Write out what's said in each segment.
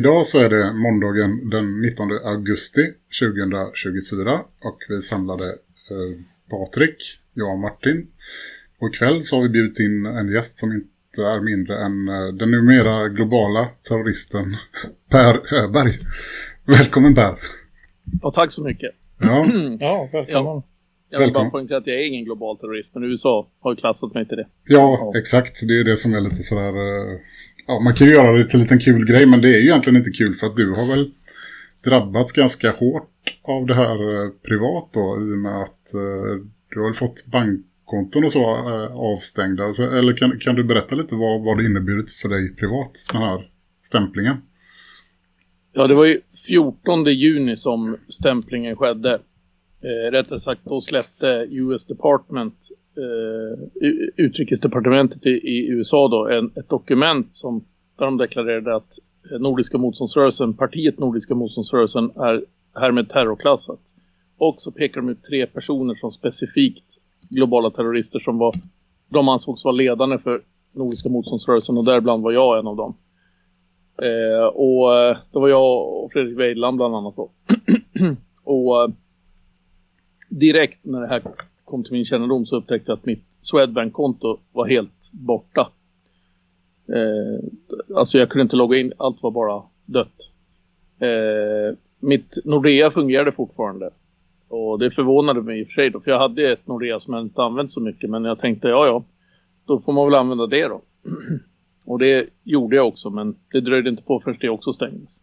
Idag så är det måndagen den 19 augusti 2024 och vi samlade eh, Patrik, jag och Martin. Och ikväll så har vi bjudit in en gäst som inte är mindre än eh, den numera globala terroristen Per Öberg. Välkommen Per! Ja, tack så mycket. Ja, Ja, välkommen. Jag vill Välkommen. bara poängtera att jag är ingen global terrorist, men USA har klassat mig till det. ja, exakt. Det är det som är lite sådär... Ja, man kan ju göra det till en liten kul grej men det är ju egentligen inte kul för att du har väl drabbats ganska hårt av det här eh, privat då i och med att eh, du har väl fått bankkonton och så eh, avstängda. Alltså, eller kan, kan du berätta lite vad, vad det inneburit för dig privat, den här stämplingen? Ja, det var ju 14 juni som stämplingen skedde. Eh, rättare sagt, då släppte US Department, eh, utrikesdepartementet i, i USA då, en, ett dokument som, där de deklarerade att eh, Nordiska motståndsrörelsen, partiet Nordiska motståndsrörelsen är härmed terrorklassat. Och så pekar de ut tre personer som specifikt globala terrorister som var, de ansågs vara ledande för Nordiska motståndsrörelsen och däribland var jag en av dem. Eh, och eh, det var jag och Fredrik Weidland bland annat då. och eh, direkt när det här kom till min kännedom så upptäckte jag att mitt Swedbank-konto var helt borta. Eh, alltså jag kunde inte logga in, allt var bara dött. Eh, mitt Nordea fungerade fortfarande. Och det förvånade mig i och för sig då, för jag hade ett Nordea som jag inte använt så mycket. Men jag tänkte, ja ja, då får man väl använda det då. Och det gjorde jag också, men det dröjde inte på förrän det också stängdes.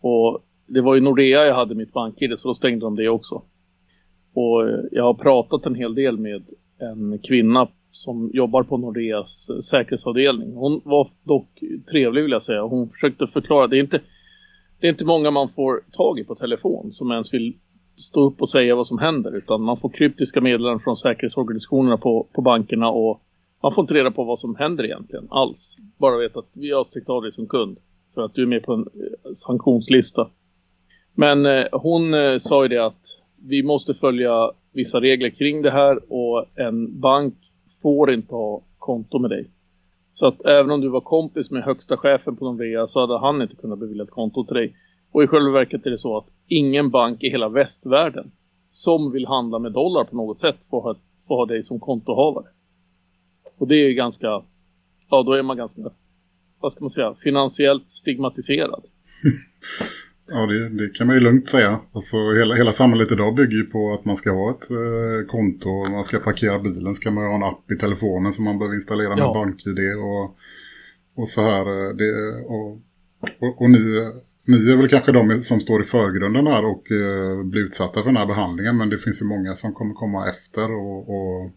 Och det var ju Nordea jag hade mitt bank-id, så då stängde de det också. Och jag har pratat en hel del med en kvinna som jobbar på Nordeas säkerhetsavdelning. Hon var dock trevlig vill jag säga. Hon försökte förklara, det är inte, det är inte många man får tag i på telefon som ens vill stå upp och säga vad som händer. Utan man får kryptiska meddelanden från säkerhetsorganisationerna på, på bankerna och man får inte reda på vad som händer egentligen alls. Bara veta att vi har stängt av dig som kund för att du är med på en eh, sanktionslista. Men eh, hon eh, sa ju det att vi måste följa vissa regler kring det här och en bank får inte ha konto med dig. Så att även om du var kompis med högsta chefen på Nordea så hade han inte kunnat bevilja ett konto till dig. Och i själva verket är det så att ingen bank i hela västvärlden som vill handla med dollar på något sätt får ha, får ha dig som kontohavare. Och det är ju ganska, ja då är man ganska, vad ska man säga, finansiellt stigmatiserad. Ja, det, det kan man ju lugnt säga. Alltså, hela, hela samhället idag bygger ju på att man ska ha ett eh, konto. Man ska parkera bilen ska man ha en app i telefonen som man behöver installera med Ja. BankID och, och så här. eh, Det, och, och, och ni, ni är väl kanske de som står i förgrunden här och eh, blir utsatta för den här behandlingen. Men det finns ju många som kommer komma efter och, och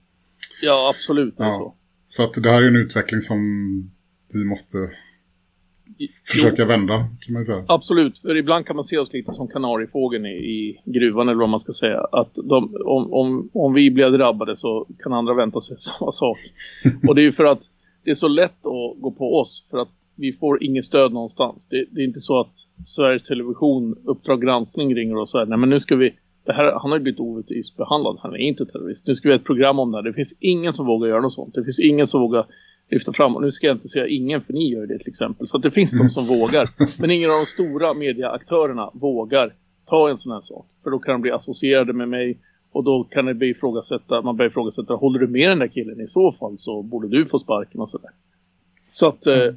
Ja, absolut. Ja. så. att det här är en utveckling som vi måste försöka vända kan man ju säga. Absolut, för ibland kan man se oss lite som kanariefågeln i, i gruvan eller vad man ska säga. Att de, om, om, om vi blir drabbade så kan andra vänta sig samma sak. Och det är ju för att det är så lätt att gå på oss för att vi får inget stöd någonstans. Det, det är inte så att Sveriges Television, Uppdrag granskning ringer och säger nej men nu ska vi, det här, han har ju blivit orättvist behandlad, han är inte terrorist. Nu ska vi ha ett program om det här. Det finns ingen som vågar göra något sånt. Det finns ingen som vågar lyfta fram, och nu ska jag inte säga ingen för ni gör det till exempel. Så att det finns de som vågar. Men ingen av de stora mediaaktörerna vågar ta en sån här sak. För då kan de bli associerade med mig och då kan det bli ifrågasätta, man börjar ifrågasätta, håller du med den där killen? I så fall så borde du få sparken och sådär. Så att eh,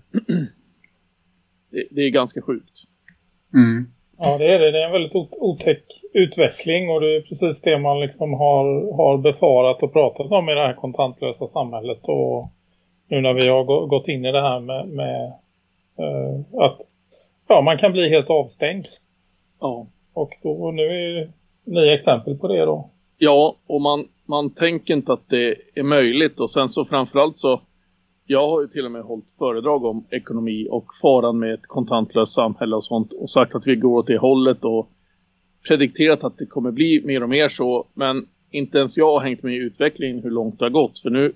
det, det är ganska sjukt. Mm. Ja, det är det. Det är en väldigt ot- otäck utveckling och det är precis det man liksom har, har befarat och pratat om i det här kontantlösa samhället. Och nu när vi har gå- gått in i det här med, med eh, att ja, man kan bli helt avstängd. Ja. Och då, nu är ni exempel på det då. Ja, och man, man tänker inte att det är möjligt. Och sen så framförallt så, jag har ju till och med hållit föredrag om ekonomi och faran med ett kontantlöst samhälle och sånt. Och sagt att vi går åt det hållet och predikterat att det kommer bli mer och mer så. Men inte ens jag har hängt med i utvecklingen hur långt det har gått. För nu,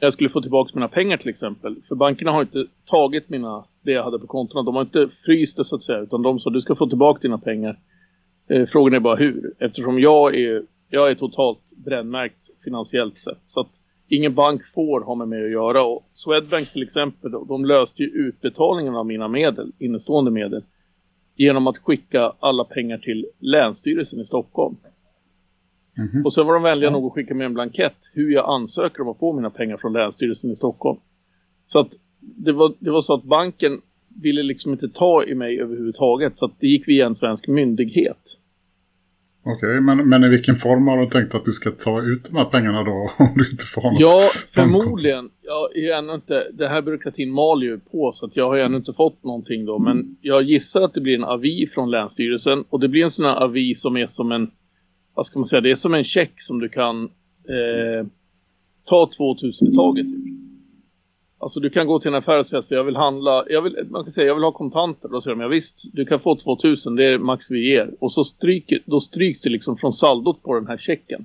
jag skulle få tillbaka mina pengar till exempel. För bankerna har inte tagit mina, det jag hade på kontona. De har inte fryst det så att säga. Utan de sa du ska få tillbaka dina pengar. Eh, frågan är bara hur. Eftersom jag är, jag är totalt brännmärkt finansiellt sett. Så att ingen bank får ha med mig att göra. Och Swedbank till exempel, de löste ju utbetalningen av mina medel, innestående medel. Genom att skicka alla pengar till Länsstyrelsen i Stockholm. Mhm. Och sen var de vänliga nog att skicka med en blankett hur jag ansöker om att få mina pengar från Länsstyrelsen i Stockholm. Så att det var, det var så att banken ville liksom inte ta i mig överhuvudtaget. Så att det gick via en svensk myndighet. Okej, men, men i vilken form har du tänkt att du ska ta ut de här pengarna då om du inte får något? Ja, förmodligen. Jag är ännu inte, det här byråkratin mal ju på så att jag har ju ännu inte fått någonting då. Men jag gissar att det blir en avi från Länsstyrelsen. Och det blir en sån här avi som är som en, vad ska man säga, det är som en check som du kan eh, ta 2000 i taget. Alltså du kan gå till en affär och säga så jag vill handla, jag vill, man kan säga jag vill ha kontanter. Då säger de, ja visst, du kan få 2000, det är max vi ger. Och så stryker, då stryks det liksom från saldot på den här checken.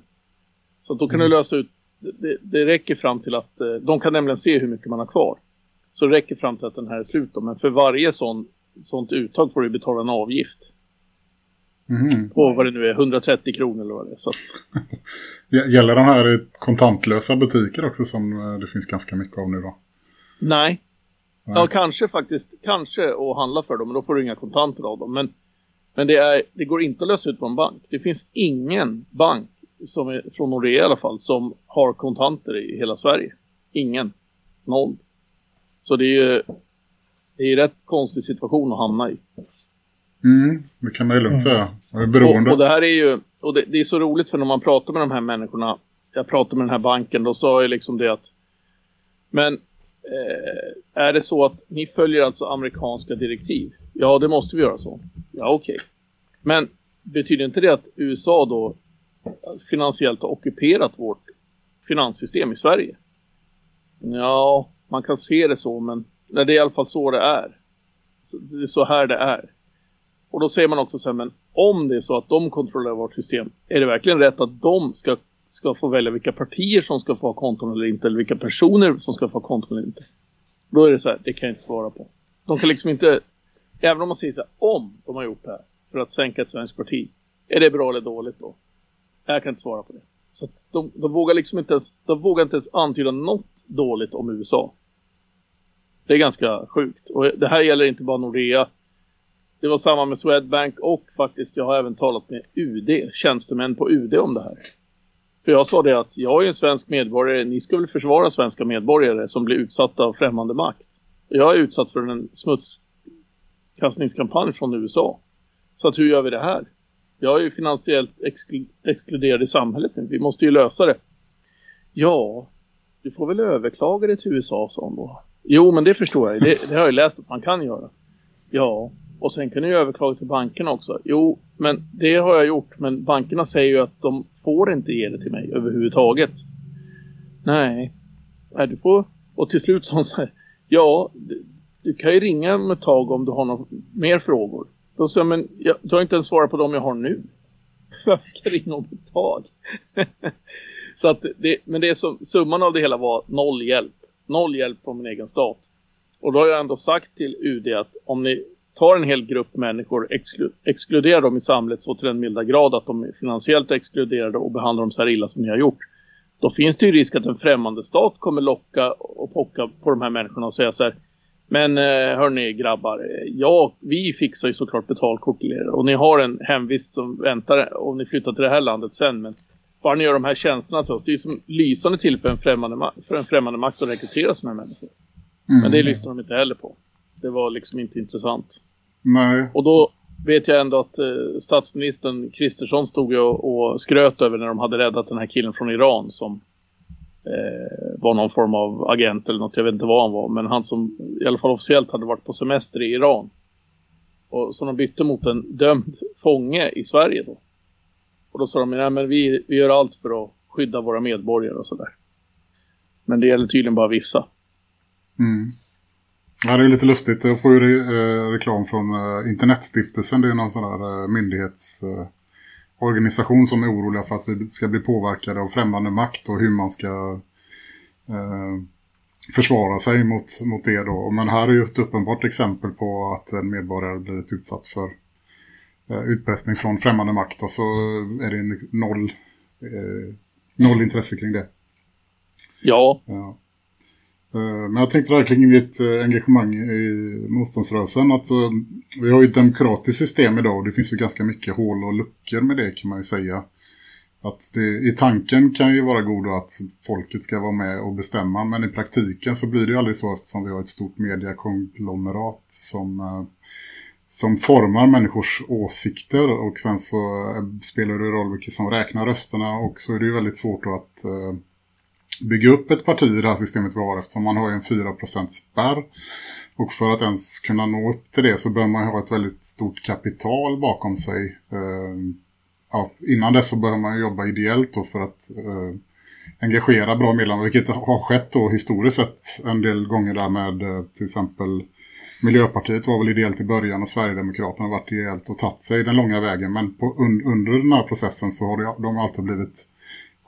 Så då kan du lösa ut, det, det räcker fram till att, eh, de kan nämligen se hur mycket man har kvar. Så det räcker fram till att den här är slut då. Men för varje sån, sånt uttag får du betala en avgift. Mhm. På vad det nu är, 130 kronor eller vad det är. Så att, Gäller den här kontantlösa butiker också som eh, det finns ganska mycket av nu då? nej, Nej. Ja, kanske faktiskt. Kanske att handla för dem, men då får du inga kontanter av dem. Men, men det, är, det går inte att lösa ut på en bank. Det finns ingen bank, som är, från Nordea i alla fall, som har kontanter i hela Sverige. Ingen. Noll. Så det är ju det är rätt konstig situation att hamna i. Mm, det kan man ju lugnt säga. Det är beroende. Och, och det här är ju, och det, det är så roligt för när man pratar med de här människorna, jag pratade med den här banken, då sa jag liksom det att, men eh, är det så att ni följer alltså amerikanska direktiv? Ja, det måste vi göra så. Ja, okej. Men betyder inte det att USA då finansiellt har ockuperat vårt finanssystem i Sverige? Ja, man kan se det så, men nej, det är i alla fall så det är. Så, det är så här det är. Och då säger man också så här, men om det är så att de kontrollerar vårt system, är det verkligen rätt att de ska, ska få välja vilka partier som ska få ha konton eller inte, eller vilka personer som ska få ha konton eller inte? Då är det så här, det kan jag inte svara på. De kan liksom inte, även om man säger så här, om de har gjort det här för att sänka ett svenskt parti, är det bra eller dåligt då? Jag kan inte svara på det. Så att de, de vågar liksom inte ens, de vågar inte ens antyda något dåligt om USA. Det är ganska sjukt. Och det här gäller inte bara Nordea. Det var samma med Swedbank och faktiskt jag har även talat med UD, tjänstemän på UD om det här. För jag sa det att jag är en svensk medborgare, ni ska väl försvara svenska medborgare som blir utsatta av främmande makt. Jag är utsatt för en smutskastningskampanj från USA. Så att hur gör vi det här? Jag är ju finansiellt exkluderad i samhället nu, vi måste ju lösa det. Ja, du får väl överklaga det till USA, sa hon då. Jo, men det förstår jag. Det, det har jag läst att man kan göra. Ja, och sen kan du överklaga till bankerna också. Jo, men det har jag gjort. Men bankerna säger ju att de får inte ge det till mig överhuvudtaget. Nej, Nej du får... Och till slut sa hon så här. Ja, du, du kan ju ringa om ett tag om du har några mer frågor. Då sa jag, men jag, du har inte ens svarat på dem jag har nu. Jag ska ringa om ett tag. så att det, men det är som, summan av det hela var noll hjälp. Noll hjälp från min egen stat. Och då har jag ändå sagt till UD att om ni tar en hel grupp människor, exklu exkluderar dem i samhället så till den milda grad att de är finansiellt exkluderade och behandlar dem så här illa som ni har gjort. Då finns det ju risk att en främmande stat kommer locka och pocka på de här människorna och säga så här. Men eh, hörni grabbar, eh, ja, vi fixar ju såklart betalkort till er. Och ni har en hemvist som väntar om ni flyttar till det här landet sen. Men bara ni gör de här tjänsterna till oss. Det är ju som lysande till för en främmande, ma- för en främmande makt att rekrytera sådana här människor. Men det lyssnar de inte heller på. Det var liksom inte intressant. Nej, Och då vet jag ändå att eh, statsministern Kristersson stod ju och, och skröt över när de hade räddat den här killen från Iran som eh, var någon form av agent eller något, jag vet inte vad han var. Men han som i alla fall officiellt hade varit på semester i Iran. Och som de bytte mot en dömd fånge i Sverige då. Och då sa de, nej men vi, vi gör allt för att skydda våra medborgare och sådär. Men det gäller tydligen bara vissa. Mm. Ja, det är lite lustigt. Jag får ju re eh, reklam från eh, Internetstiftelsen. Det är någon sån där eh, myndighetsorganisation som är oroliga för att vi ska bli påverkade av främmande makt och hur man ska försvara sig mot, mot det då. Men här är ju ett uppenbart exempel på att en medborgare blivit utsatt för utpressning från främmande makt och så är det noll, noll intresse kring det. Ja, Ja. Eh, men jag tänkte verkligen ditt eh, engagemang i motståndsrörelsen. Att, eh, vi har ju ett demokratiskt system idag och det finns ju ganska mycket hål och luckor med det kan man ju säga. Att det, I tanken kan ju vara god att folket ska vara med och bestämma men i praktiken så blir det ju aldrig så eftersom vi har ett stort mediekonglomerat som, som formar människors åsikter och sen så spelar det roll vilka som räknar rösterna och så är det ju väldigt svårt då att bygga upp ett parti i det här systemet vi har eftersom man har en 4% spärr. Och för att ens kunna nå upp till det så bör man ha ett väldigt stort kapital bakom sig. Eh, ja, innan dess så behöver man jobba ideellt då för att eh, engagera bra medlemmar, vilket har skett då historiskt sett en del gånger där med eh, till exempel Miljöpartiet var väl ideellt i början och Sverigedemokraterna har varit ideellt och tagit sig den långa vägen. Men på, un, under den här processen så har det, de alltid blivit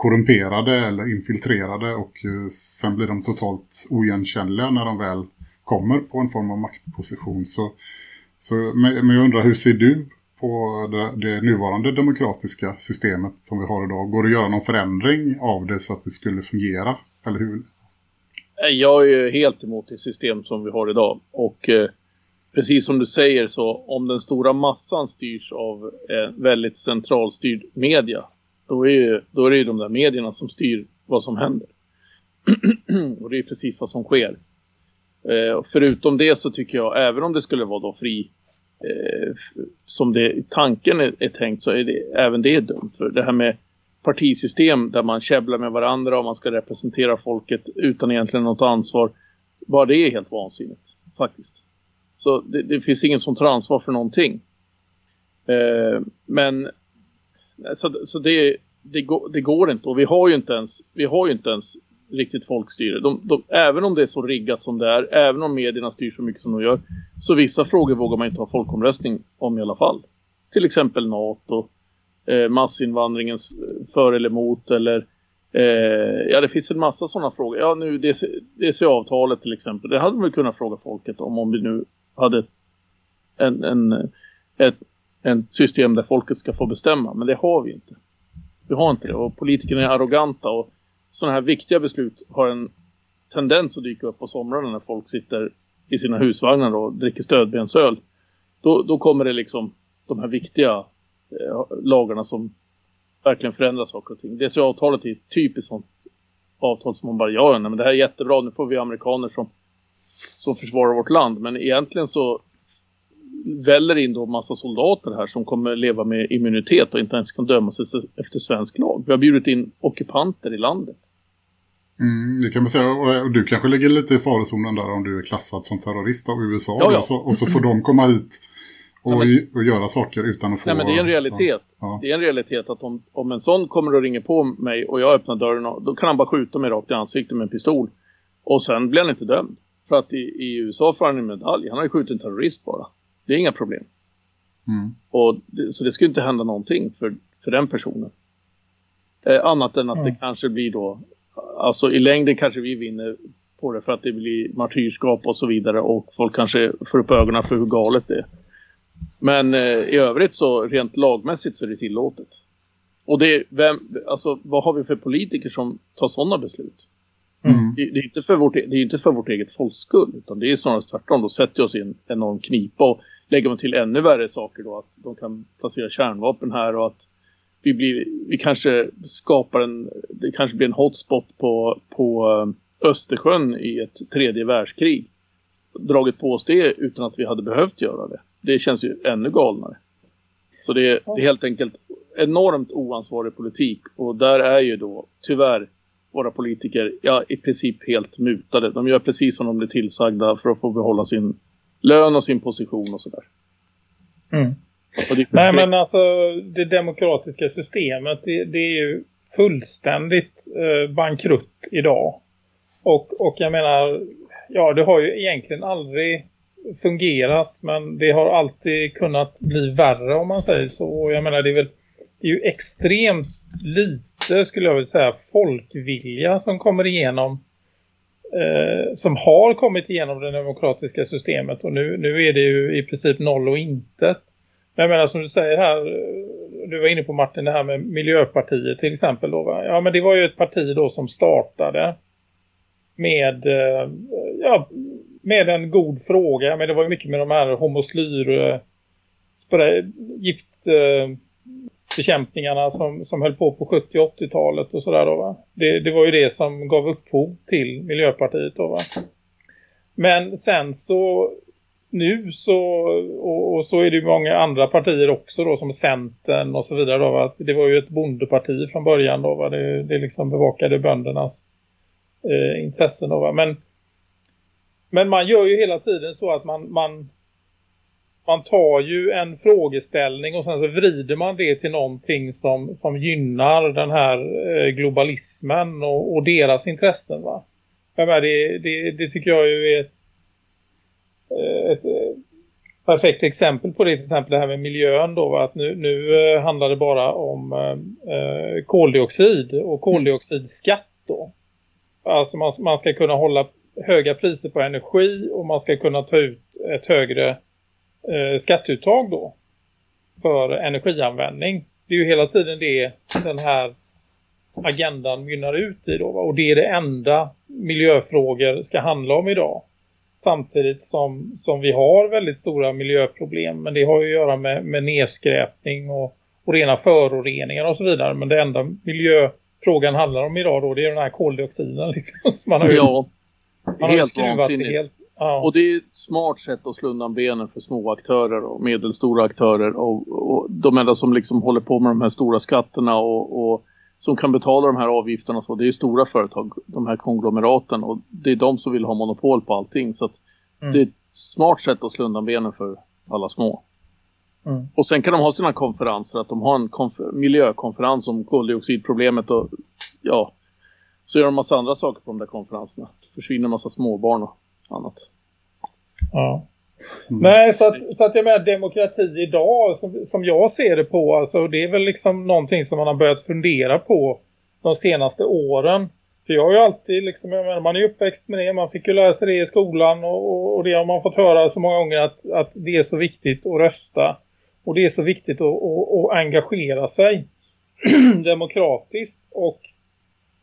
korrumperade eller infiltrerade och eh, sen blir de totalt oigenkännliga när de väl kommer på en form av maktposition. Så, så, men men jag undrar, hur ser du på det, det nuvarande demokratiska systemet som vi har idag? Går det att göra någon förändring av det så att det skulle fungera? Eller hur? Eh, jag är ju helt emot det system som vi har idag. Och eh, precis som du säger så om den stora massan styrs av eh, väldigt centralstyrd media då är, ju, då är det ju de där medierna som styr vad som händer. och det är precis vad som sker. Eh, och förutom det så tycker jag, även om det skulle vara då fri eh, som det tanken är, är tänkt så är det, även det är dumt. För det här med partisystem där man käbblar med varandra och man ska representera folket utan egentligen något ansvar. Bara det är helt vansinnigt faktiskt. Så det, det finns ingen som tar ansvar för någonting. Eh, men så, så det, det, går, det går inte. Och vi har ju inte ens, vi har ju inte ens riktigt folkstyre. De, de, även om det är så riggat som det är, även om medierna styr så mycket som de gör, så vissa frågor vågar man inte ha folkomröstning om i alla fall. Till exempel NATO, eh, massinvandringens eh, för eller emot, eller eh, ja det finns en massa sådana frågor. Ja nu DC-avtalet till exempel, det hade man väl kunnat fråga folket om, om vi nu hade en, en, ett, ett system där folket ska få bestämma, men det har vi inte. Vi har inte det och politikerna är arroganta och sådana här viktiga beslut har en tendens att dyka upp på somrarna när folk sitter i sina husvagnar och dricker stödbensöl. Då, då kommer det liksom de här viktiga eh, lagarna som verkligen förändrar saker och ting. DCA-avtalet är ett typiskt sånt avtal som man bara gör. Ja, men det här är jättebra, nu får vi amerikaner som, som försvarar vårt land. Men egentligen så väller in då massa soldater här som kommer leva med immunitet och inte ens kan dömas efter svensk lag. Vi har bjudit in ockupanter i landet. Mm, det kan man säga. Och, och du kanske ligger lite i farozonen där om du är klassad som terrorist av USA. Ja, ja. Och, så, och så får de komma hit och, Ja, men- och göra saker utan att få... Nej men det är en realitet. Det är en realitet att om, om en sån kommer och ringer på mig och jag öppnar dörren och, då kan han bara skjuta mig rakt i ansiktet med en pistol. Och sen blir han inte dömd. För att i, i USA får han en medalj. Han har ju skjutit en terrorist bara. Det är inga problem. Mm. Och det, så det skulle inte hända någonting för, för den personen. Eh, annat än att Mm. det kanske blir då, alltså i längden kanske vi vinner på det för att det blir martyrskap och så vidare och folk kanske får upp ögonen för hur galet det är. Men eh, i övrigt så rent lagmässigt så är det tillåtet. Och det, vem, alltså vad har vi för politiker som tar sådana beslut? Mm. Det, det, är inte för vårt, det är inte för vårt eget folks skull utan det är snarare tvärtom. Då sätter vi oss i en enorm knipa och lägger man till ännu värre saker då. Att de kan placera kärnvapen här och att vi, blir, vi kanske skapar en, det kanske blir en hotspot på, på eh, Östersjön i ett tredje världskrig. Dragit på oss det utan att vi hade behövt göra det. Det känns ju ännu galnare. Så det är, det är helt enkelt enormt oansvarig politik och där är ju då tyvärr våra politiker ja, i princip helt mutade. De gör precis som de blir tillsagda för att få behålla sin lön och sin position och sådär. Mm. Och Nej men alltså det demokratiska systemet det, det är ju fullständigt eh, bankrutt idag. Och, och jag menar, ja det har ju egentligen aldrig fungerat men det har alltid kunnat bli värre om man säger så. Och jag menar det är väl det är ju extremt lite skulle jag vilja säga folkvilja som kommer igenom eh, som har kommit igenom det demokratiska systemet och nu, nu är det ju i princip noll och intet. Men jag menar som du säger här, eh, du var inne på Martin det här med Miljöpartiet till exempel då va? Ja men det var ju ett parti då som startade med, eh, ja, med en god fråga. Men det var ju mycket med de här homoslyr, eh, spray- gift... Eh, bekämpningarna som, som höll på på 70- och 80-talet och sådär då va. Det, det var ju det som gav upphov till Miljöpartiet då va. Men sen så nu så och, och så är det ju många andra partier också då som Centern och så vidare då va. Det var ju ett bondeparti från början då va. Det, det liksom bevakade böndernas eh, intressen då va. Men, men man gör ju hela tiden så att man, man man tar ju en frågeställning och sen så vrider man det till någonting som, som gynnar den här eh, globalismen och, och deras intressen va. Menar, det, det, det tycker jag ju är ett, eh, ett eh, perfekt exempel på det till exempel det här med miljön då va? att nu, nu eh, handlar det bara om eh, eh, koldioxid och koldioxidskatt då. Alltså man, man ska kunna hålla höga priser på energi och man ska kunna ta ut ett högre eh, skatteuttag då för energianvändning. Det är ju hela tiden det den här agendan mynnar ut i då. va? Och det är det enda miljöfrågor ska handla om idag. Samtidigt som, som vi har väldigt stora miljöproblem. Men det har ju att göra med, med nedskräpning och, och rena föroreningar och så vidare. Men det enda miljöfrågan handlar om idag då det är den här koldioxiden liksom. Som man har, Ja, man har helt det vansinnigt. helt. Ja. Och det är ett smart sätt att slå undan benen för små aktörer och medelstora aktörer. Och, och de enda som liksom håller på med de här stora skatterna och, och som kan betala de här avgifterna så, det är stora företag, de här konglomeraten. Och det är de som vill ha monopol på allting. Så Mm. det är ett smart sätt att slå undan benen för alla små. Mm. Och sen kan de ha sina konferenser, att de har en konfer- miljökonferens om koldioxidproblemet och ja, så gör de massa andra saker på de där konferenserna. Försvinner en massa småbarn och annat. Ja. Nej, så att, så att jag menar demokrati idag som, som jag ser det på, alltså det är väl liksom någonting som man har börjat fundera på de senaste åren. För jag har ju alltid liksom, jag menar, man är uppväxt med det, man fick ju lära sig det i skolan och, och, och det har man fått höra så många gånger att, att det är så viktigt att rösta. Och det är så viktigt att, att, att engagera sig demokratiskt och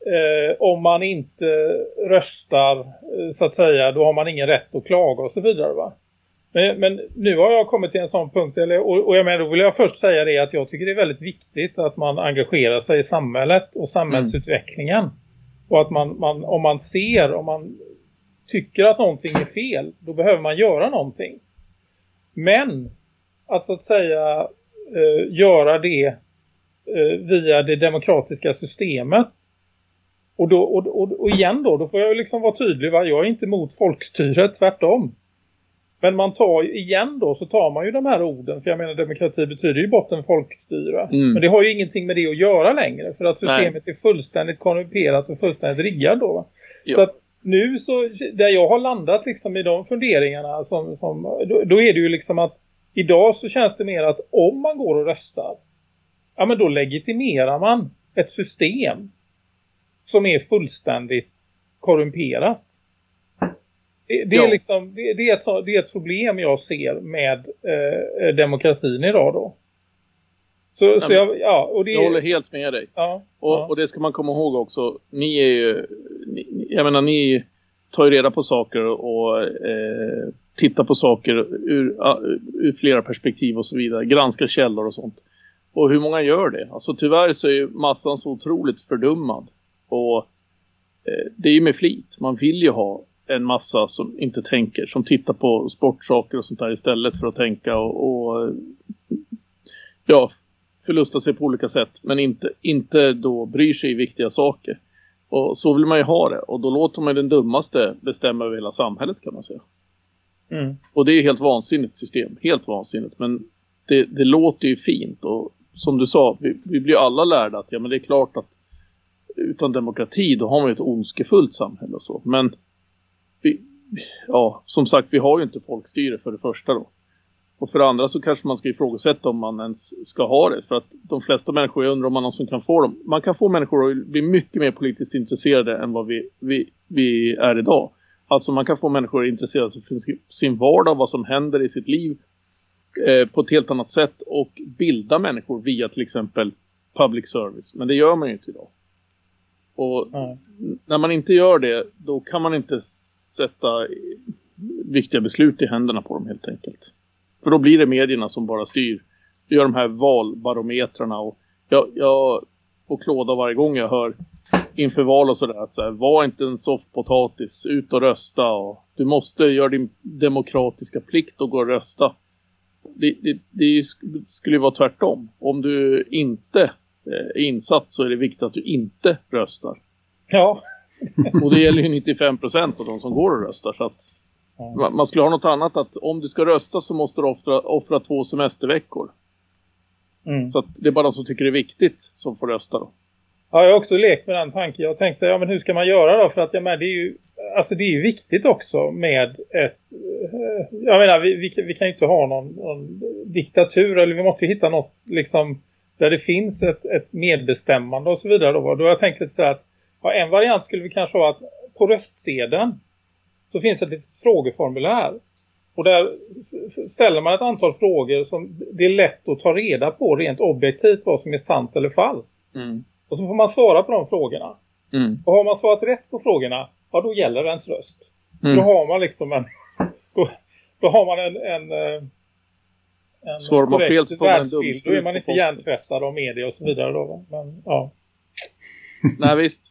eh, om man inte röstar eh, så att säga, då har man ingen rätt att klaga och så vidare va. Men, men nu har jag kommit till en sån punkt, eller, och, och jag menar, då vill jag först säga det att jag tycker det är väldigt viktigt att man engagerar sig i samhället och samhällsutvecklingen. Och att man, man, om man ser, om man tycker att någonting är fel, då behöver man göra någonting. Men att så att säga eh, göra det eh, via det demokratiska systemet och, då, och, och, och igen då, då får jag liksom vara tydlig. Va? Jag är inte emot folkstyret, tvärtom. Men man tar ju, igen då så tar man ju de här orden. För jag menar demokrati betyder ju botten folkstyre. Mm. Men det har ju ingenting med det att göra längre. För att systemet är fullständigt korrumperat och fullständigt riggat då. Så att nu så, där jag har landat liksom i de funderingarna. Som, som, då, då är det ju liksom att idag så känns det mer att om man går och röstar. Ja men då legitimerar man ett system som är fullständigt korrumperat. Det, det, är liksom, det, det, är ett, så- det är ett problem jag ser med eh, demokratin idag då. Så, så men- jag, ja, och det, Jag håller helt med dig. ja, Och, ja. och det ska man komma ihåg också. Ni är ju, ni, jag menar ni tar ju reda på saker och eh, tittar på saker ur, ur flera perspektiv och så vidare. Granskar källor och sånt. Och hur många gör det? Alltså tyvärr så är ju massan så otroligt fördummad. Och eh, det är ju med flit. Man vill ju ha en massa som inte tänker. Som tittar på sportsaker och sånt där istället för att tänka och, och ja, förlusta sig på olika sätt. Men inte, inte då bryr sig i viktiga saker. Och så vill man ju ha det. Och då låter man den dummaste bestämma över hela samhället kan man säga. Mm. Och det är helt vansinnigt system. Helt vansinnigt. Men det, det låter ju fint och som du sa, vi, vi blir alla lärda att ja, men det är klart att utan demokrati då har man ju ett ondskefullt samhälle och så. Men vi, ja, som sagt, vi har ju inte folkstyre för det första då. Och för det andra så kanske man ska ifrågasätta om man ens ska ha det. För att de flesta människor, jag undrar om man någonsin kan få dem. Man kan få människor att bli mycket mer politiskt intresserade än vad vi, vi, vi är idag. Alltså man kan få människor att intressera sig för sin vardag, vad som händer i sitt liv eh, på ett helt annat sätt. Och bilda människor via till exempel public service. Men det gör man ju inte idag. Och Nej. när man inte gör det, då kan man inte sätta viktiga beslut i händerna på dem helt enkelt. För då blir det medierna som bara styr. Vi gör de här valbarometrarna och jag, jag får klåda varje gång jag hör inför val och sådär att så här, var inte en soffpotatis, ut och rösta och du måste göra din demokratiska plikt och gå och rösta. Det, det, det skulle ju vara tvärtom. Om du inte eh, insatt så är det viktigt att du inte röstar. Ja, Och det gäller ju 95% av de som går och röstar. Så att Ja. man- skulle ha något annat att om du ska rösta så måste du offra, offra två semesterveckor. mm. Så att det är bara de som tycker det är viktigt som får rösta då. Ja, jag har också lekt med den tanken. Jag har tänkt så här, ja men hur ska man göra då? För att jag menar, det är ju, alltså det är ju viktigt också med ett, eh, jag menar vi, vi, vi kan ju inte ha någon, någon diktatur eller vi måste hitta något liksom där det finns ett, ett medbestämmande och så vidare då. Då har jag tänkt lite så här att ja, en variant skulle vi kanske ha att på röstsedeln så finns ett litet frågeformulär. Och där ställer man ett antal frågor som det är lätt att ta reda på rent objektivt vad som är sant eller falskt. Och så får man svara på de frågorna. Mm. Och har man svarat rätt på frågorna, ja då gäller ens röst. Mm. Då har man liksom en, då, då har man en, en, eh, en Svarar man fel så får man en dumstrut Då är man inte hjärntvättad av media och så vidare då. va? Men, ja. Nej visst.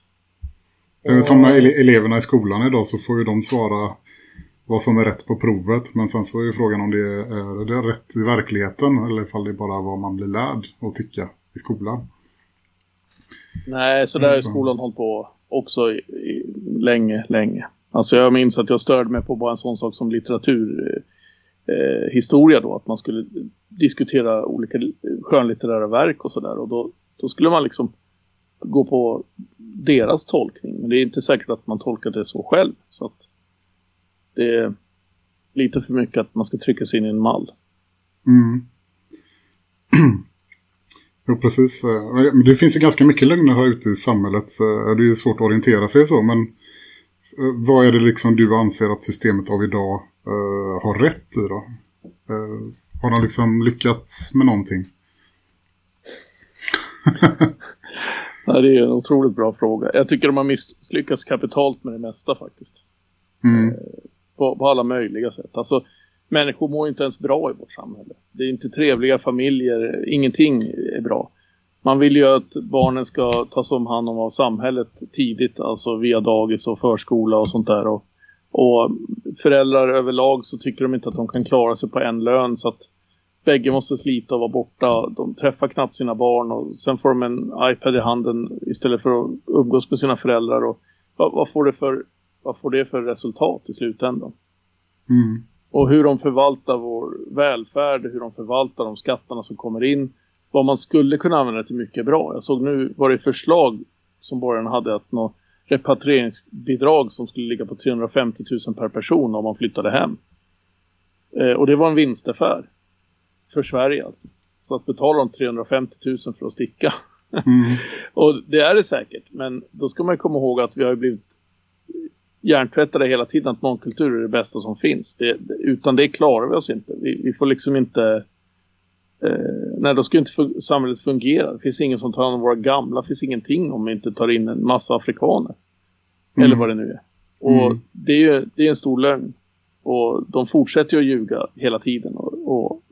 Det är som ele- eleverna i skolan idag så får ju de svara vad som är rätt på provet. Men sen så är ju frågan om det är, är det rätt i verkligheten eller ifall det är bara vad man blir lärd att tycka i skolan. Nej, så där har skolan hållit på också i, i, länge, länge. Alltså jag minns att jag störde mig på bara en sån sak som litteratur eh, historia då. Att man skulle diskutera olika skönlitterära verk och sådär. Och då, då skulle man liksom gå på deras tolkning. Men det är inte säkert att man tolkar det så själv. Så att det är lite för mycket att man ska trycka sig in i en mall. Mm. jo, precis. Eh, det finns ju ganska mycket lögner här ute i samhället. så Det är ju svårt att orientera sig så. Men vad är det liksom du anser att systemet av idag eh, har rätt i då? Eh, har de liksom lyckats med någonting? Ja, det är en otroligt bra fråga. Jag tycker de har misslyckats kapitalt med det mesta faktiskt. Mm. på, på alla möjliga sätt. Alltså, människor mår inte ens bra i vårt samhälle. Det är inte trevliga familjer, ingenting är bra. Man vill ju att barnen ska tas om hand om av samhället tidigt, alltså via dagis och förskola och sånt där. Och, och föräldrar överlag så tycker de inte att de kan klara sig på en lön så att bägge måste slita och vara borta. De träffar knappt sina barn och sen får de en iPad i handen istället för att umgås med sina föräldrar. Och vad, vad, får det för, vad får det för resultat i slutändan? Mm. Och hur de förvaltar vår välfärd, hur de förvaltar de skatterna som kommer in. Vad man skulle kunna använda till mycket bra. Jag såg nu var det förslag som borgarna hade att något repatrieringsbidrag som skulle ligga på 350 000 per person om man flyttade hem. Eh, och det var en vinstaffär för Sverige alltså. Så att betala de 350 000 för att sticka. Mm. Och det är det säkert. Men då ska man komma ihåg att vi har blivit hjärntvättade hela tiden att mångkultur är det bästa som finns. Det, utan det klarar vi oss inte. Vi, vi får liksom inte... Eh, nej, då ska inte fun- samhället fungera. Det finns ingen som tar hand om våra gamla. Det finns ingenting om vi inte tar in en massa afrikaner. Mm. Eller vad det nu är. Och Mm. det är ju det är en stor lögn. Och de fortsätter ju att ljuga hela tiden. Och, och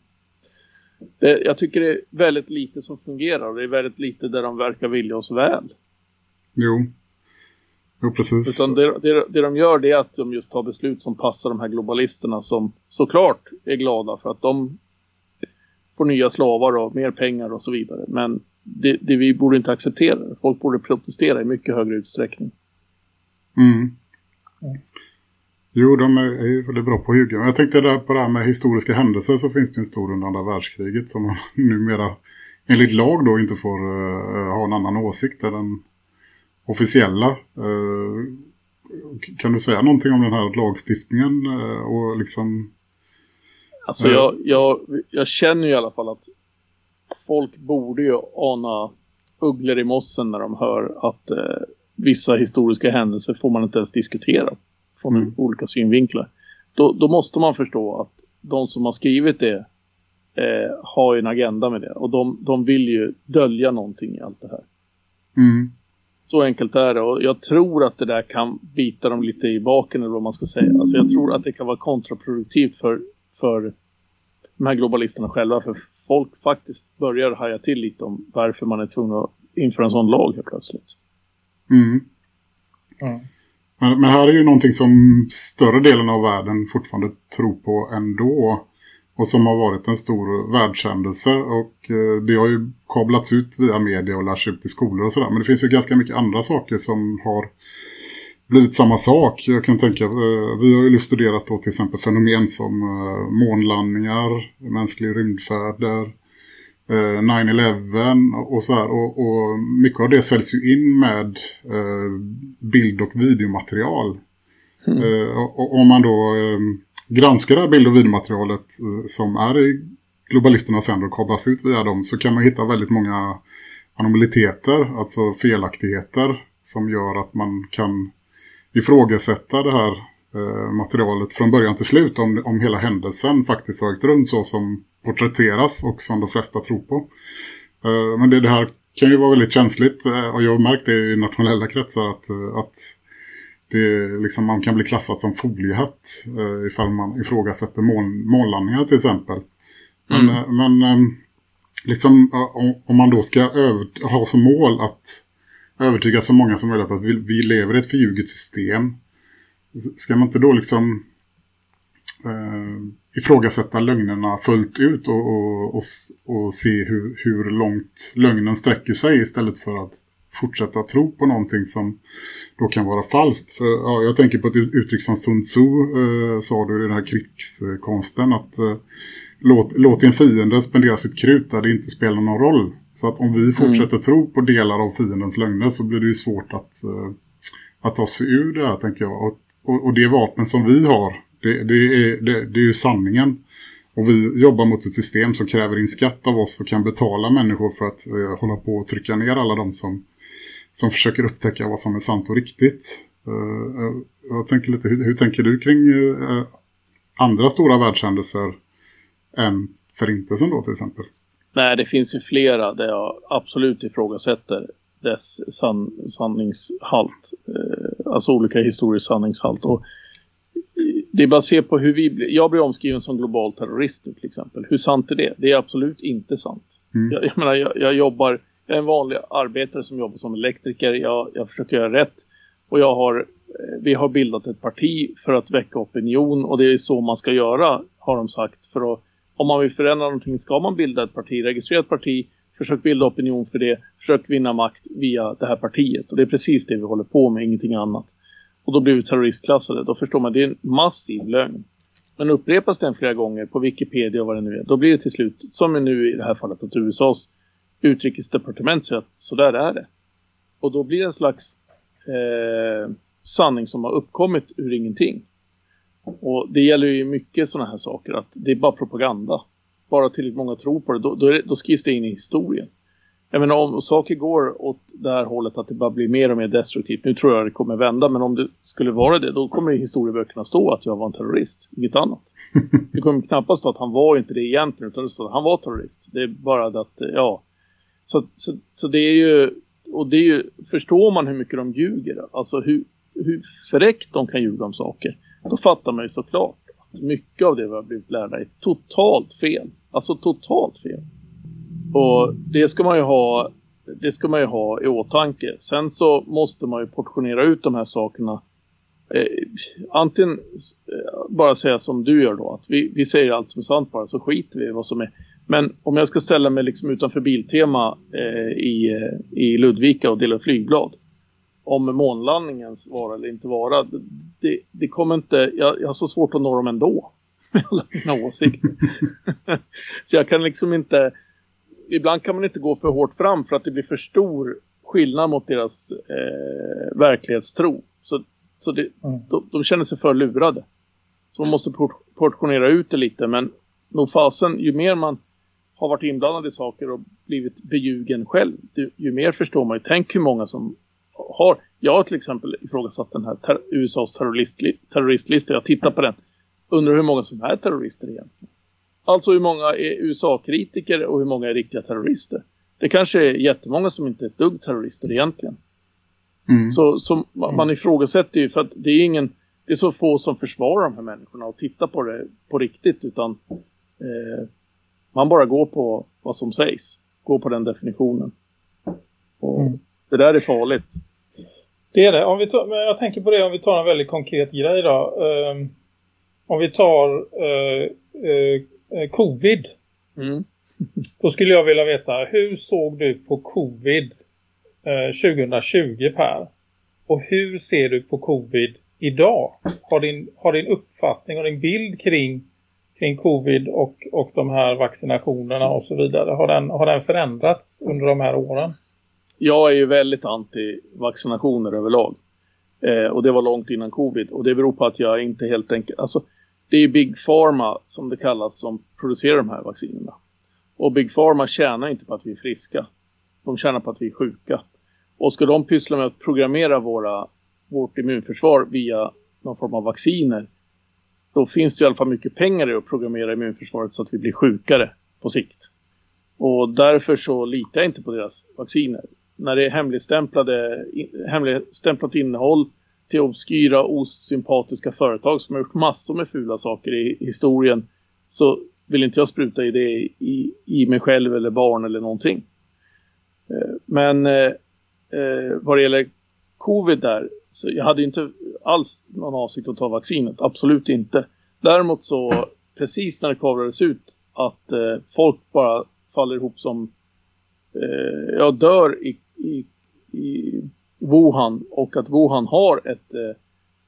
det, jag tycker det är väldigt lite som fungerar. Och det är väldigt lite där de verkar vilja oss väl. Jo. Jo, precis. Utan det, det, det de gör det är att de just tar beslut som passar de här globalisterna som såklart är glada för att de får nya slavar och mer pengar och så vidare. Men det, det vi borde inte acceptera. Folk borde protestera i mycket högre utsträckning. Mm. Jo, de är, är ju väldigt bra på att ljuga. Men Jag tänkte där på det här med historiska händelser så finns det en stor under andra världskriget som man numera enligt lag då inte får uh, ha en annan åsikt än den officiella. Uh, kan du säga någonting om den här lagstiftningen uh, och liksom... Alltså jag, jag, jag känner ju i alla fall att folk borde ju ana ugglor i mossen när de hör att eh, vissa historiska händelser får man inte ens diskutera från Mm. olika synvinklar. Då, då måste man förstå att de som har skrivit det eh, har ju en agenda med det. Och de, de vill ju dölja någonting i allt det här. Mm. Så enkelt är det. Och jag tror att det där kan bita dem lite i baken eller vad man ska säga. Alltså jag tror att det kan vara kontraproduktivt för, för de här globalisterna själva. För folk faktiskt börjar haja till lite om varför man är tvungen att införa en sån lag helt plötsligt. Mm. Ja. Men, men här är ju någonting som större delen av världen fortfarande tror på ändå. Och som har varit en stor världshändelse. Och eh, det har ju kablats ut via media och lärs ut i skolor och sådär. Men det finns ju ganska mycket andra saker som har blivit samma sak. Jag kan tänka, eh, vi har ju studerat då till exempel fenomen som eh, månlandningar, mänsklig rymdfärder, eh, 9-11 och så här. Och, och mycket av det säljs ju in med eh, bild- och videomaterial. Eh, och, och om man då eh, granskar det här bild- och videomaterialet eh, som är i globalisternas händer och kablas ut via dem så kan man hitta väldigt många anomaliteter, alltså felaktigheter som gör att man kan ifrågasätta det här eh, materialet från början till slut om, om hela händelsen faktiskt har ägt rum så som porträtteras och som de flesta tror på. Eh, men det, det här kan ju vara väldigt känsligt eh, och jag har märkt det i nationella kretsar att, att det, liksom, man kan bli klassad som foliehatt eh, ifall man ifrågasätter mål, mållandningar till exempel. Men, eh, men liksom, om, man då ska ha som mål att övertyga så många som möjligt att vi, vi lever i ett förljuget system. Ska man inte då liksom eh, ifrågasätta lögnerna fullt ut och, och, och, och se hur, hur långt lögnen sträcker sig istället för att fortsätta tro på någonting som då kan vara falskt. För, ja, jag tänker på ett uttryck som Sun Tzu eh, sa du i den här krigskonsten att eh, låt, låt din fiende spendera sitt krut där det inte spelar någon roll. Så att om vi fortsätter tro på delar av fiendens lögner så blir det ju svårt att, eh, att ta sig ur det här tänker jag. Och, och, och det vapen som vi har, det, det, är, det, det är ju sanningen. Och vi jobbar mot ett system som kräver in skatt av oss och kan betala människor för att eh, hålla på och trycka ner alla de som, som försöker upptäcka vad som är sant och riktigt. Eh, eh, jag tänker lite, hur, hur tänker du kring eh, andra stora världshändelser än förintelsen då till exempel? Nej, det finns ju flera där jag absolut ifrågasätter dess san, sanningshalt. Eh, alltså olika historiers sanningshalt. Och eh, det är bara att se på hur vi blir. Jag blir omskriven som global terrorist nu till exempel. Hur sant är det? Det är absolut inte sant. Mm. Jag, jag menar, jag, jag jobbar, jag är en vanlig arbetare som jobbar som elektriker. Jag, jag försöker göra rätt. Och jag har, eh, vi har bildat ett parti för att väcka opinion. Och det är så man ska göra, har de sagt. För att, om man vill förändra någonting ska man bilda ett parti, registrera ett parti. Försök bilda opinion för det. Försök vinna makt via det här partiet. Och det är precis det vi håller på med, ingenting annat. Och då blir vi terroristklassade. Då förstår man, det är en massiv lögn. Men upprepas den flera gånger på Wikipedia och vad det nu är. Då blir det till slut, som är nu i det här fallet, att USAs utrikesdepartement säger att så där är det. Och då blir det en slags eh, sanning som har uppkommit ur ingenting. Och det gäller ju mycket sådana här saker. Att det är bara propaganda. Bara tillräckligt många tror på det. Då, då, det, då skrivs det in i historien. Jag menar om saker går åt det här hållet att det bara blir mer och mer destruktivt. Nu tror jag det kommer vända. Men om det skulle vara det. Då kommer det i historieböckerna stå att jag var en terrorist. Inget annat. Det kommer knappast stå att han var inte det egentligen. Utan det står att han var terrorist. Det är bara det att, ja. Så, så, så det är ju. Och det är ju. Förstår man hur mycket de ljuger. Alltså hur, hur fräckt de kan ljuga om saker. Då fattar man ju såklart att mycket av det vi har blivit lärda är totalt fel. Alltså totalt fel. Och det ska man ju ha det ska man ju ha i åtanke. Sen så måste man ju portionera ut de här sakerna. Eh, antingen eh, bara säga som du gör då. Att vi, vi säger allt som är sant bara så skiter vi i vad som är. Men om jag ska ställa mig liksom utanför Biltema eh, i, eh, i Ludvika och dela flygblad om månlandningens vara eller inte vara. Det, det kommer inte, jag, jag har så svårt att nå dem ändå. Med alla mina åsikter. så jag kan liksom inte, ibland kan man inte gå för hårt fram för att det blir för stor skillnad mot deras eh, verklighetstro. Så, så det, Mm. de, de känner sig för lurade. Så man måste por- portionera ut det lite. Men nog fasen, ju mer man har varit inblandad i saker och blivit beljugen själv, ju, ju mer förstår man ju. Tänk hur många som har... Jag har till exempel ifrågasatt den här ter- USAs terroristli- terroristlista. Jag tittar på den. Undrar hur många som är terrorister egentligen. Alltså hur många är USA-kritiker och hur många är riktiga terrorister. Det kanske är jättemånga som inte är ett dugg terrorister egentligen. Mm. Så, så ma- man ifrågasätter ju för att det är ingen det är så få som försvarar de här människorna och tittar på det på riktigt utan eh, man bara går på vad som sägs. Går på den definitionen. Och Mm. Det där är farligt. Det är det. Om vi tar, men jag tänker på det om vi tar en väldigt konkret grej då. Ehm, om vi tar eh, eh, covid. Mm. Då skulle jag vilja veta, hur såg du på covid eh, 2020 Per? Och hur ser du på covid idag? Har din, har din uppfattning och din bild kring, kring covid och, och de här vaccinationerna och så vidare, har den, har den förändrats under de här åren? Jag är ju väldigt anti-vaccinationer överlag. Eh, och det var långt innan covid. Och det beror på att jag inte helt enkelt... Alltså, det är ju Big Pharma som det kallas som producerar de här vaccinerna. Och Big Pharma tjänar inte på att vi är friska. De tjänar på att vi är sjuka. Och ska de pyssla med att programmera våra, vårt immunförsvar via någon form av vacciner. Då finns det i alla fall mycket pengar i att programmera immunförsvaret så att vi blir sjukare på sikt. Och därför så litar jag inte på deras vacciner. När det är hemligstämplade, hemligstämplat innehåll till obskyra, osympatiska företag som har gjort massor med fula saker i historien så vill inte jag spruta i det i, i mig själv eller barn eller någonting. Eh, men eh, eh, vad det gäller covid där så jag hade inte alls någon avsikt att ta vaccinet, absolut inte. Däremot så precis när det kavrades ut att eh, folk bara faller ihop som eh, jag dör i, i, i Wuhan och att Wuhan har ett eh,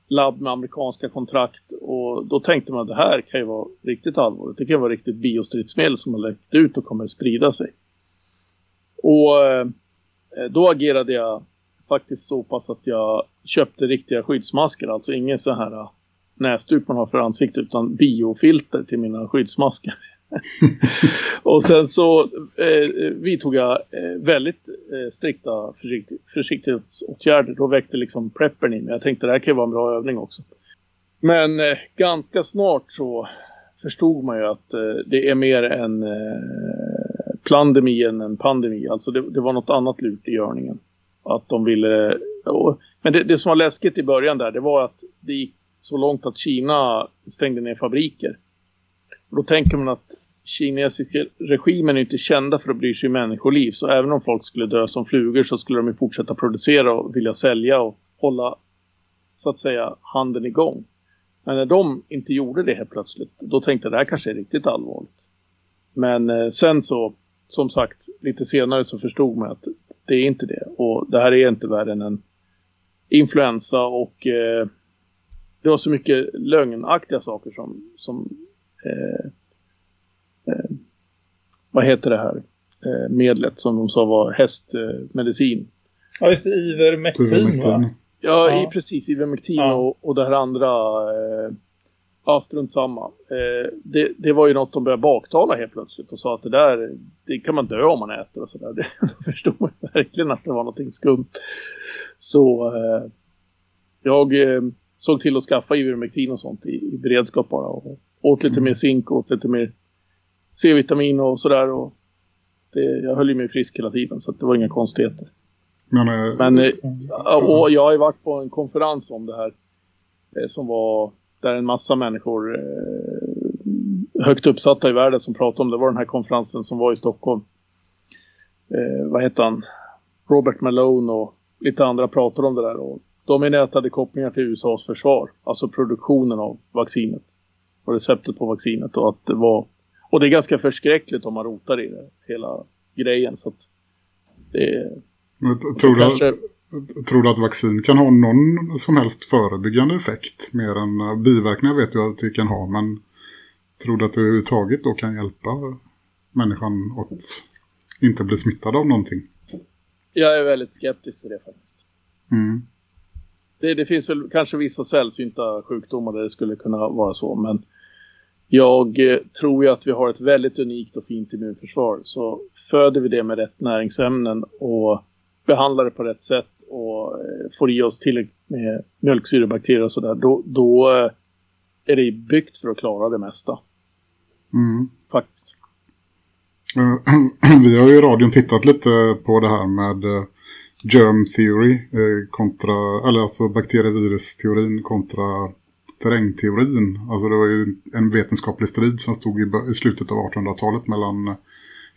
labb med amerikanska kontrakt och då tänkte man att det här kan ju vara riktigt allvarligt. Det kan vara riktigt biostridsmedel som har läckt ut och kommer att sprida sig. Och eh, då agerade jag faktiskt så pass att jag köpte riktiga skyddsmasker. Alltså ingen så här eh, näsduk man har för ansiktet utan biofilter till mina skyddsmasker. och sen så eh, vidtog jag eh, väldigt eh, strikta försikt försiktighetsåtgärder. Då väckte liksom preppern in. Jag tänkte det här kan ju vara en bra övning också. Men eh, ganska snart så förstod man ju att eh, det är mer en eh, plandemi än en pandemi. Alltså det, det var något annat lurt i görningen. Att de ville... Och, men det, det som var läskigt i början där det var att det gick så långt att Kina stängde ner fabriker. Och då tänker man att kinesiska regimen är inte kända för att bry sig om människoliv. Så även om folk skulle dö som flugor så skulle de ju fortsätta producera och vilja sälja och hålla så att säga handen igång. Men när de inte gjorde det helt plötsligt, då tänkte jag det här kanske är riktigt allvarligt. Men eh, sen så, som sagt, lite senare så förstod man att det är inte det. Och det här är inte värre än en influensa och eh, det var så mycket lögnaktiga saker som, som eh, vad heter det här eh, medlet som de sa var hästmedicin. Ja, just det, Ivermectin va? Ivermectin. Ja, Ja. I, precis. Ivermectin Ja. och, och det här andra, eh, ja strunt samma. Eh, det, det var ju något de började baktala helt plötsligt och sa att det där, det kan man dö om man äter och sådär. Det- Då förstod man verkligen att det var någonting skumt. Så eh, jag eh, såg till att skaffa Ivermectin och sånt i, i beredskap bara. Och åt lite mer zink och åt lite mer C-vitamin och sådär. Och det, jag höll ju mig frisk hela tiden så det var inga konstigheter. Men, eh, Men Mm. och jag har ju varit på en konferens om det här eh, som var där en massa människor högt uppsatta i världen som pratade om det. var den här konferensen som var i Stockholm. Eh, vad heter han? Robert Malone och lite andra pratade om det där. Och de är nätade kopplingar till USAs försvar. Alltså produktionen av vaccinet. Och receptet på vaccinet. Och, att det, var, och det är ganska förskräckligt om man rotar i det. Hela grejen. Så att det, tror, kanske... du, tror du att vaccin kan ha någon som helst förebyggande effekt? Mer än eh, biverkningar vet du att det kan ha, men tror du att det överhuvudtaget då kan hjälpa människan att inte bli smittad av någonting? Jag är väldigt skeptisk till det faktiskt. Mm. Det, det finns väl kanske vissa sällsynta sjukdomar där det skulle kunna vara så, men jag eh, tror ju att vi har ett väldigt unikt och fint immunförsvar. Så föder vi det med rätt näringsämnen och behandlar det på rätt sätt och eh, får i oss tillräckligt med mjölksyrebakterier och sådär, då, då eh, är det byggt för att klara det mesta. Mm. Faktiskt. Vi har ju i radion tittat lite på det här med germ theory kontra, eller alltså bakterievirus-teorin kontra terrängteorin. Alltså det var ju en vetenskaplig strid som stod i, slutet av 1800-talet mellan eh,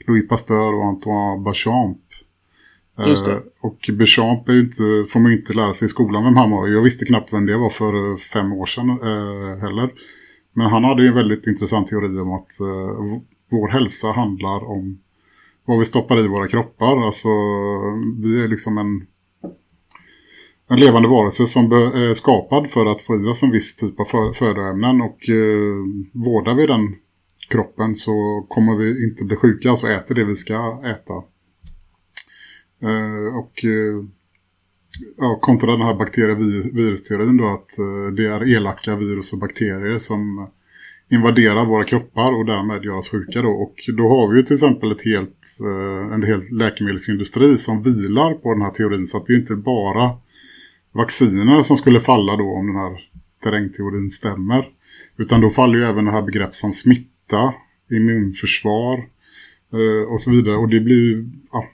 Louis Pasteur och Antoine det. Eh, Och Béchamp är ju inte, får man ju inte lära sig i skolan vem han var. Jag visste knappt vem det var för eh, fem år sedan eh, heller. Men han hade ju en väldigt intressant teori om att eh, vår hälsa handlar om vad vi stoppar i våra kroppar. Alltså vi är liksom en, en levande varelse som är eh, skapad för att få i oss en viss typ av födoämnen. Och eh, vårdar vi den kroppen så kommer vi inte bli sjuka. Alltså äter det vi ska äta. Eh, och eh, ja, kontra den här bakterievirusteorin då att eh, det är elaka virus och bakterier som invaderar våra kroppar och därmed gör oss sjuka då. Och då har vi ju till exempel ett helt, eh, en helt läkemedelsindustri som vilar på den här teorin. Så att det är inte bara vacciner som skulle falla då om den här terrängteorin stämmer. Utan då faller ju även det här begrepp som smitta, immunförsvar eh, och så vidare. Och det blir ju ja,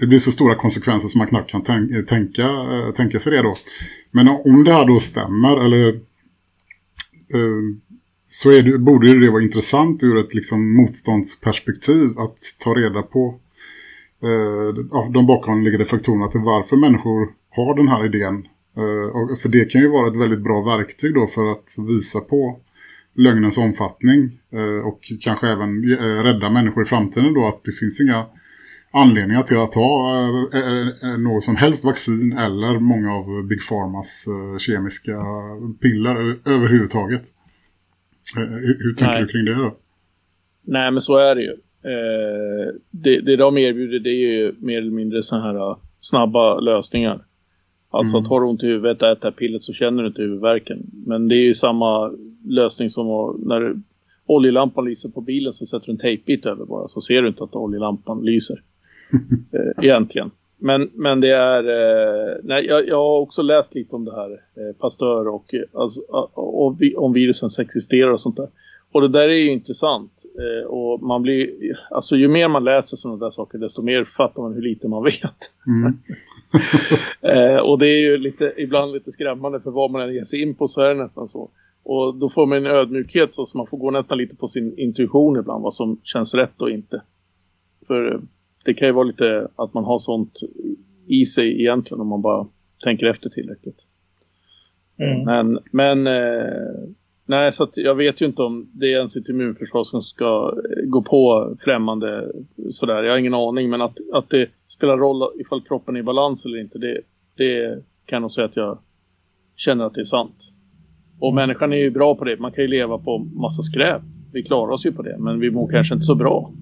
det blir så stora konsekvenser som man knappt kan eh, tänka, eh, tänka sig det då. Men om det här då stämmer eller eh, så är det, borde ju det vara intressant ur ett liksom motståndsperspektiv att ta reda på eh, de bakomliggande faktorerna till varför människor har den här idén. Och, för det kan ju vara ett väldigt bra verktyg då för att visa på lögnens omfattning eh, och kanske även eh, rädda människor i framtiden då att det finns inga anledningar till att ta något som helst vaccin eller många av Big Pharmas kemiska piller överhuvudtaget. Hur, hur tänker Nej. du kring det då? Nej, men så är det ju. Det, det de erbjuder det är ju mer eller mindre så här uh, snabba lösningar. Alltså Mm. att har du ont i huvudet, ät det här pillet så känner du inte huvudvärken. Men det är ju samma lösning som när oljelampan lyser på bilen så sätter du en tejpbit över bara. Så ser du inte att oljelampan lyser. eh, egentligen. Men, men det är... Eh, nej, jag, jag har också läst lite om det här. Eh, Pasteur och, eh, alltså, och, och om virusen existerar och sånt där. Och det där är ju intressant. Eh, och man blir... Alltså ju mer man läser sådana där saker desto mer fattar man hur lite man vet. Mm. Eh, och det är ju lite, ibland lite skrämmande för vad man än ger sig in på så är det nästan så. Och då får man en ödmjukhet så som man får gå nästan lite på sin intuition ibland vad som känns rätt och inte. För eh, det kan ju vara lite att man har sånt i sig egentligen om man bara tänker efter tillräckligt. Mm. Men, men eh, nej så jag vet ju inte om det är ens ett immunförsvar som ska eh, gå på främmande sådär. Jag har ingen aning men att, att det spelar roll ifall kroppen är i balans eller inte det, det kan jag nog säga att jag känner att det är sant. Och människan är ju bra på det. Man kan ju leva på massa skräp. Vi klarar oss ju på det men vi mår kanske inte så bra.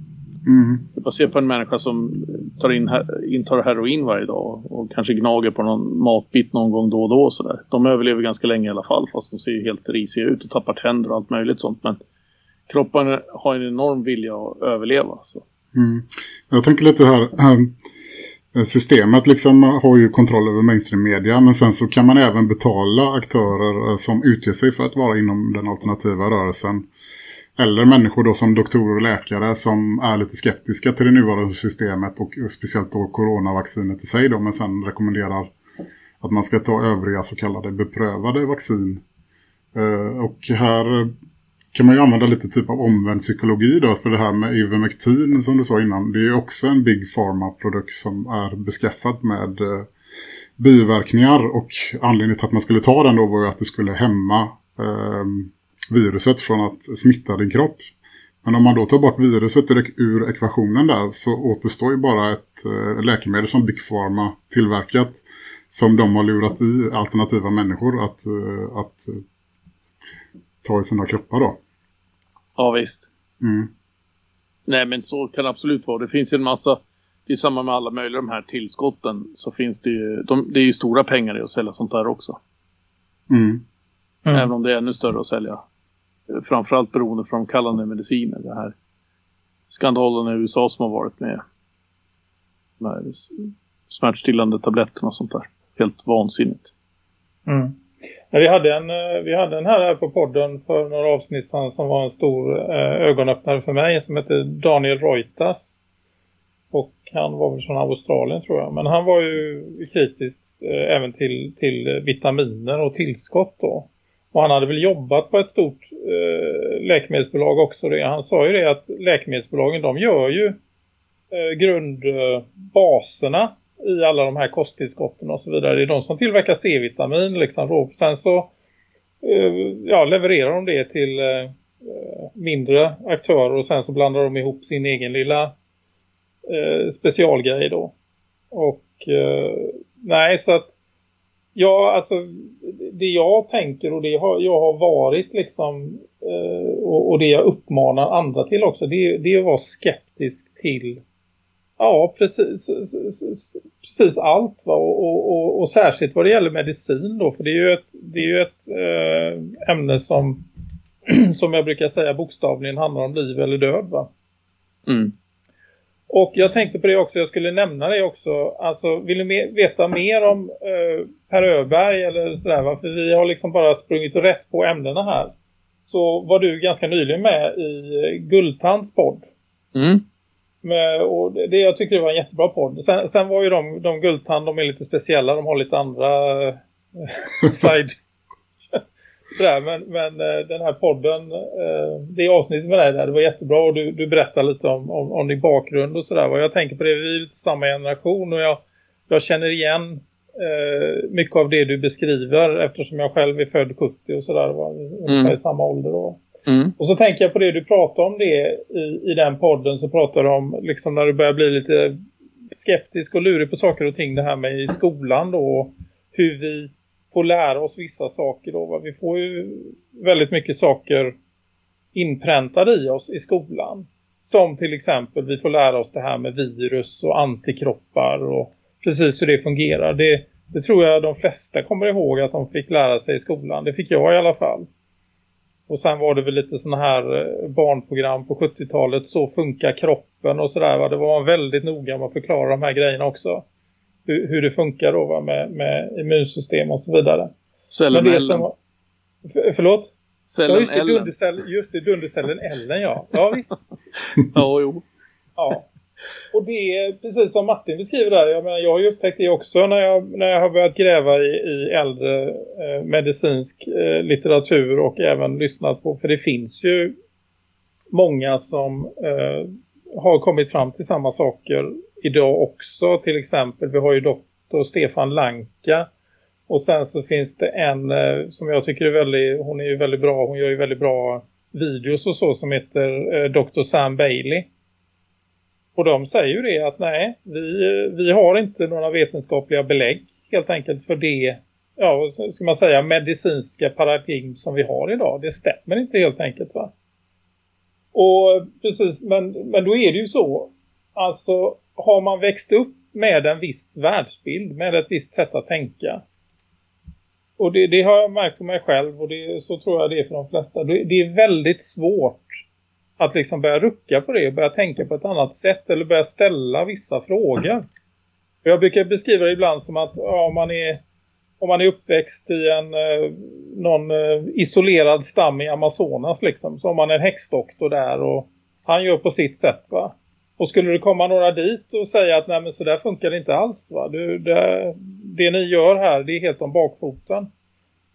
Mm. Det bara se på en människa som tar in, intar heroin varje dag och kanske gnager på någon matbit någon gång då och då och sådär. De överlever ganska länge i alla fall fast de ser ju helt risiga ut och tappar tänder och allt möjligt sånt. Men kroppen har en enorm vilja att överleva. Så. Mm. Jag tänker lite här. eh, Systemet liksom har ju kontroll över mainstream media men sen så kan man även betala aktörer eh, som utger sig för att vara inom den alternativa rörelsen. Eller människor då som doktorer och läkare som är lite skeptiska till det nuvarande systemet och speciellt då coronavaccinet i sig då men sen rekommenderar att man ska ta övriga så kallade beprövade vaccin. Eh, och här kan man ju använda lite typ av omvänd psykologi då för det här med Ivermectin som du sa innan. Det är ju också en Big Pharma-produkt som är beskaffad med eh, biverkningar och anledningen till att man skulle ta den då var ju att det skulle hämma eh, viruset från att smitta din kropp. Men om man då tar bort viruset ur, ekvationen där så återstår ju bara ett eh, läkemedel som Big Pharma tillverkat som de har lurat i alternativa människor att, eh, att eh, ta i sina kroppar då. Ja, visst. Mm. Nej, men så kan det absolut vara. Det finns ju en massa, det är samma med alla möjliga de här tillskotten. Så finns det ju, de, det är ju stora pengar i att sälja sånt där också. Mm. Mm. Även om det är ännu större att sälja. Framförallt beroendeframkallande mediciner. Det här skandalen i USA som har varit med de här smärtstillande tabletterna och sånt där. Helt vansinnigt. Mm. Vi, hade en, eh, vi hade en här, här på podden för några avsnitt sedan som var en stor eh, ögonöppnare för mig som heter Daniel Reuters. Och han var väl från Australien tror jag. Men han var ju kritisk eh, även till, till vitaminer och tillskott då. Och han hade väl jobbat på ett stort eh, läkemedelsbolag också. Det. Han sa ju det att läkemedelsbolagen de gör ju eh, grundbaserna eh, i alla de här kosttillskotten och så vidare. Det är de som tillverkar C-vitamin liksom. Sen så eh, ja, levererar de det till eh, eh, mindre aktörer och sen så blandar de ihop sin egen lilla eh, specialgrej då. Och eh, nej så att ja alltså det jag tänker och det har, jag har varit liksom eh, och, och det jag uppmanar andra till också det, det är att vara skeptisk till Ja, precis, precis allt. Va? Och, och, och, och särskilt vad det gäller medicin då. För det är ju ett, det är ju ett eh, ämne som, som jag brukar säga bokstavligen handlar om liv eller död. Va? Mm. Och jag tänkte på det också, jag skulle nämna det också. Alltså, vill du me- veta mer om eh, Per Öberg eller sådär? Va? För vi har liksom bara sprungit rätt på ämnena här. Så var du ganska nyligen med i eh, Guldtands podd. Mm. Men, och det, det jag tycker det var en jättebra podd. Sen, sen var ju de, de Guldtand, de är lite speciella. De har lite andra eh, side. Sådär, men, men eh, den här podden, eh, det avsnittet med dig där, det var jättebra. Och du, du berättar lite om, om, om din bakgrund och sådär. Jag tänker på det, vi är lite samma generation och jag, jag känner igen eh, mycket av det du beskriver. Eftersom jag själv är född 70 och sådär, var Mm. i samma ålder då. Mm. Och så tänker jag på det du pratade om det i, i den podden så pratar du om liksom när du börjar bli lite skeptisk och lurig på saker och ting det här med i skolan då hur vi får lära oss vissa saker då. va. Vi får ju väldigt mycket saker inpräntade i oss i skolan. Som till exempel vi får lära oss det här med virus och antikroppar och precis hur det fungerar. Det, det tror jag de flesta kommer ihåg att de fick lära sig i skolan. Det fick jag i alla fall. Och sen var det väl lite sådana här eh, barnprogram på 70-talet. Så funkar kroppen och sådär. Va? Det var man väldigt noga med att förklara de här grejerna också. Hur, hur det funkar då va? Med, med immunsystem och så vidare. Cellen Men det som. För, förlåt? Ja, Cellen just det, dundercell, just det, dundercellen Ellen, ja. Ja, visst. Ja, jo. Ja. Och det är precis som Martin beskriver där. Jag, menar, jag har ju upptäckt det också när jag, när jag har börjat gräva i, i äldre eh, medicinsk eh, litteratur och även lyssnat på. För det finns ju många som eh, har kommit fram till samma saker idag också. Till exempel, vi har ju doktor Stefan Lanka. Och sen så finns det en eh, som jag tycker är väldigt, hon är ju väldigt bra, hon gör ju väldigt bra videos och så som heter eh, Dr. Sam Bailey. Och de säger ju det att nej, vi, eh, vi har inte några vetenskapliga belägg helt enkelt för det, ja vad ska man säga, medicinska paradigm som vi har idag. Det stämmer inte helt enkelt va? Och precis, men, men då är det ju så, alltså har man växt upp med en viss världsbild, med ett visst sätt att tänka. Och det, det har jag märkt på mig själv och det, så tror jag det är för de flesta. Det, det är väldigt svårt att liksom börja rucka på det och börja tänka på ett annat sätt eller börja ställa vissa frågor. Och Jag brukar beskriva det ibland som att ja, om, man är, om man är uppväxt i en eh, någon eh, isolerad stam i Amazonas liksom, så har man en häxdoktor där och han gör på sitt sätt va. Och skulle det komma några dit och säga att nej men så där funkar det inte alls va. Du, det, det ni gör här det är helt om bakfoten.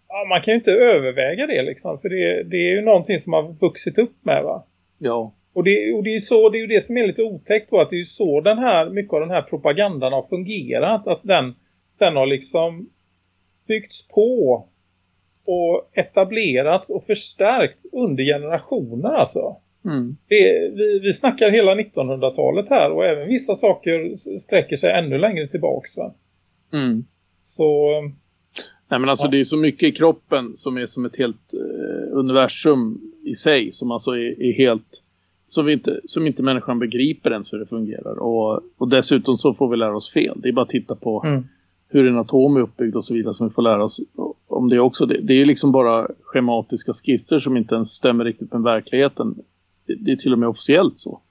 Ja, man kan ju inte överväga det liksom för det, det är ju någonting som har vuxit upp med va. Ja. Och det, och det är så, det är ju det som är lite otäckt då, att det är ju så den här, mycket av den här propagandan har fungerat. Att den, den har liksom byggts på och etablerats och förstärkts under generationer alltså. Mm. Det, vi, vi snackar hela 1900-talet här och även vissa saker sträcker sig ännu längre tillbaks va. Mm. Så Nej men alltså Ja. det är så mycket i kroppen som är som ett helt eh, universum i sig som alltså är, är helt som, vi inte, som inte människan begriper ens hur det fungerar och, och dessutom så får vi lära oss fel. Det är bara att titta på mm, hur en atom är uppbyggd och så vidare som vi får lära oss om det också. Det, det är liksom bara schematiska skisser som inte ens stämmer riktigt med verkligheten. Det, är till och med officiellt så.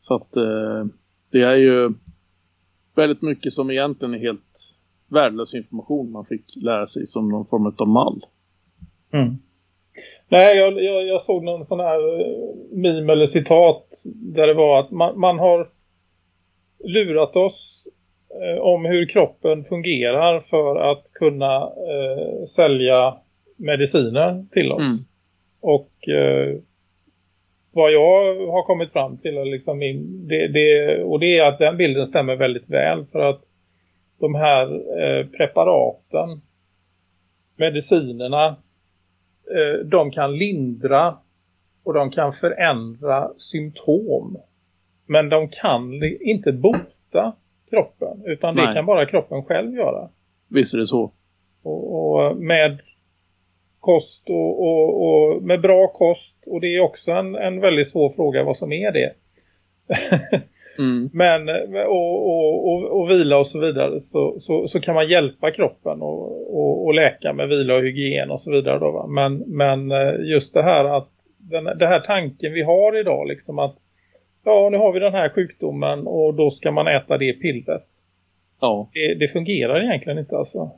Så att eh, det är ju väldigt mycket som egentligen är helt värdelös information man fick lära sig som någon form av mall. Mm. Nej, jag, jag, jag såg någon sån här eh, meme eller citat där det var att man, man har lurat oss eh, om hur kroppen fungerar för att kunna eh, sälja mediciner till oss. Mm. Och eh, vad jag har kommit fram till är liksom min, det, det, och det är att den bilden stämmer väldigt väl för att de här eh, preparaten, medicinerna, eh, de kan lindra och de kan förändra symptom. Men de kan inte bota kroppen utan det Nej. kan bara kroppen själv göra. Visst är det så. Och, och med kost och, och, och med bra kost och det är också en, en väldigt svår fråga vad som är det. Mm. Men och, och, och, och vila och så vidare så, så, så kan man hjälpa kroppen och, och, läka med vila och hygien och så vidare. Då, va? Men, men eh, just det här att den, det här tanken vi har idag liksom att ja nu har vi den här sjukdomen och då ska man äta det pillret. Ja. Det, det fungerar egentligen inte alltså.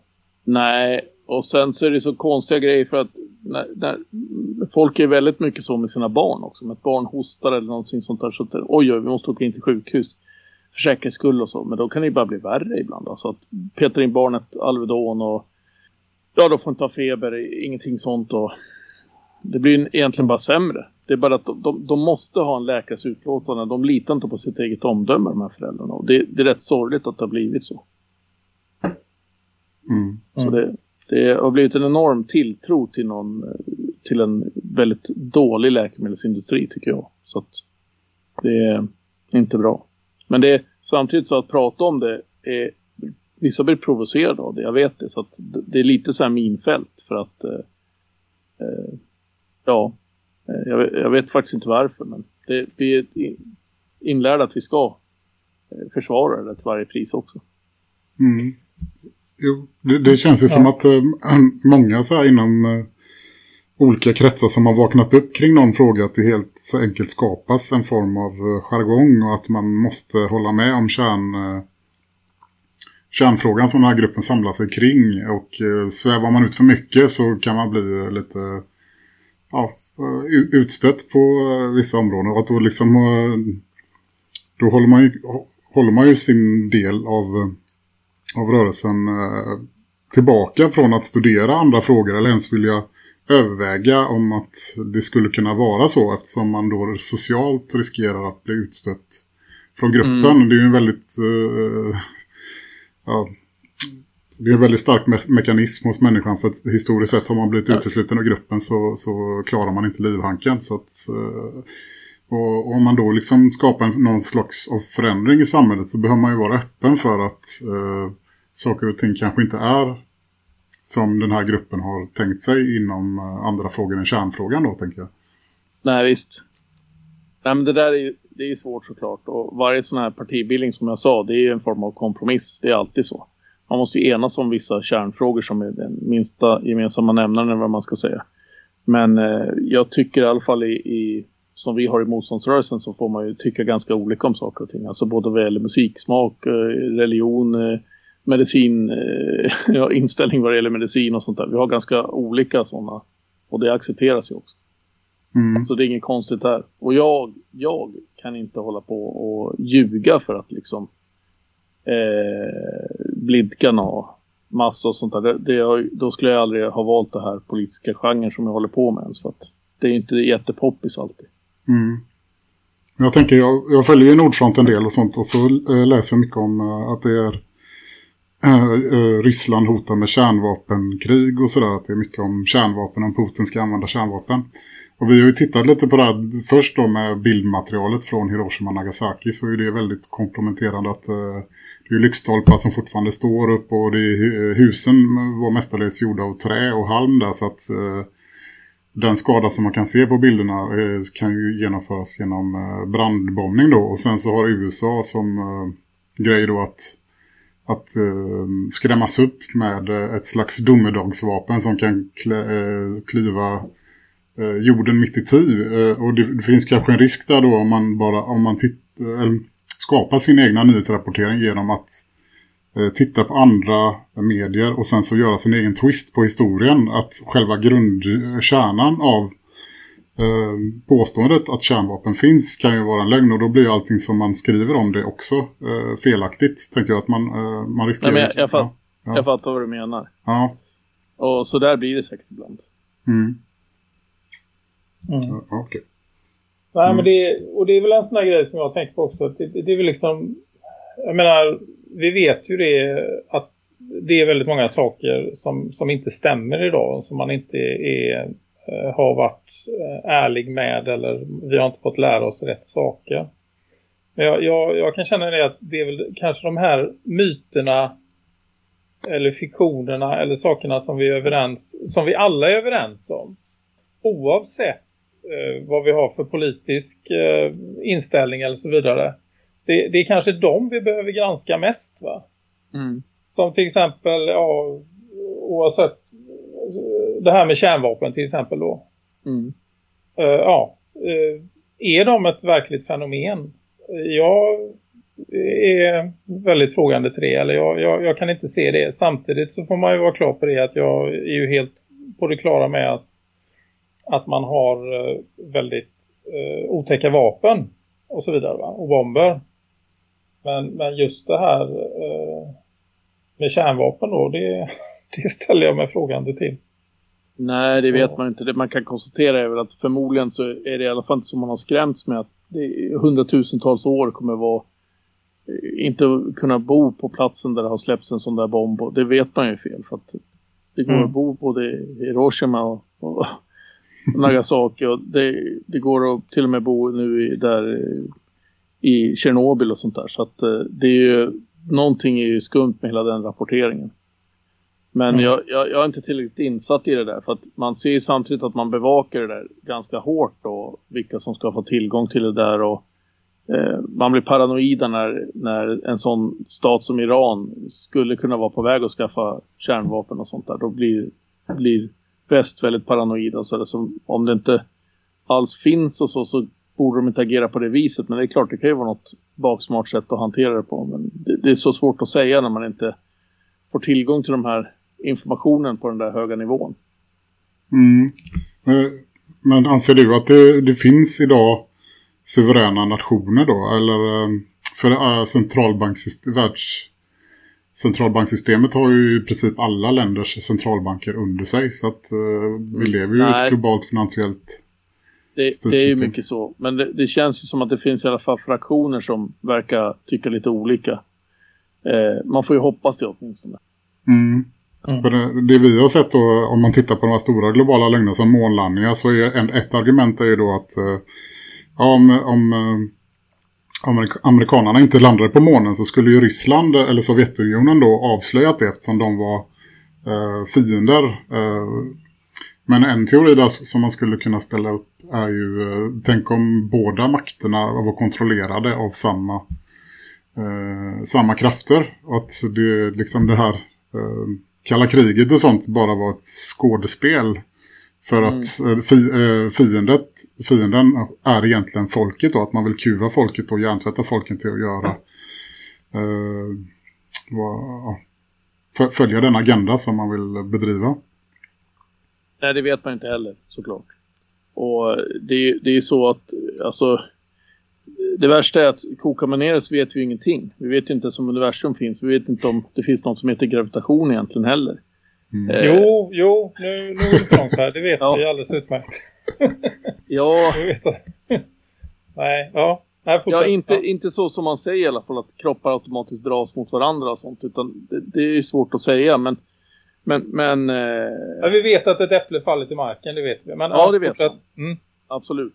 Nej, och sen så är det så konstiga grejer för att när, när, folk är väldigt mycket så med sina barn också. Om ett barn hostar eller någonting sånt där så att oj, vi måste åka in till sjukhus för säkerhets skull och så. Men då kan det ju bara bli värre ibland. Alltså att peta in barnet Alvedon och ja, de får inte ha feber, ingenting sånt och det blir egentligen bara sämre. Det är bara att de, de, måste ha en läkares utlåtande. De litar inte på sitt eget omdöme, de här föräldrarna. Och det, det är rätt sorgligt att det har blivit så. Mm. Så det, det har blivit en enorm tilltro till, någon, till en väldigt dålig läkemedelsindustri tycker jag. Så att det är inte bra. Men det är samtidigt så att prata om det är, vissa blir provocerade av det, jag vet det. Så att det är lite så här minfält för att eh, eh ja, eh, jag vet, jag vet faktiskt inte varför men det, vi är inlärda att vi ska eh, försvara det till varje pris också. Mm. Jo, det, det känns ju Ja. som att eh, många så här inom eh, olika kretsar som har vaknat upp kring någon fråga att det helt enkelt skapas en form av eh, jargong och att man måste hålla med om kärn, eh, kärnfrågan som den här gruppen samlar sig kring och eh, svävar man ut för mycket så kan man bli lite ja, utstött på vissa områden och att då liksom då håller man ju, håller man ju sin del av av rörelsen eh, tillbaka från att studera andra frågor eller ens vilja överväga om att det skulle kunna vara så eftersom man då socialt riskerar att bli utstött från gruppen. Mm. Det är ju en väldigt eh, ja, det är en väldigt stark me- mekanism hos människan för att historiskt sett har man blivit Ja. utesluten ur gruppen så, så klarar man inte livhanken så att eh, och och om man då liksom skapar någon slags av förändring i samhället så behöver man ju vara öppen för att eh, saker och ting kanske inte är som den här gruppen har tänkt sig inom eh, andra frågor än kärnfrågan då, tänker jag. Nej, visst. Nej, men det där är ju, det är ju svårt såklart. Och varje sån här partibildning som jag sa, det är ju en form av kompromiss. Det är alltid så. Man måste ju enas om vissa kärnfrågor som är den minsta gemensamma nämnaren eller vad man ska säga. Men eh, jag tycker i alla fall i, i, som vi har i motståndsrörelsen så får man ju tycka ganska olika om saker och ting. Alltså både vad gäller musiksmak, eh, religion, eh, medicin, eh, ja, inställning vad det gäller medicin och sånt där. Vi har ganska olika sådana och det accepteras ju också. Mm. Så det är inget konstigt där. Och jag, jag kan inte hålla på och ljuga för att liksom eh, blidka nå massa och sånt där. Det, det, då skulle jag aldrig ha valt det här politiska genren som jag håller på med ens för att det är inte jättepoppis alltid. Mm. Jag tänker, jag, jag följer ju Nordfront en del och sånt och så eh, läser jag mycket om eh, att det är Eh, eh, Ryssland hotar med kärnvapenkrig och sådär. Att det är mycket om kärnvapen, om Putin ska använda kärnvapen. Och vi har ju tittat lite på det här först då med bildmaterialet från Hiroshima och Nagasaki så är det väldigt komplementerande att eh, det är lyktstolpar som fortfarande står upp och det är, husen var mestadels gjorda av trä och halm där så att den skada som man kan se på bilderna kan ju genomföras genom brandbombning då och sen så har USA som grej då att att eh, skrämmas upp med eh, ett slags domedagsvapen som kan klä, eh, klyva eh, jorden mitt i tu. Eh, och det, det finns kanske en risk där då om man bara om man eh, skapar sin egna nyhetsrapportering genom att eh, titta på andra medier och sen så göra sin egen twist på historien. Att själva grundkärnan av eh, påståendet att kärnvapen finns kan ju vara en lögn och då blir ju allting som man skriver om det också eh, felaktigt. Tänker jag att man, eh, man riskerar... Nej, men jag, jag, fatt, ja. jag fattar vad du menar. Ja. Och så där blir det säkert ibland. Mm. Mm. Ja. Nej, men det, och det är väl en sån här grej som jag tänker på också. Att det, det är väl liksom, jag menar, vi vet ju det att det är väldigt många saker som, som inte stämmer idag. och Som man inte är, har varit eh, ärlig med eller vi har inte fått lära oss rätt saker. Men jag, jag, jag kan känna det att det är väl kanske de här myterna eller fiktionerna eller sakerna som vi är överens som vi alla är överens om. Oavsett eh, vad vi har för politisk eh, inställning eller så vidare. Det, det är kanske de vi behöver granska mest va? Mm. Som till exempel, ja, oavsett eh, det här med kärnvapen till exempel då. Mm. Eh, ja, eh, är de ett verkligt fenomen? Jag är väldigt frågande till det. Eller jag, jag, jag kan inte se det. Samtidigt så får man ju vara klar på det att jag är ju helt på det klara med att, att man har eh, väldigt eh, otäcka vapen och så vidare va? och bomber. Men, men just det här eh, med kärnvapen då, det, det ställer jag mig frågande till. Nej, det vet Ja. man inte. Det man kan konstatera är väl att förmodligen så är det i alla fall inte som man har skrämts med att det hundratusentals år kommer vara eh, inte kunna bo på platsen där det har släppts en sån där bomb. Och det vet man ju fel för att det går Mm. att bo både i Hiroshima och, och Nagasaki och det, det går att till och med bo nu i, där eh, i Tjernobyl och sånt där. Så att eh, det är ju någonting är ju skumt med hela den rapporteringen. Men Mm. jag, jag, jag är inte tillräckligt insatt i det där. För att man ser ju samtidigt att man bevakar det där ganska hårt. Och vilka som ska få tillgång till det där. Och eh, man blir paranoida när, när en sån stat som Iran skulle kunna vara på väg att skaffa kärnvapen och sånt där. Då blir, blir väst väldigt paranoida. Så som, om det inte alls finns och så, så borde de inte agera på det viset. Men det är klart, det kan ju vara något baksmart sätt att hantera det på. Men det, det är så svårt att säga när man inte får tillgång till de här informationen på den där höga nivån. Mm. Eh, Men anser du att det, det finns idag suveräna nationer då? Eller, eh, för äh, centralbankssystemet, världs centralbanksystemet har ju i princip alla länders centralbanker under sig. Så att eh, vi lever ju i ett globalt finansiellt... Det, det är ju mycket så. Men det, det känns ju som att det finns i alla fall fraktioner som verkar tycka lite olika. Eh, man får ju hoppas det åtminstone. Mm. Mm. För det, det vi har sett då, om man tittar på de här stora globala lögnerna som månlandningar så är en, ett argument är ju då att eh, om, eh, om, amerik amerikanerna inte landade på månen så skulle ju Ryssland eller Sovjetunionen då avslöjat det eftersom de var eh, fiender. Eh, men en teori där som man skulle kunna ställa upp är ju, eh, tänk om båda makterna var kontrollerade av samma, eh, samma krafter. Och att det, liksom det här eh, kalla kriget och sånt bara var ett skådespel. För att eh, fi, eh, fiendet, fienden är egentligen folket då. Att man vill kuva folket och hjärntvätta folket till att göra eh, vad, ja, fö- följa den agenda som man vill bedriva. Nej, det vet man inte heller såklart. Och det, det är ju så att alltså, det värsta är att kokar man ner det så vet vi ingenting. Vi vet ju inte ens om universum finns. Vi vet inte om det finns något som heter gravitation egentligen heller. Mm. Eh, Jo, jo, nu, nu är det så långt här. Det vet Ja. vi alldeles utmärkt. Ja. Nej, ja. Nej, Ja, inte, inte så som man säger i alla fall att kroppar automatiskt dras mot varandra och sånt. Utan det, det är ju svårt att säga. Men, men, men eh, Ja, vi vet att ett äpple faller till marken, det vet vi. Men, Ja, det vet fortsätt. Mm, absolut.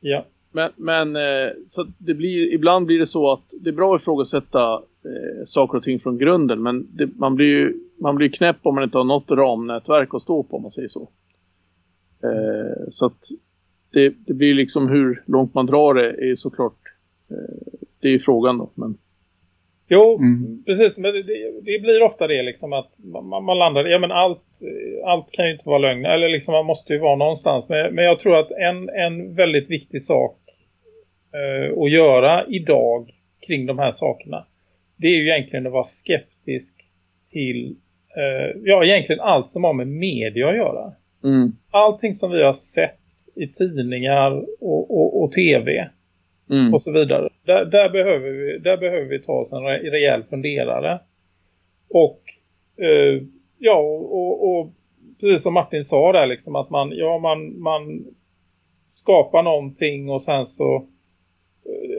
ja. Men, men eh, så det blir, ibland blir det så att det är bra att ifrågasätta eh, saker och ting från grunden. Men det, man blir ju man blir knäpp om man inte har något ramnätverk att stå på om man säger så. Eh, så att det, det blir liksom hur långt man drar det är såklart eh, det är ju frågan då. Men Jo, Mm. precis. Men det, det blir ofta det liksom att man, man landar ja men allt, allt kan ju inte vara lögn. Eller liksom man måste ju vara någonstans. Men, men jag tror att en, en väldigt viktig sak eh, att göra idag kring de här sakerna. Det är ju egentligen att vara skeptisk till eh, ja egentligen allt som har med media att göra. mm, Allting som vi har sett i tidningar och, och, och tv mm, och så vidare. Där, där, behöver vi, där behöver vi ta oss en re- rejäl funderare. Och eh, ja, och, och, precis som Martin sa där liksom att man, ja, man, man skapar någonting och sen så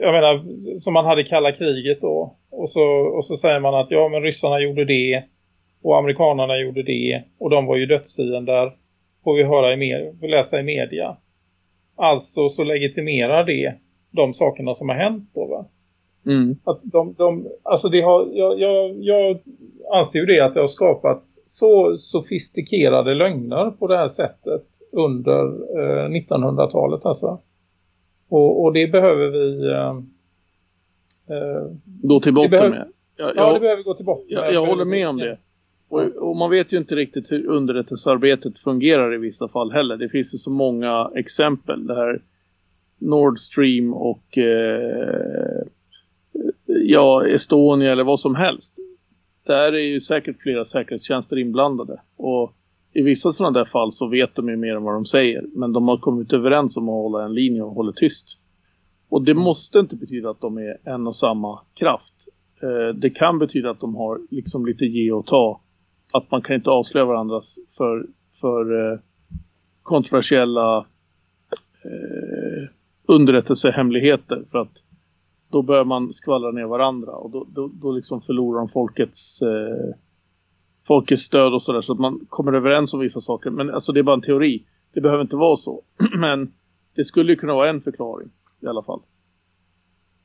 jag menar, som man hade kalla kriget då. Och så, och så säger man att ja men ryssarna gjorde det och amerikanerna gjorde det och de var ju dödsfiender får vi höra i med, läsa i media. Alltså så legitimerar det de sakerna som har hänt då va? mm, Att de, de, alltså det har, jag, jag, jag anser ju det att det har skapats så sofistikerade lögner på det här sättet under eh, 1900-talet alltså. Och, och det behöver vi eh, eh, gå till botten behöver- med. Jag, ja, det jag, behöver vi gå till botten jag, med. jag håller med om det. Och, och man vet ju inte riktigt hur underrättelsearbetet fungerar i vissa fall heller. Det finns ju så många exempel. Det här Nord Stream och eh, ja, Estonia eller vad som helst. Där är ju säkert flera säkerhetstjänster inblandade. Och i vissa sådana där fall så vet de ju mer än vad de säger. Men de har kommit överens om att hålla en linje och hålla tyst. Och det måste inte betyda att de är en och samma kraft. Eh, det kan betyda att de har liksom lite ge och ta. Att man kan inte avslöja varandras för, för eh, kontroversiella eh, underrättelsehemligheter. För att då börjar man skvallra ner varandra. Och då, då, då liksom förlorar de folkets, eh, folkets stöd och sådär. Så att man kommer överens om vissa saker. Men alltså det är bara en teori. Det behöver inte vara så. Men det skulle ju kunna vara en förklaring i alla fall.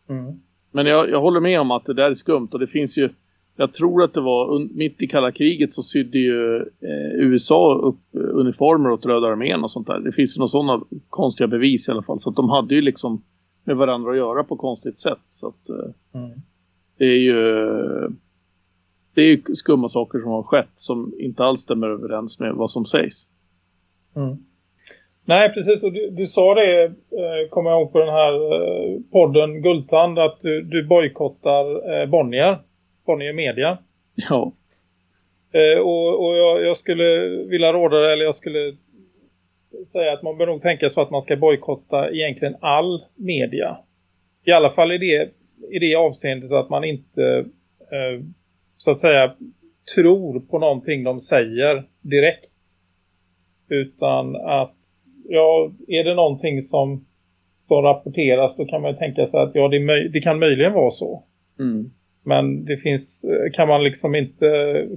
Mm. Men jag, jag håller med om att det där är skumt och det finns ju jag tror att det var mitt i kalla kriget så sydde ju eh, USA upp eh, uniformer åt Röda armén och sånt där. Det finns ju några sådana konstiga bevis i alla fall. Så att de hade ju liksom med varandra att göra på konstigt sätt. Så att eh, Mm. det är ju det är ju skumma saker som har skett som inte alls stämmer överens med vad som sägs. Mm. Nej, precis. Och du, du sa det, eh, kommer jag ihåg på den här eh, podden Guldtand, att du, du bojkottar eh, Bonnier, Bonnier Media. Ja, Eh, och och jag, jag skulle vilja råda dig, eller jag skulle säga att man bör nog tänka så att man ska bojkotta egentligen all media. I alla fall i det, i det avseendet att man inte så att säga tror på någonting de säger direkt. Utan att, ja, är det någonting som, som rapporteras då kan man tänka sig att ja, det, det kan möjligen vara så. mm. Men det finns, kan man liksom inte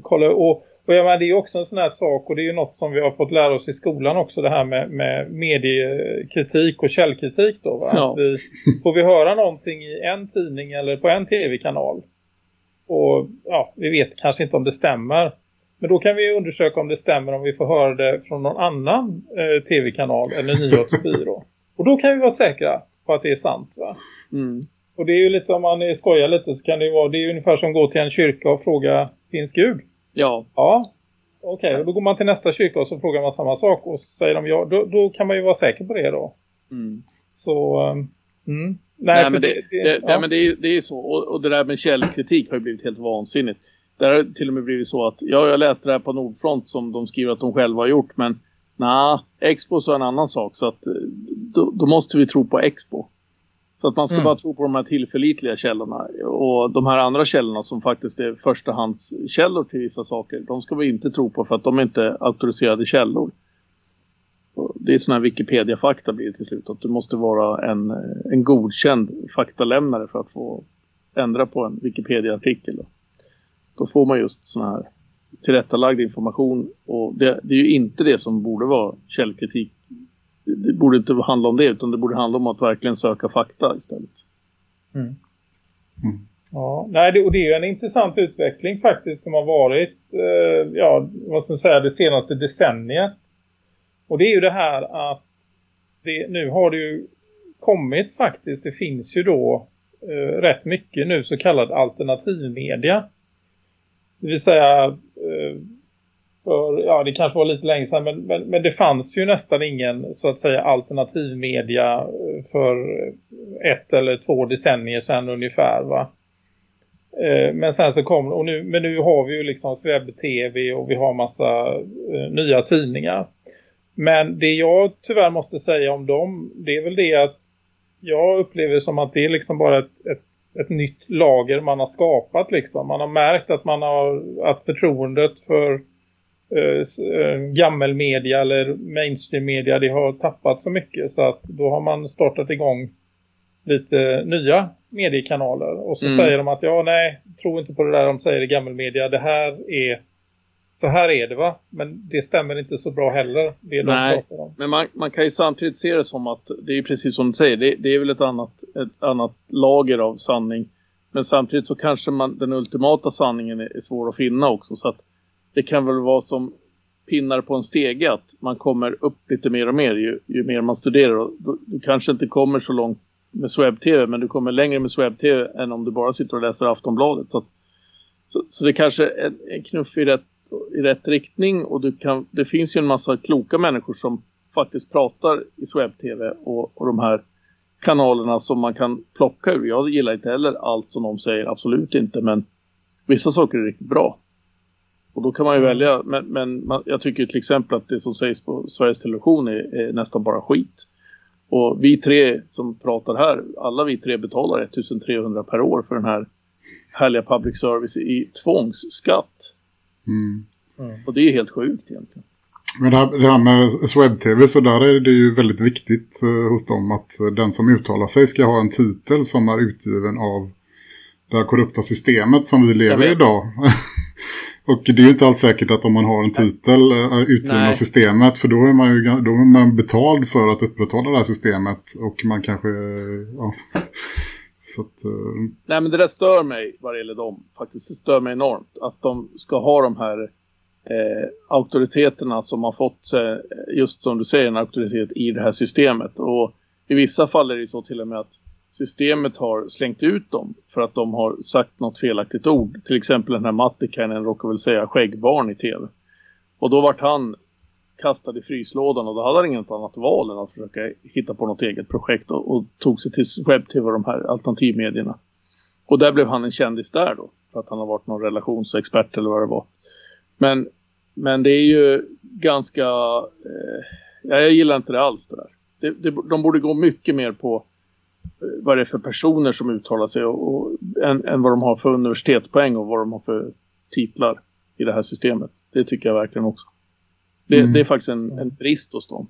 kolla. Och, och jag menar, det är också en sån här sak och det är ju något som vi har fått lära oss i skolan också. Det här med, med mediekritik och källkritik då. Va? Ja. Vi, får vi höra någonting i en tidning eller på en tv-kanal. Och ja, vi vet kanske inte om det stämmer. Men då kan vi undersöka om det stämmer om vi får höra det från någon annan eh, tv-kanal eller nyhetsbyrå. och då kan vi vara säkra på att det är sant va? Mm. Och det är ju lite, om man skojar lite så kan det ju vara, det är ungefär som att gå till en kyrka och fråga, finns Gud? Ja, Ja, okej. Och då går man till nästa kyrka och så frågar man samma sak och så säger de ja, då, då kan man ju vara säker på det då. mm. Så, um, mm. Nej, men det, det, ja. nej, men det, är, det är så. Och, och det där med källkritik har ju blivit helt vansinnigt. Det har till och med blivit så att, ja, jag läste det här på Nordfront som de skriver att de själva har gjort, men nej, Expo så är en annan sak. Så att eh, då, då måste vi tro på Expo. Så att man ska Mm. bara tro på de här tillförlitliga källorna. Och de här andra källorna som faktiskt är förstahandskällor till vissa saker, de ska vi inte tro på för att de är inte auktoriserade källor. Det är sådana här Wikipedia-fakta blir det till slut. Att du måste vara en, en godkänd faktalämnare för att få ändra på en Wikipedia-artikel. Då. då får man just sån här tillrättalagd information och det, det är ju inte det som borde vara källkritik. Det, det borde inte handla om det utan det borde handla om att verkligen söka fakta istället. Ja, nej, det, och det är ju en intressant utveckling faktiskt som har varit eh, ja, vad ska man säga, det senaste decenniet. Och det är ju det här att det, nu har det ju kommit faktiskt, det finns ju då eh, rätt mycket nu så kallad alternativmedia. Det vill säga eh, för, ja det kanske var lite länge sedan men, men, men det fanns ju nästan ingen så att säga alternativmedia eh, för ett eller två decennier sedan ungefär va. Eh, Men sen så kom och nu, men nu har vi ju liksom Sveb-TV och vi har massa eh, nya tidningar. Men det jag tyvärr måste säga om dem, det är väl det att jag upplever som att det är liksom bara ett, ett, ett nytt lager man har skapat liksom. Man har märkt att man har, att förtroendet för eh, eh, gammelmedia eller mainstream-media det har tappat så mycket så att då har man startat igång lite nya mediekanaler och så Mm. säger de att ja nej, tro inte på det där de säger i gammelmedia, det här är så här är det va, men det stämmer inte så bra heller det de Nej. om. Men man, man kan ju samtidigt se det som att det är precis som du säger, det, det är väl ett annat, ett annat lager av sanning. Men samtidigt så kanske man, den ultimata sanningen är, är svår att finna också. Så att det kan väl vara som pinnar på en stege att man kommer upp lite mer och mer ju, ju mer man studerar. Du, du kanske inte kommer så långt med Sweb-TV men du kommer längre med Sweb-TV än om du bara sitter och läser Aftonbladet. Så, att, så, så det kanske är en, en knuff i rätt, i rätt riktning och du kan, det finns ju en massa kloka människor som faktiskt pratar i Sweb-TV och, och de här kanalerna som man kan plocka ur. Jag gillar inte heller allt som de säger, absolut inte, men vissa saker är riktigt bra. Och då kan man ju välja, men, men man, jag tycker till exempel att det som sägs på Sveriges Television är, är nästan bara skit. Och vi tre som pratar här, alla vi tre betalar 1300 per år för den här härliga public service i tvångsskatt. Mm. Och det är helt sjukt egentligen. Men det här, det här med Sweb-TV så där är det ju väldigt viktigt eh, hos dem att eh, den som uttalar sig ska ha en titel som är utgiven av det här korrupta systemet som vi lever i idag. Och det är ju inte alls säkert att om man har en titel eh, utgiven av systemet för då är man ju då är man betald för att upprätthålla det här systemet och man kanske, ja. Så att, uh... Nej men det där stör mig vad det gäller dem. Faktiskt det stör mig enormt. Att de ska ha de här eh, auktoriteterna som har fått eh, just som du säger en auktoritet i det här systemet. Och i vissa fall är det så till och med att systemet har slängt ut dem för att de har sagt något felaktigt ord. Till exempel den här Mattikainen råkar väl säga skäggbarn i tv. Och då vart han kastad i fryslådan och då hade han inget annat val än att försöka hitta på något eget projekt och, och tog sig till webb-tv och de här alternativmedierna. Och där blev han en kändis där då. För att han har varit någon relationsexpert eller vad det var. Men, men det är ju ganska... Eh, jag gillar inte det alls det där. Det, det, de borde gå mycket mer på eh, vad det är för personer som uttalar sig och, och, än, än vad de har för universitetspoäng och vad de har för titlar i det här systemet. Det tycker jag verkligen också. Det, Mm. det är faktiskt en, en brist hos dem.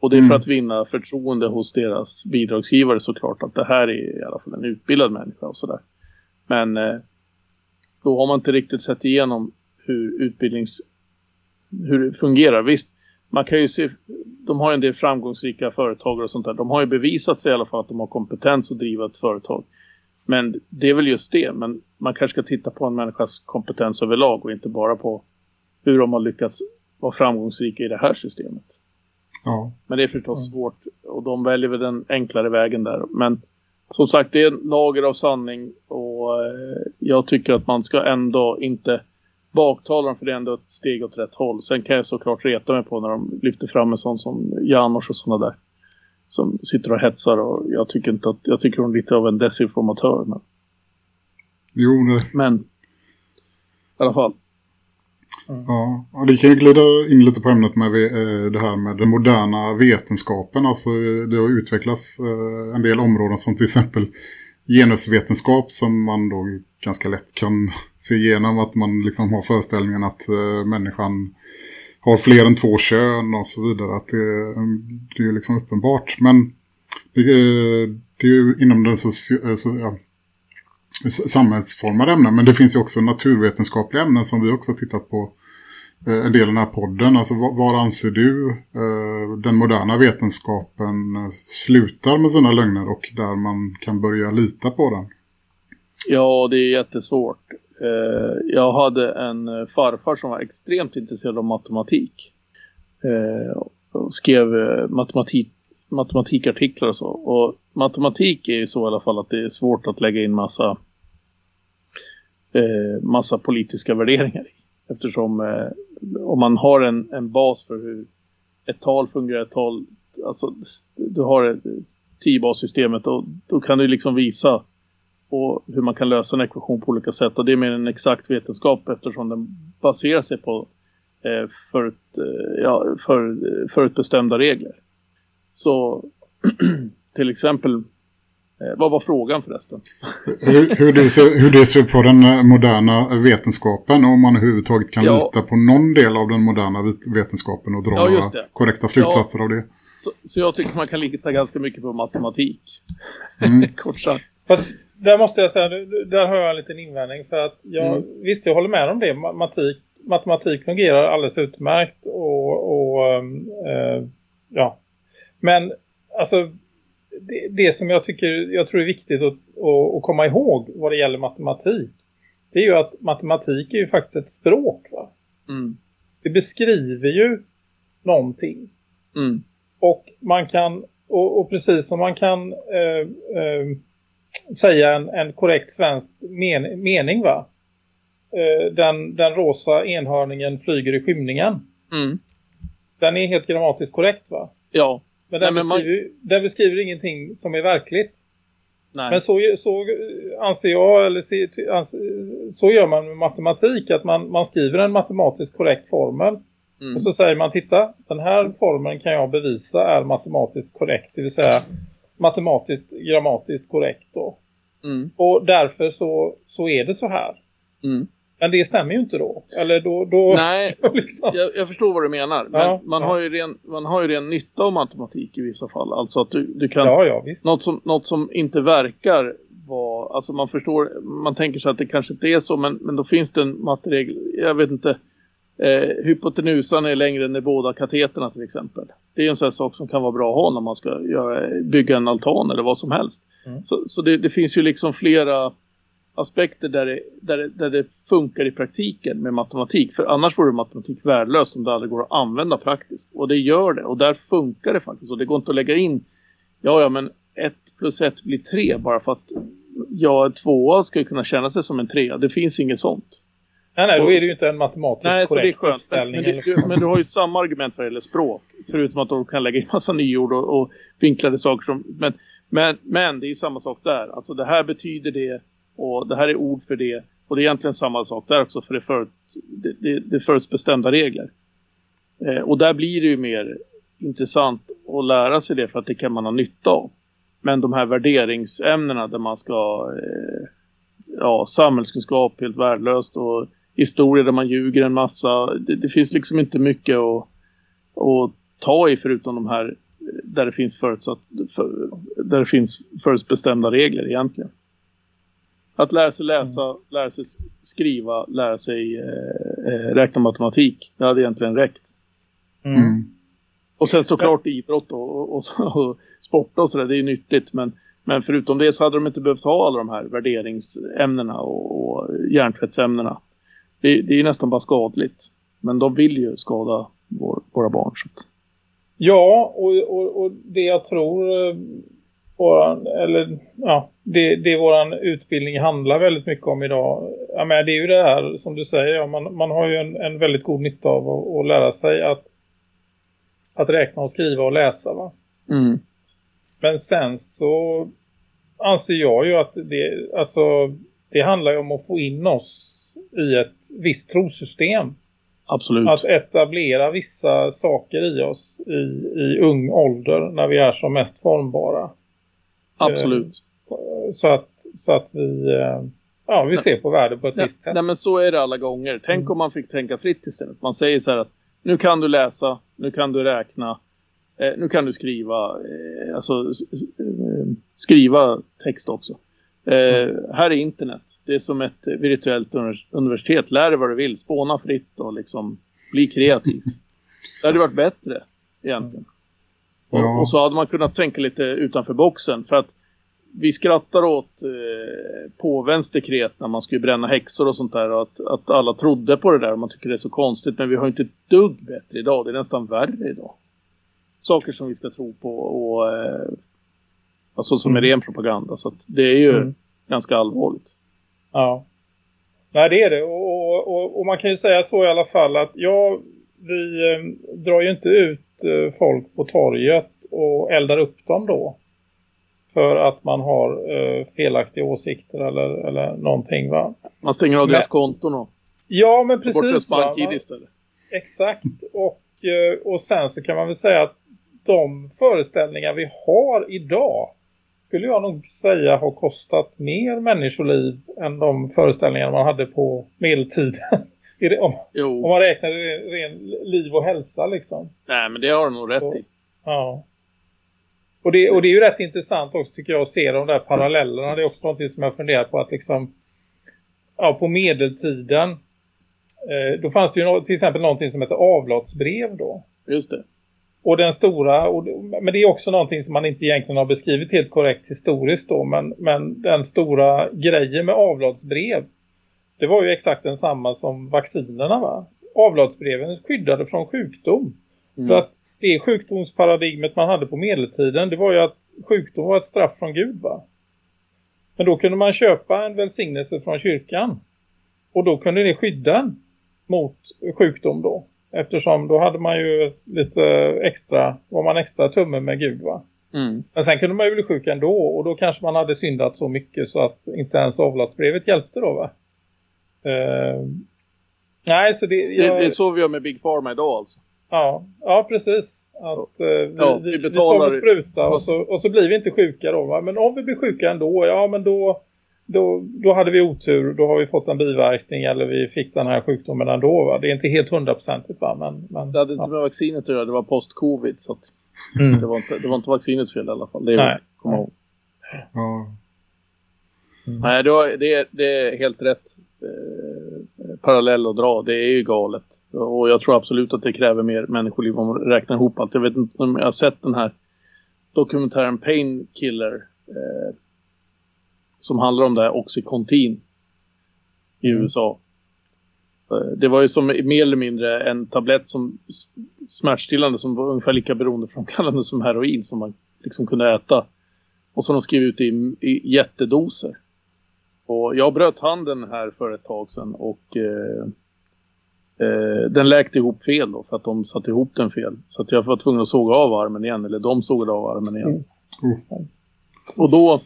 Och det är för Mm. att vinna förtroende hos deras bidragsgivare såklart att det här är i alla fall en utbildad människa och sådär. Men eh, då har man inte riktigt sett igenom hur utbildnings hur det fungerar. Visst, man kan ju se, de har ju en del framgångsrika företag och sånt där. De har ju bevisat sig i alla fall att de har kompetens att driva ett företag. Men det är väl just det. Men man kanske ska titta på en människas kompetens överlag och inte bara på hur de har lyckats vara framgångsrika i det här systemet. ja. Men det är förstås svårt och de väljer väl den enklare vägen där. Men som sagt, det är en lager av sanning och eh, jag tycker att man ska ändå inte baktala dem för det är ändå ett steg åt rätt håll. Sen kan jag såklart reta mig på när de lyfter fram en sån som Janos och sådana där. Som sitter och hetsar och jag tycker inte att, jag tycker hon är lite av en desinformatör. Men, Jo, det, men i alla fall. Mm. Ja, och det kan ju glida in lite på ämnet med eh, det här med den moderna vetenskapen. Alltså det har utvecklats eh, en del områden som till exempel genusvetenskap som man då ganska lätt kan se igenom att man liksom har föreställningen att eh, människan har fler än två kön och så vidare. Att det, mm, det är ju liksom uppenbart. Men det, är- det är ju inom den soci- så, ja, samhällsformade ämnen. Men det finns ju också naturvetenskapliga ämnen som vi också har tittat på eh, en del i den här podden. Alltså var anser du eh, den moderna vetenskapen eh, slutar med sina lögner och där man kan börja lita på den? Ja, det är jättesvårt. Jag hade en farfar som var extremt intresserad av matematik. Och skrev matematik, matematikartiklar och så. Och matematik är ju så i alla fall att det är svårt att lägga in massa, eh, massa politiska värderingar i. Eftersom eh, om man har en, en bas för hur ett tal fungerar, ett tal, alltså du har tiobassystemet och då kan du liksom visa och hur man kan lösa en ekvation på olika sätt. Och det är mer en exakt vetenskap eftersom den baserar sig på eh, för, ett, ja, för, förutbestämda regler. Så till exempel, vad var frågan förresten? Hur, hur, det ser, hur det ser på den eh, moderna vetenskapen och om man överhuvudtaget kan Ja. lita på någon del av den moderna vetenskapen och dra Ja, korrekta slutsatser av det. Så, så jag tycker man kan lita ganska mycket på matematik. Mm. Kort sagt. För att där måste jag säga, där har jag en liten invändning för att jag, Mm. visst jag håller med om det, matematik, matematik fungerar alldeles utmärkt och, och eh, ja, men alltså det, det som jag tycker, jag tror är viktigt att, att, komma ihåg vad det gäller matematik det är ju att matematik är ju faktiskt ett språk va? Mm. Det beskriver ju någonting Mm. och man kan, och, och precis som man kan eh, eh, säga en, en korrekt svensk men, mening va. Eh, den, den rosa enhörningen flyger i skymningen. Mm. Den är helt grammatiskt korrekt va. Ja, Men den, Nej, men man- beskriver, den beskriver ingenting som är verkligt. nej. Men så, så anser jag, eller så gör man med matematik. Att man, man skriver en matematiskt korrekt formel. Mm. Och så säger man, titta, den här formeln kan jag bevisa är matematiskt korrekt. Det vill säga matematiskt, grammatiskt korrekt då. Mm. Och därför så, så är det så här. Mm. Men det stämmer ju inte då. Eller då... då Nej, liksom. jag, jag förstår vad du menar. Men Ja, man, ja. Har ju ren, man har ju ren nytta av matematik i vissa fall. Alltså att du, du kan... Ja. Något som, något som inte verkar vara... Alltså man förstår... Man tänker sig att det kanske inte är så. Men, men då finns det en matteregel. Jag vet inte. Eh, hypotenusan är längre än de båda kateterna till exempel. Det är en sån här sak som kan vara bra att ha när man ska göra, bygga en altan eller vad som helst. Mm. Så, så det, det finns ju liksom flera aspekter där det, där, det, där det funkar i praktiken med matematik. För annars vore matematik värdelöst om det aldrig går att använda praktiskt. Och det gör det. Och där funkar det faktiskt. Och det går inte att lägga in, ja ja men ett plus ett blir tre bara för att ja, en tvåa ska ju kunna känna sig som en trea. Det finns inget sånt. Nej, nej, då är det ju inte en matematiskt Nej, så det är korrekt skönt. Men, eller du, men du har ju samma argument vad det gäller språk. Förutom att du kan lägga in massa nyord och, och vinklade saker. Som, men, men, men det är ju samma sak där. Alltså det här betyder det och det här är ord för det. Och det är egentligen samma sak där också för det, förut, det, det, det förutbestämda regler. Eh, och där blir det ju mer intressant att lära sig det för att det kan man ha nytta av. Men de här värderingsämnena där man ska eh, ja, samhällskunskap helt värdelöst och historia där man ljuger en massa. Det, det finns liksom inte mycket att, att ta i förutom de här eh, där det finns förutsatt, för, där det finns förutbestämda regler egentligen. Att lära sig läsa, lära sig skriva, lära sig eh, eh, räkna matematik. Det hade egentligen räckt. Mm. Mm. Och sen såklart idrott och, och, och, och sport och sådär, det är ju nyttigt. Men, men förutom det så hade de inte behövt ha alla de här värderingsämnena och, och hjärntvättsämnena. Det, det är ju nästan bara skadligt. Men de vill ju skada vår, våra barn. Så att, Ja, och, och, och det jag tror eh, våran, eller, ja, det, det våran utbildning handlar väldigt mycket om idag. Ja, men det är ju det här som du säger, ja, man, man har ju en, en väldigt god nytta av att, att lära sig att, att räkna och skriva och läsa va. mm. Men sen så anser jag ju att det, alltså, det handlar ju om att få in oss i ett visst trosystem. Absolut. Att etablera vissa saker i oss i, i ung ålder när vi är som mest formbara. Absolut. Så att, så att vi, eh, ja, vi ser på världen på ett Nej, visst sätt. nej men så är det alla gånger. Tänk Mm. om man fick tänka fritt istället. Man säger så här att nu kan du läsa, nu kan du räkna, eh, nu kan du skriva, eh, alltså eh, skriva text också. Eh, här är internet. Det är som ett virtuellt univers- universitet. Lär dig vad du vill, spåna fritt och liksom bli kreativ. det hade varit bättre egentligen. Och, Ja. och så hade man kunnat tänka lite utanför boxen. För att vi skrattar åt eh, påvens dekret när man skulle bränna häxor och sånt där. Och att, att alla trodde på det där och man tycker det är så konstigt. Men vi har inte ett dugg bättre idag. Det är nästan värre idag. Saker som vi ska tro på och eh, alltså som är ren propaganda. Så det är ju Mm. ganska allvarligt. Ja. Nej, det är det. Och, och, och man kan ju säga så i alla fall att ja, vi eh, drar ju inte ut eh, folk på torget och eldar upp dem då. För att man har eh, felaktiga åsikter eller, eller någonting va. Man stänger av Men- deras konton och Ja, men bort precis. Man- istället. Exakt. Och, eh, och sen så kan man väl säga att de föreställningar vi har idag skulle jag nog säga har kostat mer människoliv än de föreställningar man hade på medeltiden. Om, om man räknar ren, liv och hälsa liksom. nej men det har du nog rätt i. Ja. Och det, och det är ju rätt intressant också tycker jag att se de där parallellerna. Det är också något som jag funderar på att liksom ja, på medeltiden eh, då fanns det ju till exempel någonting som heter avlatsbrev då. Just det. Och den stora, och, men det är också någonting som man inte egentligen har beskrivit helt korrekt historiskt då. Men, men den stora grejen med avlatsbrev, det var ju exakt densamma som vaccinerna va? Avlatsbreven skyddade från sjukdom. Mm. För att det sjukdomsparadigmet man hade på medeltiden, det var ju att sjukdom var ett straff från Gud va? Men då kunde man köpa en välsignelse från kyrkan. Och då kunde det skydda en mot sjukdom då. Eftersom då hade man ju lite extra, var man extra tumme med Gud va? Mm. Men sen kunde man ju bli sjuk ändå och då kanske man hade syndat så mycket så att inte ens avlatsbrevet hjälpte då va? Eh, nej så det, Det, jag, det är så vi gör med Big Pharma idag alltså. Ja, ja precis. Att, eh, vi, Ja, vi, vi vi tar en spruta och så, och så blir vi inte sjuka då va? Men om vi blir sjuka ändå, ja men då, då, då hade vi otur, då har vi fått en biverkning eller vi fick den här sjukdomen ändå va? Det är inte helt hundraprocentigt va? Men, men, Det hade inte ja. med vaccinet att göra, det var post-covid. Så att Mm. det, var inte, det var inte vaccinets fel i alla fall. Det är Nej. komma ihåg. Ja. Nej, det, var, det, det är helt rätt eh, parallell att dra. Det är ju galet. Och jag tror absolut att det kräver mer människoliv om man räknar ihop allt. Jag vet inte om jag har sett den här dokumentären Painkiller eh, som handlar om det här Oxycontin i USA. Eh, Det var ju som mer eller mindre en tablett som smärtstillande som var ungefär lika beroendeframkallande som heroin som man liksom kunde äta. Och som de skrev ut i, i jättedoser. Och jag bröt handen här för ett tag sedan och eh, eh, den läkte ihop fel då för att de satte ihop den fel. Så att jag var tvungen att såga av armen igen, eller de sågade av armen igen. Mm. Och då,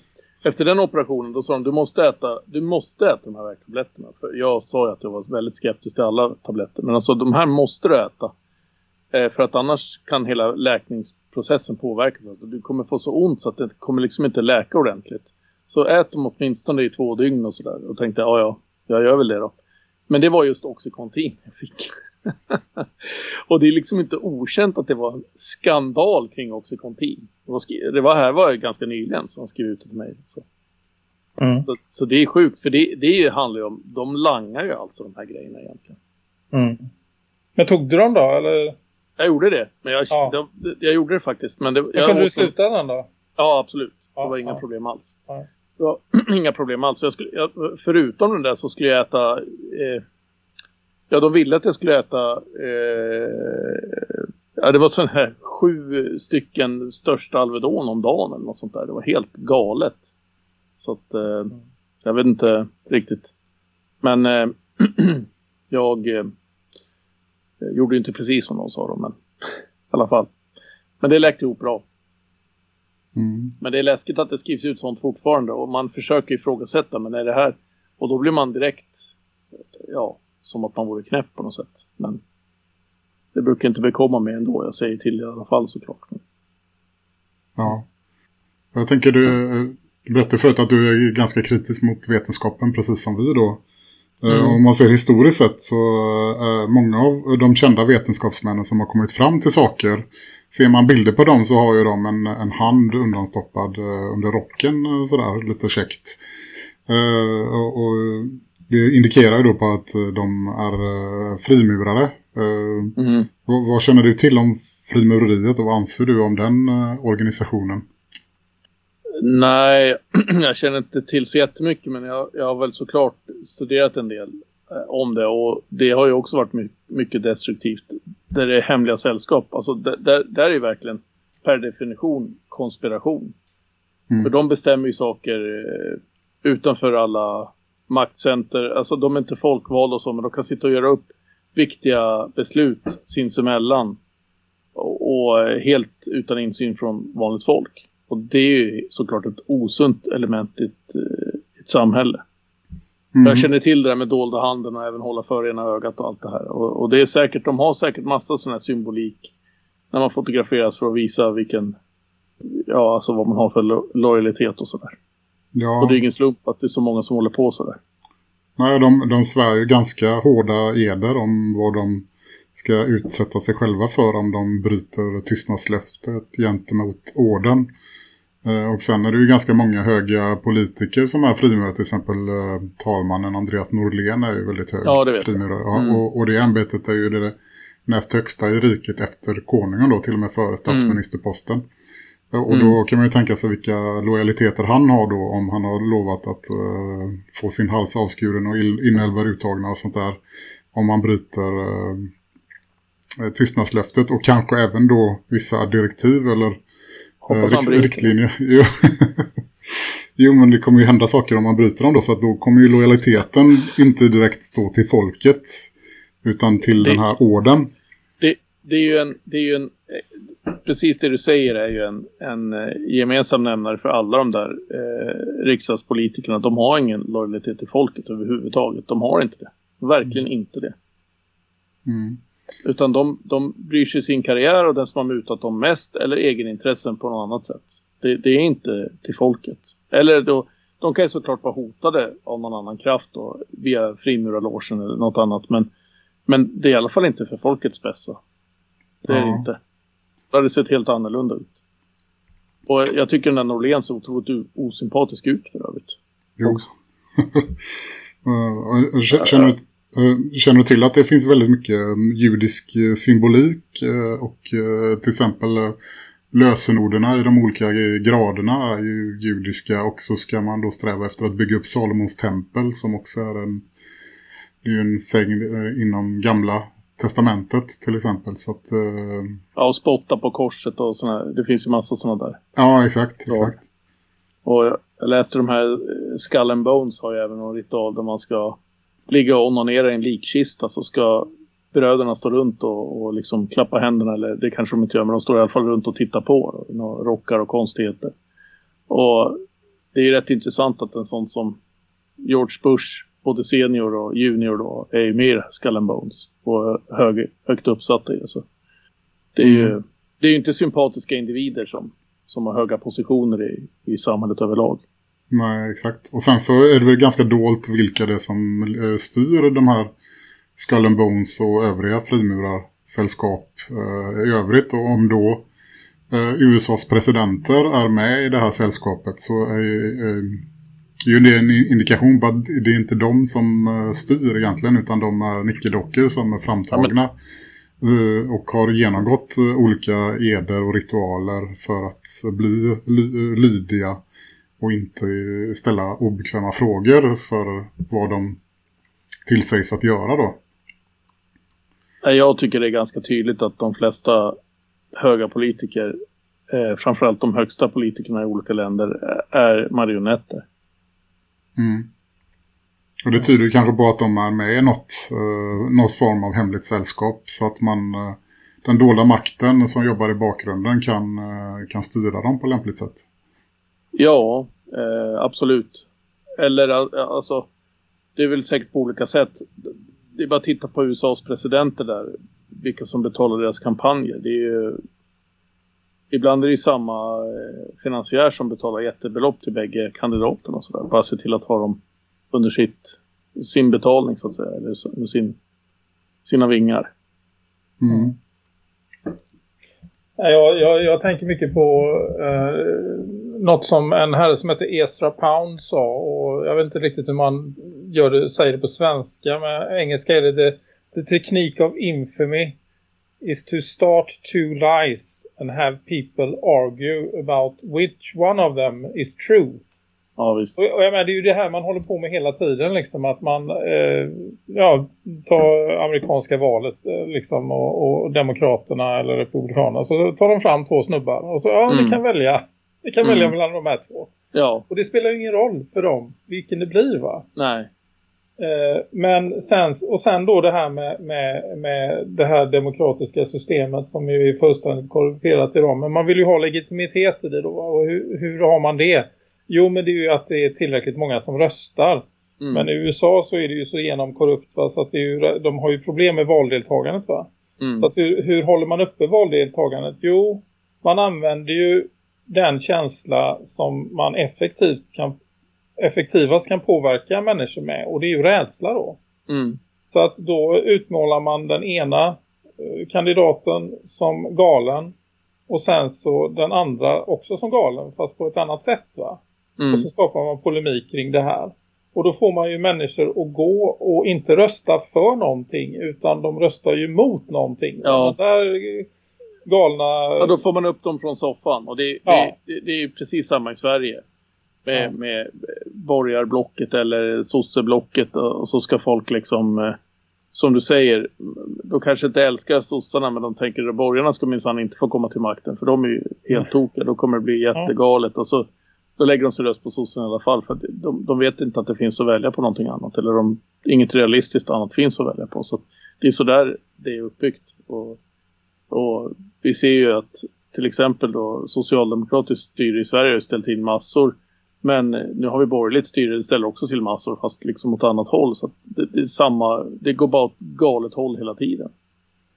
efter den operationen, då sa de du måste äta, du måste äta de här värktabletterna. För jag sa ju att jag var väldigt skeptisk till alla tabletter. Men alltså de här måste du äta. Eh, för att annars kan hela läkningsprocessen påverkas. Alltså, du kommer få så ont så att det kommer liksom inte läka ordentligt. Så ät dem åtminstone i två dygn och sådär. Och tänkte, ja ja, jag gör väl det då. Men det var just Oxycontin jag fick. och det är liksom inte okänt att det var en skandal kring Oxycontin. Det var, skri- det var här var ganska nyligen som de skrev ut till mig. Så, Mm. så, så det är sjukt, för det, det handlar ju om, de langar ju alltså de här grejerna egentligen. Mm. Men tog du dem då? Eller Jag gjorde det, men jag, Ja. det, jag gjorde det faktiskt. Men det, men jag kunde du åt dem- sluta den då? Ja, absolut. Ja, det var inga ja. problem alls. Ja. Det var inga problem alls. Jag skulle, jag, förutom den där så skulle jag äta... Eh, ja, de ville att jag skulle äta... Eh, ja, det var sån här sju stycken största Alvedon om dagen eller något sånt där. Det var helt galet. Så att... Eh, jag vet inte riktigt. Men eh, jag eh, gjorde ju inte precis som de sa då, men i alla fall. Men det läkte ihop bra. Mm. Men det är läskigt att det skrivs ut sånt fortfarande och man försöker ifrågasätta men är det här och då blir man direkt ja, som att man vore knäpp på något sätt. Men det brukar inte bekomma mig ändå, jag säger till i alla fall såklart. Ja. Jag tänker du, berättade förut att du är ganska kritisk mot vetenskapen precis som vi då. Eh, Mm. Om man ser historiskt sett så eh, många av de kända vetenskapsmännen som har kommit fram till saker ser man bilder på dem så har ju de en, en hand undanstoppad eh, under rocken sådär lite käckt. Och, och det indikerar ju då på att de är frimurare. Mm. vad, vad känner du till om frimureriet och vad anser du om den organisationen? Nej, jag känner inte till så jättemycket men jag, jag har väl såklart studerat en del eh, om det och det har ju också varit my mycket destruktivt. Där det är hemliga sällskap, alltså där, där, där är ju verkligen per definition konspiration. Mm. För de bestämmer ju saker eh, utanför alla maktcenter, alltså de är inte folkvalda och så men de kan sitta och göra upp viktiga beslut sinsemellan och, och eh, helt utan insyn från vanligt folk. Och det är ju såklart ett osunt element i ett, eh, ett samhälle. Mm. Jag känner till det där med dolda handen och även hålla för ena ögat och allt det här. Och, och det är säkert, de har säkert massa sån här symbolik när man fotograferas för att visa vilken, ja alltså vad man har för lo lojalitet och sådär. Ja. Och det är ingen slump att det är så många som håller på sådär. Nej, de, de svär ju ganska hårda eder om vad de ska utsätta sig själva för om de bryter tystnadslöftet gentemot orden. Eh, och sen är det ju ganska många höga politiker som är frimurare, till exempel eh, talmannen Andreas Norlén är ju väldigt hög Ja, frimurare. Ja, Mm. och, och det ämbetet är ju det näst högsta i riket efter konungen då, till och med före statsministerposten. Eh, Och då kan man ju tänka sig vilka lojaliteter han har då om han har lovat att eh, få sin hals avskuren och inälvar uttagna och sånt där. Om man bryter eh, tystnadslöftet och kanske även då vissa direktiv eller Hoppas han bryter. riktlinjer. Jo. jo, men det kommer ju hända saker om man bryter dem då så att då kommer ju lojaliteten inte direkt stå till folket utan till Det- den här orden. Det, det är ju en, det är ju en eh, precis det du säger är ju en, en eh, gemensam nämnare för alla de där eh, riksdagspolitikerna. De har ingen lojalitet till folket överhuvudtaget. De har inte det. Verkligen inte det. Mm. Utan de, de bryr sig sin karriär och den som har mutat dem mest eller egenintressen på något annat sätt. Det, det är inte till folket. Eller då, de kan ju såklart vara hotade av någon annan kraft då, via frimurarlogen eller något annat. Men, men det är i alla fall inte för folkets bästa. Det är det inte. Det hade sett helt annorlunda ut. Och jag tycker den där Norlén ser otroligt osympatisk ut för övrigt. Jo. Också. Känner, du- eh, känner du till att det finns väldigt mycket mm, judisk eh, symbolik eh, och eh, till exempel eh, lösenorderna i de olika eh, graderna är ju judiska och så ska man då sträva efter att bygga upp Salomons tempel som också är en, det är en sägn eh, inom gamla testamentet till exempel så att eh, Ja, och spotta på korset och sådana Det finns ju massa sådana där. ja exakt, exakt. Och jag, läste de här eh, Skull and Bones har ju även någon ritual där man ska ligga och onanera i en likkista så ska bröderna stå runt och, och liksom klappa händerna eller det kanske de inte gör men de står i alla fall runt och tittar på då, rockar och konstigheter. Och det är ju rätt intressant att en sån som George Bush både senior och junior då är ju med i Skull and Bones och hög, högt uppsatta i det så. Det är ju det är inte sympatiska individer som, som har höga positioner i, i samhället överlag. Nej, exakt. Och sen så är det väl ganska dolt vilka det är som eh, styr de här Skull and Bones och övriga frimurarsällskap eh, i övrigt. Och om då eh, USAs presidenter är med i det här sällskapet så är ju, eh, ju det en indikation på att det är inte de som eh, styr egentligen utan de är nickedockor som är framtagna. Eh, och har genomgått eh, olika eder och ritualer för att bli eh, lydiga och inte ställa obekväma frågor för vad de tillsägs att göra då. Jag tycker det är ganska tydligt att de flesta höga politiker, eh, framförallt de högsta politikerna i olika länder, eh, är marionetter. Mm. Och det tyder kanske på att de är med i något, eh, något form av hemligt sällskap så att man, eh, den dolda makten som jobbar i bakgrunden kan, eh, kan styra dem på lämpligt sätt. Ja, eh, absolut. Eller al- alltså, det är väl säkert på olika sätt. Det är bara att titta på USAs presidenter där. Vilka som betalar deras kampanjer. Det är ju, ibland är det ju samma eh, finansiär som betalar jättebelopp till bägge kandidaterna och sådär. Bara se till att ha dem under sitt sin betalning så att säga. Eller så- sin, sina vingar. Mm. Ja, Jag, jag, jag tänker mycket på eh, något som en herre som heter Ezra Pound sa och jag vet inte riktigt hur man gör det, säger det på svenska men engelska är det the, the technique of infamy is to start two lies and have people argue about which one of them is true. Ja visst. Och, och jag menar, det är ju det här man håller på med hela tiden liksom att man eh, ja, tar amerikanska valet eh, liksom och, och demokraterna eller republikanerna så tar de fram två snubbar och så ja, Mm. ni kan välja ni kan Mm. välja mellan de här två. Ja, Och det spelar ju ingen roll för dem vilken det blir va. nej. Eh, men sen, och sen då det här med, med, med det här demokratiska systemet som ju är fullständigt korrumperat idag. Men man vill ju ha legitimitet i det då. va? Och hur, hur har man det? Jo men det är ju att det är tillräckligt många som röstar. Mm. Men i USA så är det ju så genomkorrupt va? så att ju, de har ju problem med valdeltagandet va. Mm. Så att hur, hur håller man uppe valdeltagandet? Jo, man använder ju den känsla som man effektivt kan, effektivast kan påverka människor med. Och det är ju rädsla då. Mm. Så att då utmålar man den ena eh, kandidaten som galen. Och sen så den andra också som galen fast på ett annat sätt va. Mm. Och så skapar man polemik kring det här. Och då får man ju människor att gå och inte rösta för någonting utan de röstar ju mot någonting. Ja. Där galna... Ja, då får man upp dem från soffan. Och det, Ja. det, det är ju precis samma i Sverige. Med, Ja. med borgarblocket eller sosseblocket. Och så ska folk liksom, eh, som du säger, då kanske inte älskar sossarna. Men de tänker att borgarna ska minsann inte få komma till makten. För de är ju helt tokiga. Då kommer det bli jättegalet. Och så då lägger de sig röst på sossarna i alla fall. För de, de vet inte att det finns att välja på någonting annat. Eller de, inget realistiskt annat finns att välja på. Så det är så där det är uppbyggt. Och, och vi ser ju att till exempel då socialdemokratiskt styre i Sverige har ställt in massor. Men nu har vi borgerligt styre, det ställer också till massor fast liksom åt annat håll. Så att det, det är samma, det går bara åt galet håll hela tiden.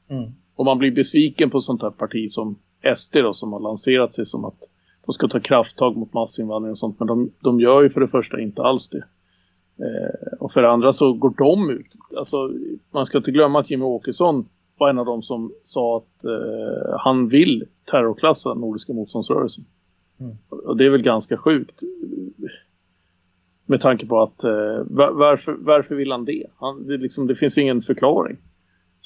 Mm. Och man blir besviken på sånt här parti som SD då som har lanserat sig som att de ska ta krafttag mot massinvandring och sånt. Men de, de gör ju för det första inte alls det. Eh, och för det andra så går de ut. Alltså man ska inte glömma att Jimmy Åkesson var en av dem som sa att eh, han vill terrorklassa Nordiska motståndsrörelsen. Mm. Och det är väl ganska sjukt. Med tanke på att eh, var, varför, varför vill han det? Han, det, liksom, det finns ingen förklaring.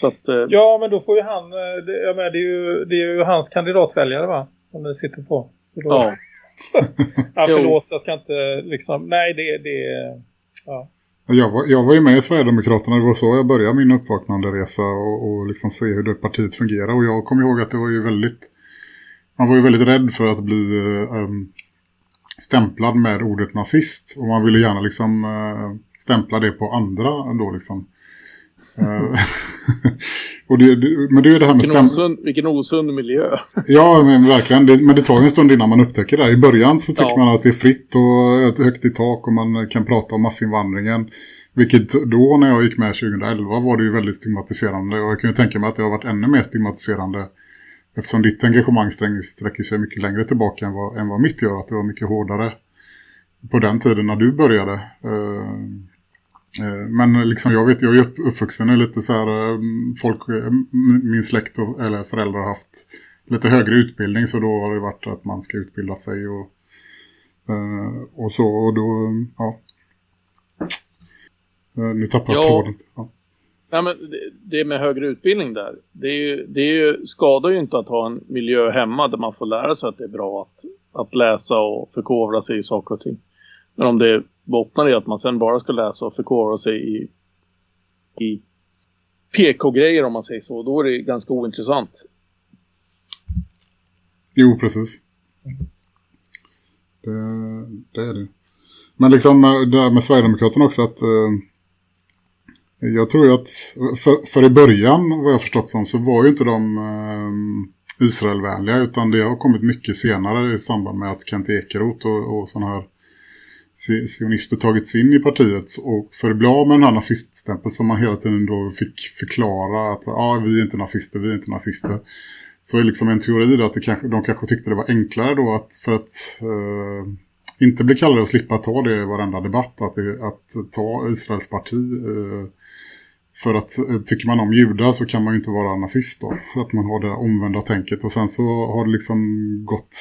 Att, eh, Ja, men då får ju han... eh, Det, jag menar, det, är ju, det är ju hans kandidatväljare va? Som ni sitter på. Så då, ja. ja, förlåt, jag ska inte liksom... Nej, det... det ja. Jag var, jag var ju med i Sverigedemokraterna, det var så jag började min uppvaknande resa och, och liksom se hur det partiet fungerar. Och jag kommer ihåg att det var ju väldigt, man var ju väldigt rädd för att bli eh, stämplad med ordet nazist. Och man ville gärna liksom eh, stämpla det på andra ändå liksom. Och det, det, men det är det här med Vilken, osund, vilken osund miljö. Ja, men verkligen. Det, men det tar en stund innan man upptäcker det. I början så tycker Ja. man att det är fritt och ett högt i tak och man kan prata om massinvandringen. Vilket då när jag gick med 2011 var det ju väldigt stigmatiserande. Och jag kan ju tänka mig att det har varit ännu mer stigmatiserande. Eftersom ditt engagemang sträcker sig mycket längre tillbaka än vad, än vad mitt gör. Att det var mycket hårdare på den tiden när du började. Eh, Men liksom jag vet, jag är upp- uppvuxen i lite så här, eh, folk, eh, min släkt och, eller föräldrar har haft lite högre utbildning så då har det varit att man ska utbilda sig och, eh, och så och då, ja. Eh, Nu tappar jag Ja. tråden. Ja. Nej, men det, det med högre utbildning där. Det, är ju, det är ju, skadar ju inte att ha en miljö hemma där man får lära sig att det är bra att, att läsa och förkovra sig i saker och ting. Men om det bottnar i att man sen bara ska läsa och förkovra sig i, i PK-grejer om man säger så, då är det ganska ointressant. Jo, precis. Det, det är det. Men liksom eh, det här med Sverigedemokraterna också att eh, jag tror ju att för, för i början vad jag förstått som så var ju inte de eh, Israelvänliga utan det har kommit mycket senare i samband med att Kent Ekeroth och, och sådana här sionister sionister tagits in i partiet och för att bli av med den här naziststämpeln som man hela tiden då fick förklara att ah, vi är inte nazister, vi är inte nazister så är liksom en teori då att det kanske, de kanske tyckte det var enklare då att för att eh, inte bli kallade och slippa ta det i varenda debatt. Att, det, att ta Israels parti. Eh, för att eh, tycker man om judar så kan man ju inte vara nazist då. Att man har det omvända tänket. Och sen så har det liksom gått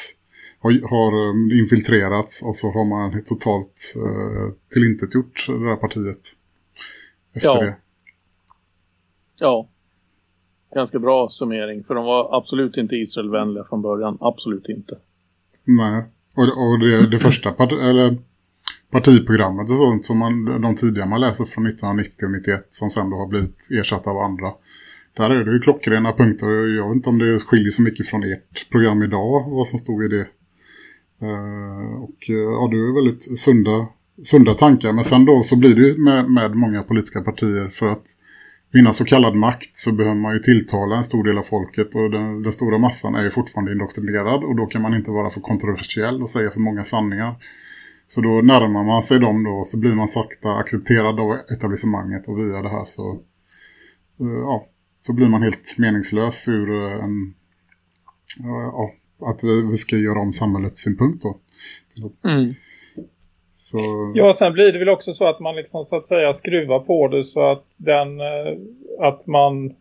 har, har eh, infiltrerats och så har man totalt eh, tillintetgjort det här partiet efter Ja. det. Ja. Ganska bra summering. För de var absolut inte Israelvänliga från början. Absolut inte. Nej, och, och det, det första part, eller partiprogrammet och sånt som man, de tidigare man läser från 1990 och 91 som sen då har blivit ersatt av andra. Där är det ju klockrena punkter. Jag vet inte om det skiljer så mycket från ert program idag, vad som stod i det. Eh, och eh, ja, det är väldigt sunda, sunda tankar. Men sen då så blir det ju med, med många politiska partier för att vinna så kallad makt så behöver man ju tilltala en stor del av folket och den, den stora massan är ju fortfarande indoktrinerad och då kan man inte vara för kontroversiell och säga för många sanningar. Så då närmar man sig dem då så blir man sakta accepterad av etablissemanget och via det här så, eh, ja, så blir man helt meningslös ur en, ja, att vi, vi ska göra om samhällets synpunkt då. Mm. Så, Ja, sen blir det väl också så att man liksom så att säga skruvar på det så att den eh, att man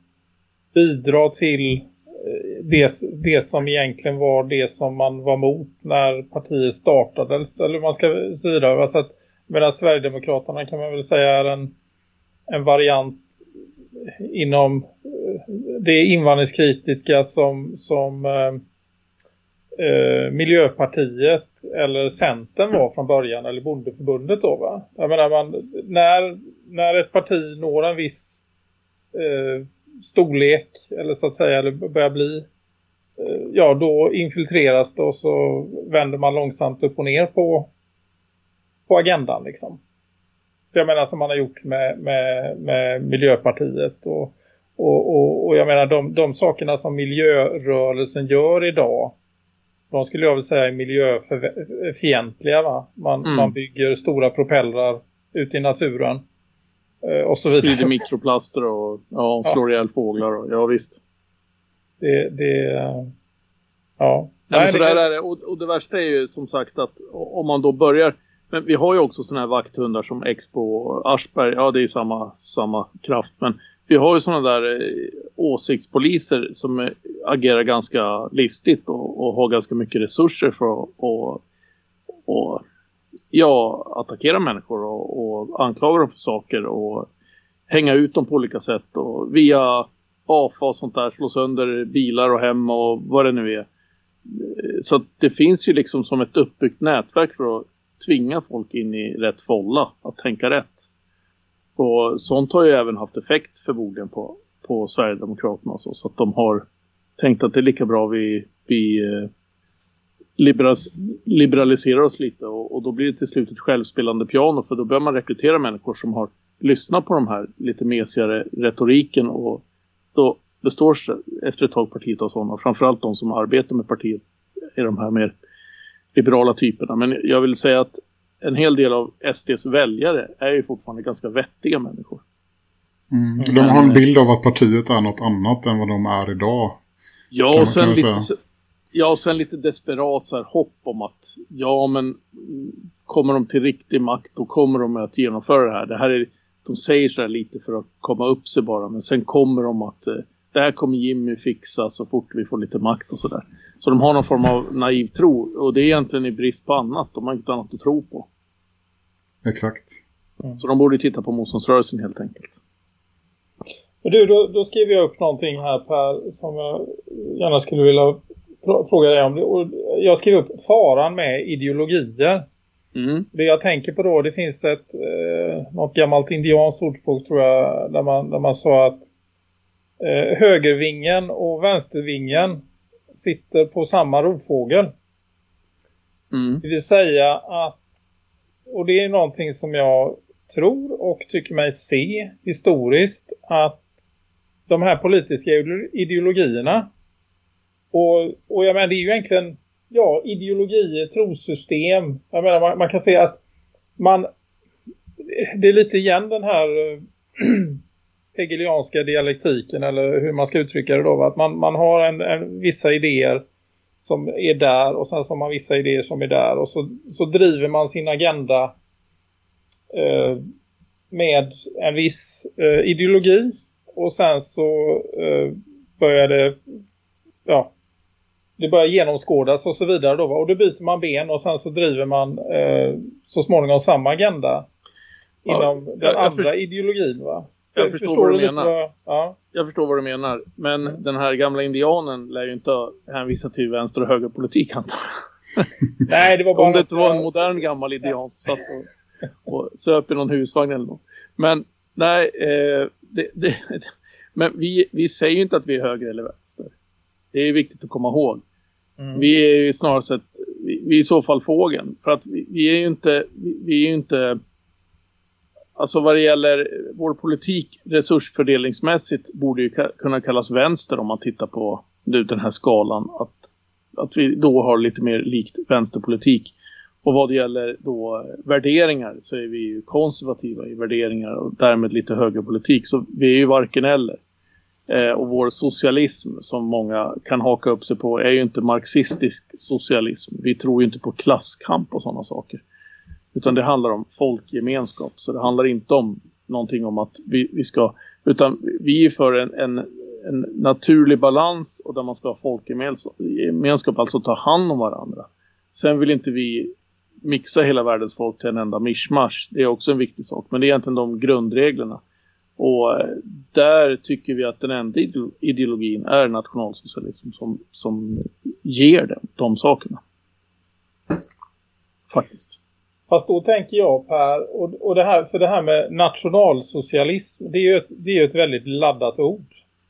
bidrar till eh, det, det som egentligen var det som man var mot när partiet startades. Eller man ska säga alltså att medan Sverigedemokraterna kan man väl säga är en, en variant inom eh, det invandringskritiska som, som eh, Miljöpartiet eller Centern var från början eller Bondeförbundet då va? Jag menar man, när, när ett parti når en viss eh, storlek eller så att säga eller börjar bli eh, ja då infiltreras det och så vänder man långsamt upp och ner på på agendan liksom. Jag menar som man har gjort med, med, med Miljöpartiet och, och, och, och jag menar de, de sakerna som miljörörelsen gör idag de skulle jag väl säga är miljöfientliga va? Man, Mm. man bygger stora propellrar ute i naturen eh, och så vidare. Sprider mikroplaster och ja, slår ihjäl fåglar. Och, ja visst. Det, det ja. Nej, men så det- där är det. Och, och det värsta är ju som sagt att om man då börjar... Men vi har ju också såna här vakthundar som Expo och Aschberg. Ja, det är ju samma, samma kraft. Men vi har ju såna där eh, åsiktspoliser som eh, agerar ganska listigt och, och har ganska mycket resurser för att och, och, ja, attackera människor och, och anklaga dem för saker och hänga ut dem på olika sätt och via AFA och sånt där slå sönder bilar och hem och vad det nu är. Eh, så att det finns ju liksom som ett uppbyggt nätverk för att tvinga folk in i rätt folla, att tänka rätt. Och sånt har ju även haft effekt förmodligen på, på Sverigedemokraterna så, så att de har tänkt att det är lika bra vi, vi eh, liberas, liberaliserar oss lite och, och då blir det till slut ett självspelande piano för då börjar man rekrytera människor som har lyssnat på de här lite mesigare retoriken och då består sig efter ett tag partiet av sådana. Framförallt de som arbetar med partiet är de här mer liberala typerna. Men jag vill säga att en hel del av SDs väljare är ju fortfarande ganska vettiga människor. mm, de har en bild av att partiet är något annat än vad de är idag. Ja, och sen lite, ja, och sen lite desperat så här, hopp om att ja, men mm, kommer de till riktig makt då kommer de att genomföra det här. Det här är, de säger så här lite för att komma upp sig bara, men sen kommer de att eh, det här kommer Jimmy fixa så fort vi får lite makt och sådär. Så de har någon form av naiv tro och det är egentligen i brist på annat. De har inte annat att tro på. Exakt. Så de borde titta på motståndsrörelsen helt enkelt. Men Du, då, då skriver jag upp någonting här Per som jag gärna skulle vilja fråga dig om. Och jag skriver upp faran med ideologier. Mm. Det jag tänker på då, det finns ett eh, något gammalt indianskt ordspråk tror jag där man, där man sa att eh, högervingen och vänstervingen sitter på samma rovfågel. Mm. Det vill säga att, och det är någonting som jag tror och tycker mig se historiskt, att de här politiska ideologierna och, och jag menar det är ju egentligen ja, ideologier, trosystem. Jag menar man, man kan säga att man det är lite igen den här eh, hegelianska dialektiken eller hur man ska uttrycka det då. Att man, man har en, en, vissa idéer som är där och sen så har man vissa idéer som är där. Och så, så driver man sin agenda eh, med en viss eh, ideologi. Och sen så eh, börjar det ja, det börjar genomskådas och så vidare då och då byter man ben och sen så driver man eh, så småningom samma agenda Ja, inom den jag- jag andra ideologin va? Jag förstår vad du menar. ja. Jag förstår vad du menar. Men den här gamla indianen lär ju inte hänvisa till vänster- och högerpolitik antar. Nej, det var bara Om det inte var en modern gammal indian som satt och, och söp i någon husvagn eller något. Men nej, eh, det, det, men vi, vi säger ju inte att vi är höger eller vänster. Det är viktigt att komma ihåg. Mm. Vi är ju snarare sett, vi, vi är i så fall fågeln. För att vi, vi är ju inte, vi, vi är ju inte, alltså vad det gäller eh, vår politik resursfördelningsmässigt borde ju kunna kallas vänster om man tittar på nu den här skalan. Att, att vi då har lite mer likt vänsterpolitik. Och vad det gäller då eh, värderingar så är vi ju konservativa i värderingar och därmed lite högerpolitik. Så vi är ju varken eller. Eh, och vår socialism som många kan haka upp sig på är ju inte marxistisk socialism. Vi tror ju inte på klasskamp och sådana saker. Utan det handlar om folkgemenskap. Så det handlar inte om någonting om att vi, vi ska... Utan vi är för en, en, en naturlig balans och där man ska ha folkgemenskap, alltså ta hand om varandra. Sen vill inte vi mixa hela världens folk till en enda mischmasch. Det är också en viktig sak. Men det är egentligen de grundreglerna. Och eh, där tycker vi att den enda ideologin är nationalsocialism som, som ger dem, de sakerna. Faktiskt. Fast då tänker jag Per, och, och det här, för det här med nationalsocialism, det är ju ett, det är ett väldigt laddat ord.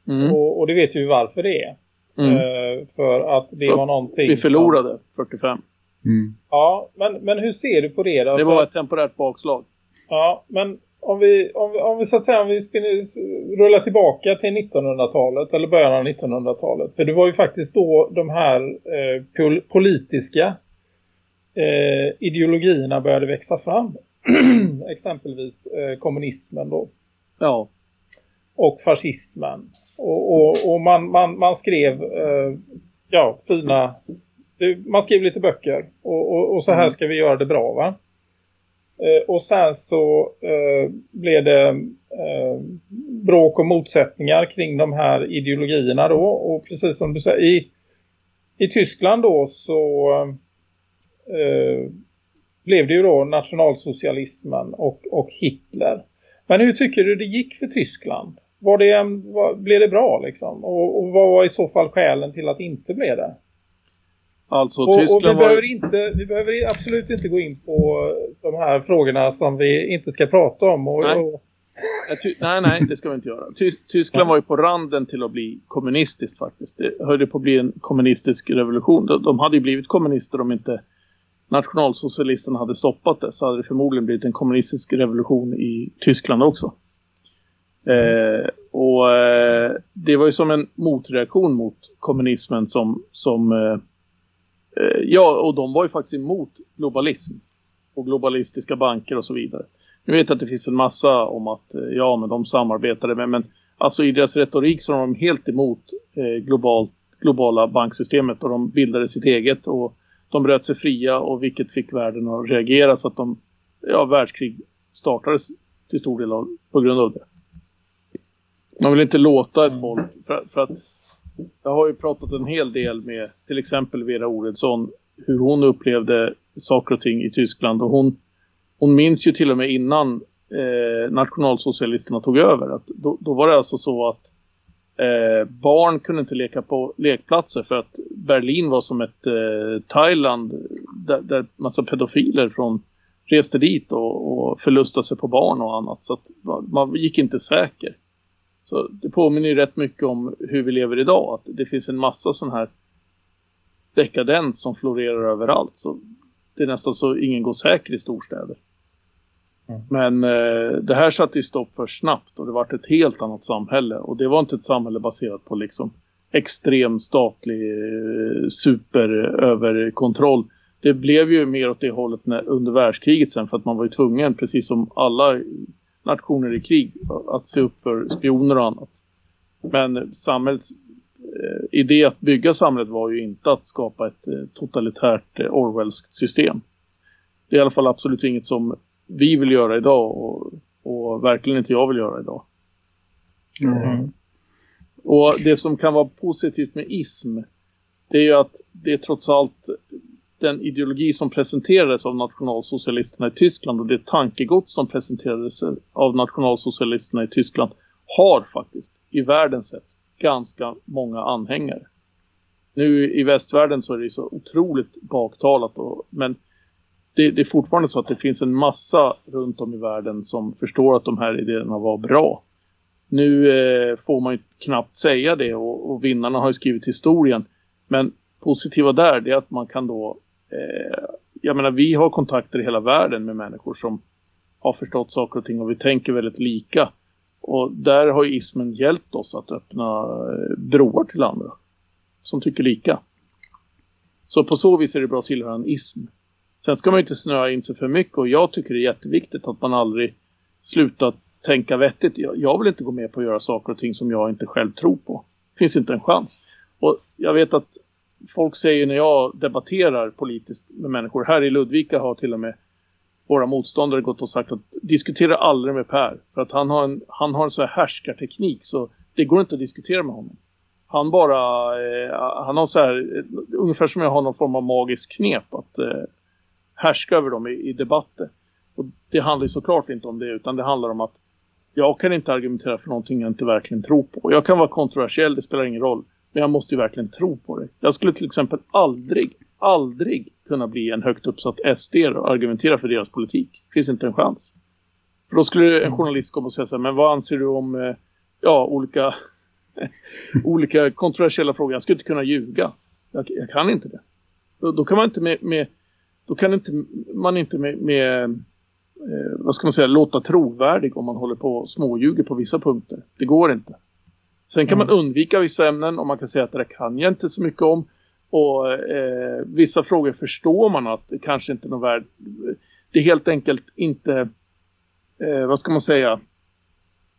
Mm. Och, och det vet ju varför det är. Mm. Eh, för att det För var någonting Vi som- förlorade 45. Mm. Ja, men, men hur ser du på det då? Det var ett temporärt bakslag. Ja, men om vi, om vi, om vi så att säga om vi spinner, rullar tillbaka till 1900-talet eller början av 1900-talet. För det var ju faktiskt då de här eh, pol politiska eh, ideologierna började växa fram. Exempelvis eh, kommunismen då. Ja. Och fascismen. Och, och, och man, man, man skrev eh, ja, fina... Man skrev lite böcker. Och, och, och så här Mm. ska vi göra det bra va? Eh, och sen så eh, blev det eh, bråk och motsättningar kring de här ideologierna då. Och precis som du säger, i, i Tyskland då så eh, blev det ju då nationalsocialismen och, och Hitler. Men hur tycker du det gick för Tyskland? Var det, var, blev det bra liksom? Och, och vad var i så fall skälen till att det inte blev det? Alltså Och, och vi, Tyskland behöver var... inte, vi behöver absolut inte gå in på de här frågorna som vi inte ska prata om. Och, Nej. och. Nej, nej, det ska vi inte göra. Ty... Tyskland var ju på randen till att bli kommunistiskt faktiskt. Det höll på att bli en kommunistisk revolution. De, de hade ju blivit kommunister om inte nationalsocialisterna hade stoppat det. Så hade det förmodligen blivit en kommunistisk revolution i Tyskland också. Eh, och eh, det var ju som en motreaktion mot kommunismen som, som eh, eh, ja, och de var ju faktiskt emot globalism och globalistiska banker och så vidare. Nu vet jag att det finns en massa om att eh, ja, men de samarbetade med, men alltså i deras retorik så var de helt emot eh, globalt, globala banksystemet och de bildade sitt eget och de bröt sig fria och vilket fick världen att reagera så att de, ja, världskrig startades till stor del av, på grund av det. Man vill inte låta ett folk, för, för att jag har ju pratat en hel del med till exempel Vera Oredsson hur hon upplevde saker och ting i Tyskland och hon, hon minns ju till och med innan eh, nationalsocialisterna tog över att då, då var det alltså så att eh, barn kunde inte leka på lekplatser för att Berlin var som ett eh, Thailand där, där massa pedofiler från reste dit och, och förlustade sig på barn och annat så att man, man gick inte säker. Så det påminner ju rätt mycket om hur vi lever idag. Att det finns en massa sån här dekadens som florerar överallt. Så det är nästan så ingen går säker i storstäder. Mm. Men eh, det här satte ju stopp för snabbt och det var ett helt annat samhälle. Och det var inte ett samhälle baserat på liksom extrem statlig eh, superöverkontroll. Det blev ju mer åt det hållet när, under världskriget sen för att man var ju tvungen, precis som alla nationer i krig, att se upp för spioner och annat. Men samhällets eh, idé att bygga samhället var ju inte att skapa ett eh, totalitärt eh, Orwellskt system. Det är i alla fall absolut inget som vi vill göra idag och, och verkligen inte jag vill göra idag. Ja. Och det som kan vara positivt med ism det är ju att det är trots allt den ideologi som presenterades av nationalsocialisterna i Tyskland och det tankegods som presenterades av nationalsocialisterna i Tyskland har faktiskt i världen sett ganska många anhängare. Nu i västvärlden så är det så otroligt baktalat och, men det, det är fortfarande så att det finns en massa runt om i världen som förstår att de här idéerna var bra. Nu eh, får man ju knappt säga det och, och vinnarna har ju skrivit historien. Men positiva där det är att man kan då eh, jag menar vi har kontakter i hela världen med människor som har förstått saker och ting och vi tänker väldigt lika. Och där har ju ismen hjälpt oss att öppna eh, broar till andra som tycker lika. Så på så vis är det bra att tillhöra en ism. Sen ska man ju inte snöa in sig för mycket och jag tycker det är jätteviktigt att man aldrig slutar tänka vettigt. Jag, jag vill inte gå med på att göra saker och ting som jag inte själv tror på. Det finns inte en chans. Och jag vet att folk säger när jag debatterar politiskt med människor. Här i Ludvika har till och med våra motståndare gått och sagt att diskutera aldrig med Per. För att han har en, han har en sån här härskarteknik så det går inte att diskutera med honom. Han bara, eh, han har så här, eh, ungefär som jag har någon form av magisk knep att eh, härska över dem i, i debatter. Och det handlar ju såklart inte om det utan det handlar om att jag kan inte argumentera för någonting jag inte verkligen tror på. Jag kan vara kontroversiell, det spelar ingen roll. Men jag måste ju verkligen tro på det. Jag skulle till exempel aldrig, aldrig kunna bli en högt uppsatt SD och argumentera för deras politik. Det finns inte en chans. För då skulle en journalist komma och säga så här, men vad anser du om eh, ja, olika, olika kontroversiella frågor? Jag skulle inte kunna ljuga. Jag, jag kan inte det. Då, då, kan man inte med, med då kan inte, man inte med, med eh, vad ska man säga, låta trovärdig om man håller på och småljuger på vissa punkter. Det går inte. Sen kan Mm. man undvika vissa ämnen och man kan säga att det där kan jag inte så mycket om. Och eh, vissa frågor förstår man att det kanske inte är någon värld. Det är helt enkelt inte, eh, vad ska man säga.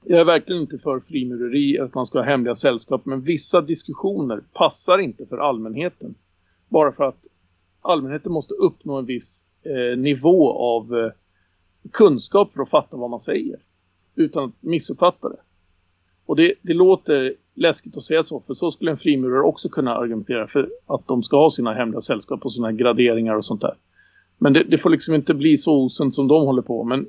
Jag är verkligen inte för frimureri att man ska ha hemliga sällskap. Men vissa diskussioner passar inte för allmänheten. Bara för att allmänheten måste uppnå en viss eh, nivå av eh, kunskap för att fatta vad man säger. Utan att missuppfatta det. Och det, det låter läskigt att säga så. För så skulle en frimurare också kunna argumentera för att de ska ha sina hemliga sällskap och sina graderingar och sånt där. Men det, det får liksom inte bli så osunt som de håller på. Men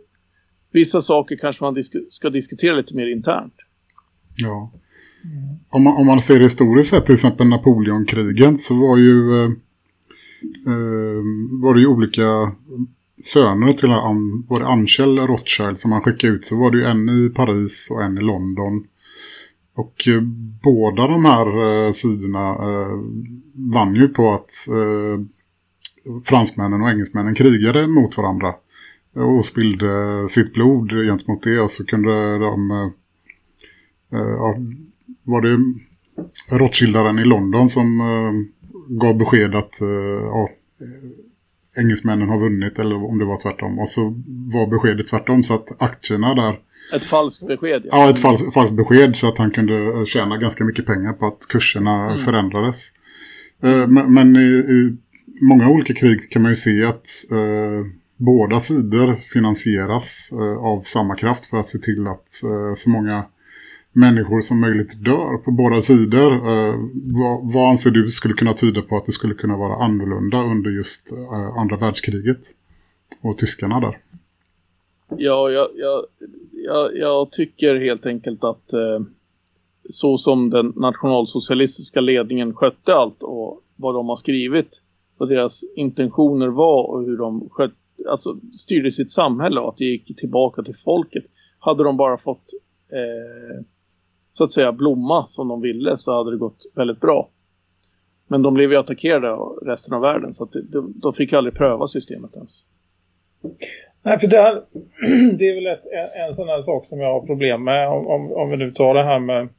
vissa saker kanske man disk ska diskutera lite mer internt. Ja. Om, man, om man ser det historiskt sett, till exempel Napoleonkrigen, så var ju eh, Eh, var det ju olika söner till um, var det Amschel Rothschild som han skickade ut så var det ju en i Paris och en i London. Och eh, båda de här eh, sidorna eh, vann ju på att eh, fransmännen och engelsmännen krigade mot varandra och spillde sitt blod gentemot det och så kunde de eh, eh ja, var det Rothschildaren i London som eh, gav besked att eh, ja, eh, engelsmännen har vunnit eller om det var tvärtom och så var beskedet tvärtom så att aktierna där Ett falskt besked. Ja, ett falskt fals besked så att han kunde tjäna ganska mycket pengar på att kurserna förändrades. Eh, Men, men i, i många olika krig kan man ju se att eh, båda sidor finansieras eh, av samma kraft för att se till att eh, så många människor som möjligt dör på båda sidor. Eh, vad, vad anser du skulle kunna tyda på att det skulle kunna vara annorlunda under just eh, andra världskriget och tyskarna där? Ja, jag, jag, jag, jag tycker helt enkelt att eh, så som den nationalsocialistiska ledningen skötte allt och vad de har skrivit, vad deras intentioner var och hur de skött, alltså, styrde sitt samhälle och att det gick tillbaka till folket. Hade de bara fått eh, så att säga blomma som de ville så hade det gått väldigt bra. Men de blev ju attackerade av resten av världen så att de, de fick aldrig pröva systemet ens. Nej, för det, här, det är väl ett, en, en sån här sak som jag har problem med. Om, om, om vi nu tar det här med,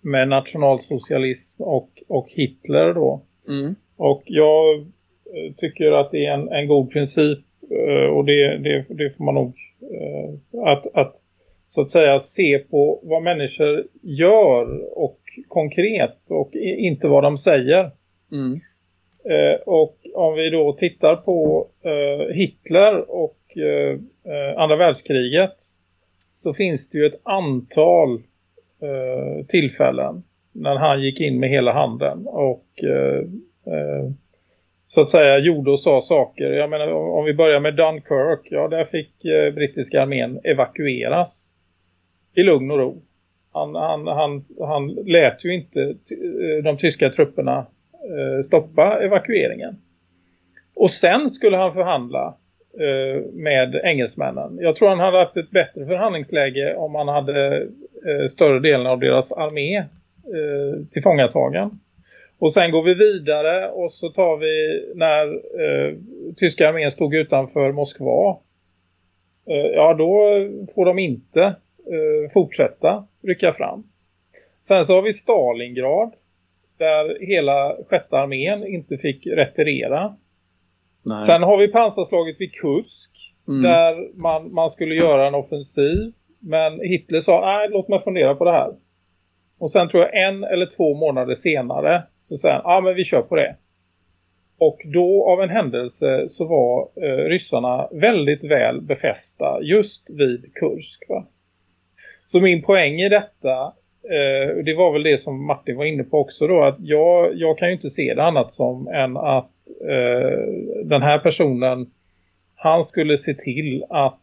med nationalsocialism och, och Hitler då. Mm. Och jag eh, tycker att det är en, en god princip eh, och det, det, det får man nog eh, att, att så att säga se på vad människor gör och konkret och inte vad de säger. Mm. Eh, och om vi då tittar på eh, Hitler och eh, eh, andra världskriget så finns det ju ett antal eh, tillfällen när han gick in med hela handen och eh, så att säga gjorde och sa saker. Jag menar om vi börjar med Dunkirk, ja där fick brittiska armén evakueras i lugn och ro. Han, han, han, han lät ju inte eh, de tyska trupperna eh, stoppa evakueringen. Och sen skulle han förhandla eh, med engelsmännen. Jag tror han hade haft ett bättre förhandlingsläge om han hade större delen av deras armé tillfångatagen. Och sen går vi vidare och så tar vi när eh, tyska armén stod utanför Moskva. Eh, ja då får de inte fortsätta rycka fram. Sen så har vi Stalingrad där hela sjätte armén inte fick retirera. Nej. Sen har vi pansarslaget vid Kursk Mm. där man, man skulle göra en offensiv. Men Hitler sa, nej låt mig fundera på det här. Och sen tror jag en eller två månader senare så säger han, ja men vi kör på det. Och då av en händelse så var eh, ryssarna väldigt väl befästa just vid Kursk. Va? Så min poäng i detta, eh, det var väl det som Martin var inne på också då, att jag, jag kan ju inte se det annat som än att eh, den här personen, han skulle se till att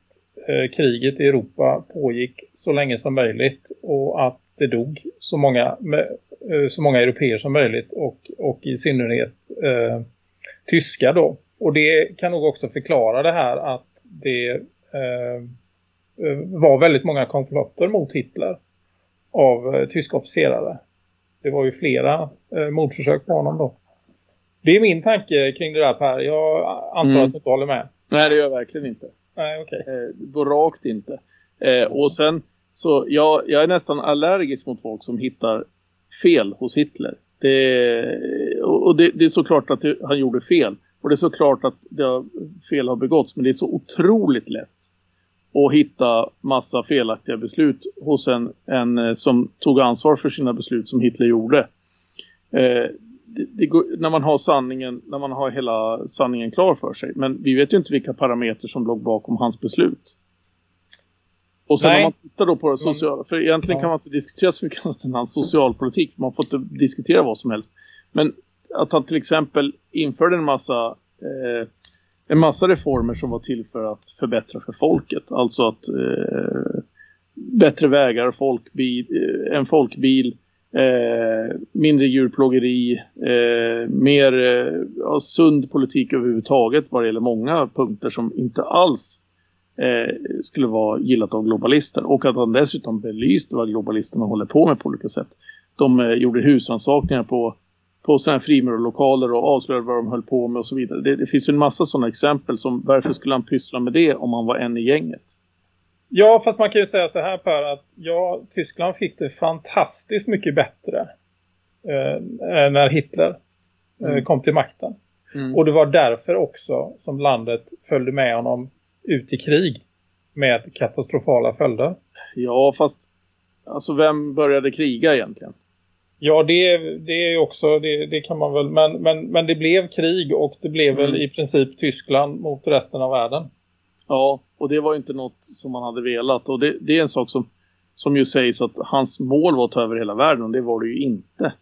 eh, kriget i Europa pågick så länge som möjligt och att det dog så många, med, eh, så många europeer som möjligt och, och i synnerhet eh, tyska då. Och det kan nog också förklara det här att det eh, eh, var väldigt många komplotter mot Hitler av eh, tyska officerare. Det var ju flera eh, mordförsök på honom då. Det är min tanke kring det där Per. Jag antar Mm. att du inte håller med. Nej, det gör jag verkligen inte. Nej, okej. Eh, då rakt inte. Eh, och sen, så jag, jag är nästan allergisk mot folk som hittar fel hos Hitler. Det, och det, det är såklart att han gjorde fel. Och det är såklart att det har, fel har begåtts. Men det är så otroligt lätt att hitta massa felaktiga beslut hos en, en eh, som tog ansvar för sina beslut som Hitler gjorde. Eh, det, det går, när man har sanningen, när man har hela sanningen klar för sig. Men vi vet ju inte vilka parametrar som låg bakom hans beslut. Och sen Nej. när man tittar då på det sociala, för egentligen Ja. kan man inte diskutera så mycket annat än hans socialpolitik, för man får inte diskutera vad som helst. Men att han till exempel införde en massa eh, en massa reformer som var till för att förbättra för folket. Alltså att eh, bättre vägar, folkbil, eh, en folkbil, eh, mindre djurplågeri, eh, mer eh, ja, sund politik överhuvudtaget vad det gäller många punkter som inte alls eh, skulle vara gillat av globalister. Och att han dessutom belyste vad globalisterna håller på med på olika sätt. De eh, gjorde husrannsakningar på på sådana här frimurarlokaler och avslöjade vad de höll på med och så vidare. Det, det finns en massa sådana exempel som varför skulle han pyssla med det om han var en i gänget? Ja, fast man kan ju säga så här Per att ja, Tyskland fick det fantastiskt mycket bättre eh, när Hitler eh, Mm. kom till makten. Mm. Och det var därför också som landet följde med honom ut i krig med katastrofala följder. Ja, fast alltså vem började kriga egentligen? Ja, det, det är ju också, det, det kan man väl, men, men, men det blev krig och det blev väl Mm. i princip Tyskland mot resten av världen. Ja, och det var inte något som man hade velat. Och det, det är en sak som, som ju sägs att hans mål var att ta över hela världen och det var det ju inte.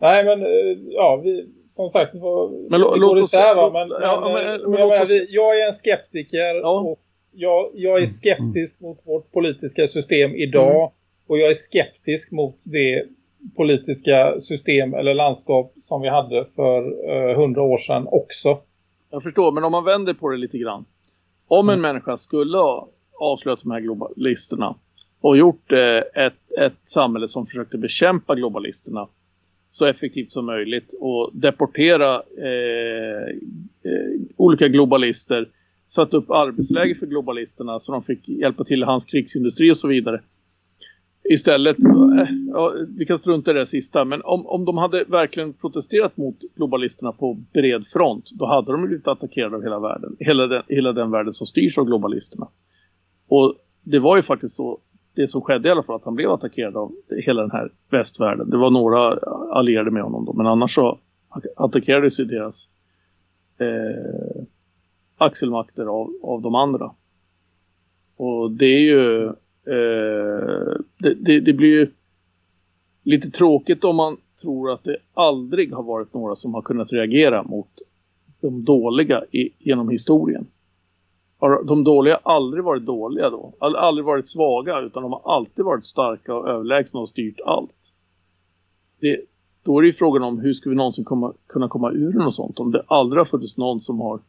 Nej, men eh, ja, vi, som sagt, var, Men låt går oss- låt- Men, ja, men, men- men jag, låt menar, oss- vi, jag är en skeptiker Ja. och jag, jag är skeptisk mot vårt politiska system idag Mm. och jag är skeptisk mot det politiska system eller landskap som vi hade för eh, hundra år sedan också. Jag förstår, men om man vänder på det lite grann. Om en människa skulle ha avslöjat de här globalisterna och gjort eh, ett, ett samhälle som försökte bekämpa globalisterna så effektivt som möjligt och deportera eh, eh, olika globalister satt upp arbetsläger för globalisterna så de fick hjälpa till i hans krigsindustri och så vidare. Istället, eh, ja, vi kan strunta i det sista, men om, om de hade verkligen protesterat mot globalisterna på bred front, då hade de blivit attackerade av hela världen. Hela den, hela den världen som styrs av globalisterna. Och det var ju faktiskt så det som skedde i alla fall att han blev attackerad av hela den här västvärlden. Det var några allierade med honom då, men annars så attackerades ju deras eh, axelmakter av, av de andra. Och det är ju eh, det, det, det blir ju lite tråkigt om man tror att det aldrig har varit några som har kunnat reagera mot de dåliga i, genom historien. Har de dåliga aldrig varit dåliga då? All, aldrig varit svaga utan de har alltid varit starka och överlägsna och styrt allt. Det, då är det ju frågan om hur ska vi någonsin komma, kunna komma ur något sånt om det aldrig har funnits någon som har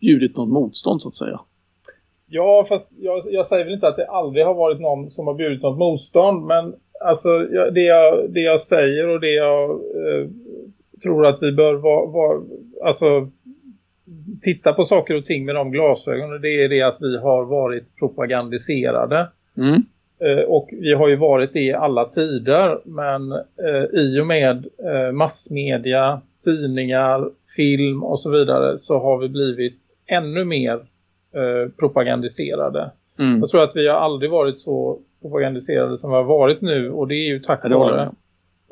bjudit något motstånd så att säga. Ja, fast jag, jag säger väl inte att det aldrig har varit någon som har bjudit något motstånd. Men alltså, det, jag, det jag säger och det jag eh, tror att vi bör vara, var, alltså, titta på saker och ting med de glasögonen. Det är det att vi har varit propagandiserade. Mm. Eh, och vi har ju varit det i alla tider. Men eh, i och med eh, massmedia, tidningar, film och så vidare så har vi blivit ännu mer eh, propagandiserade. Mm. Jag tror att vi har aldrig varit så propagandiserade som vi har varit nu och det är ju tack vare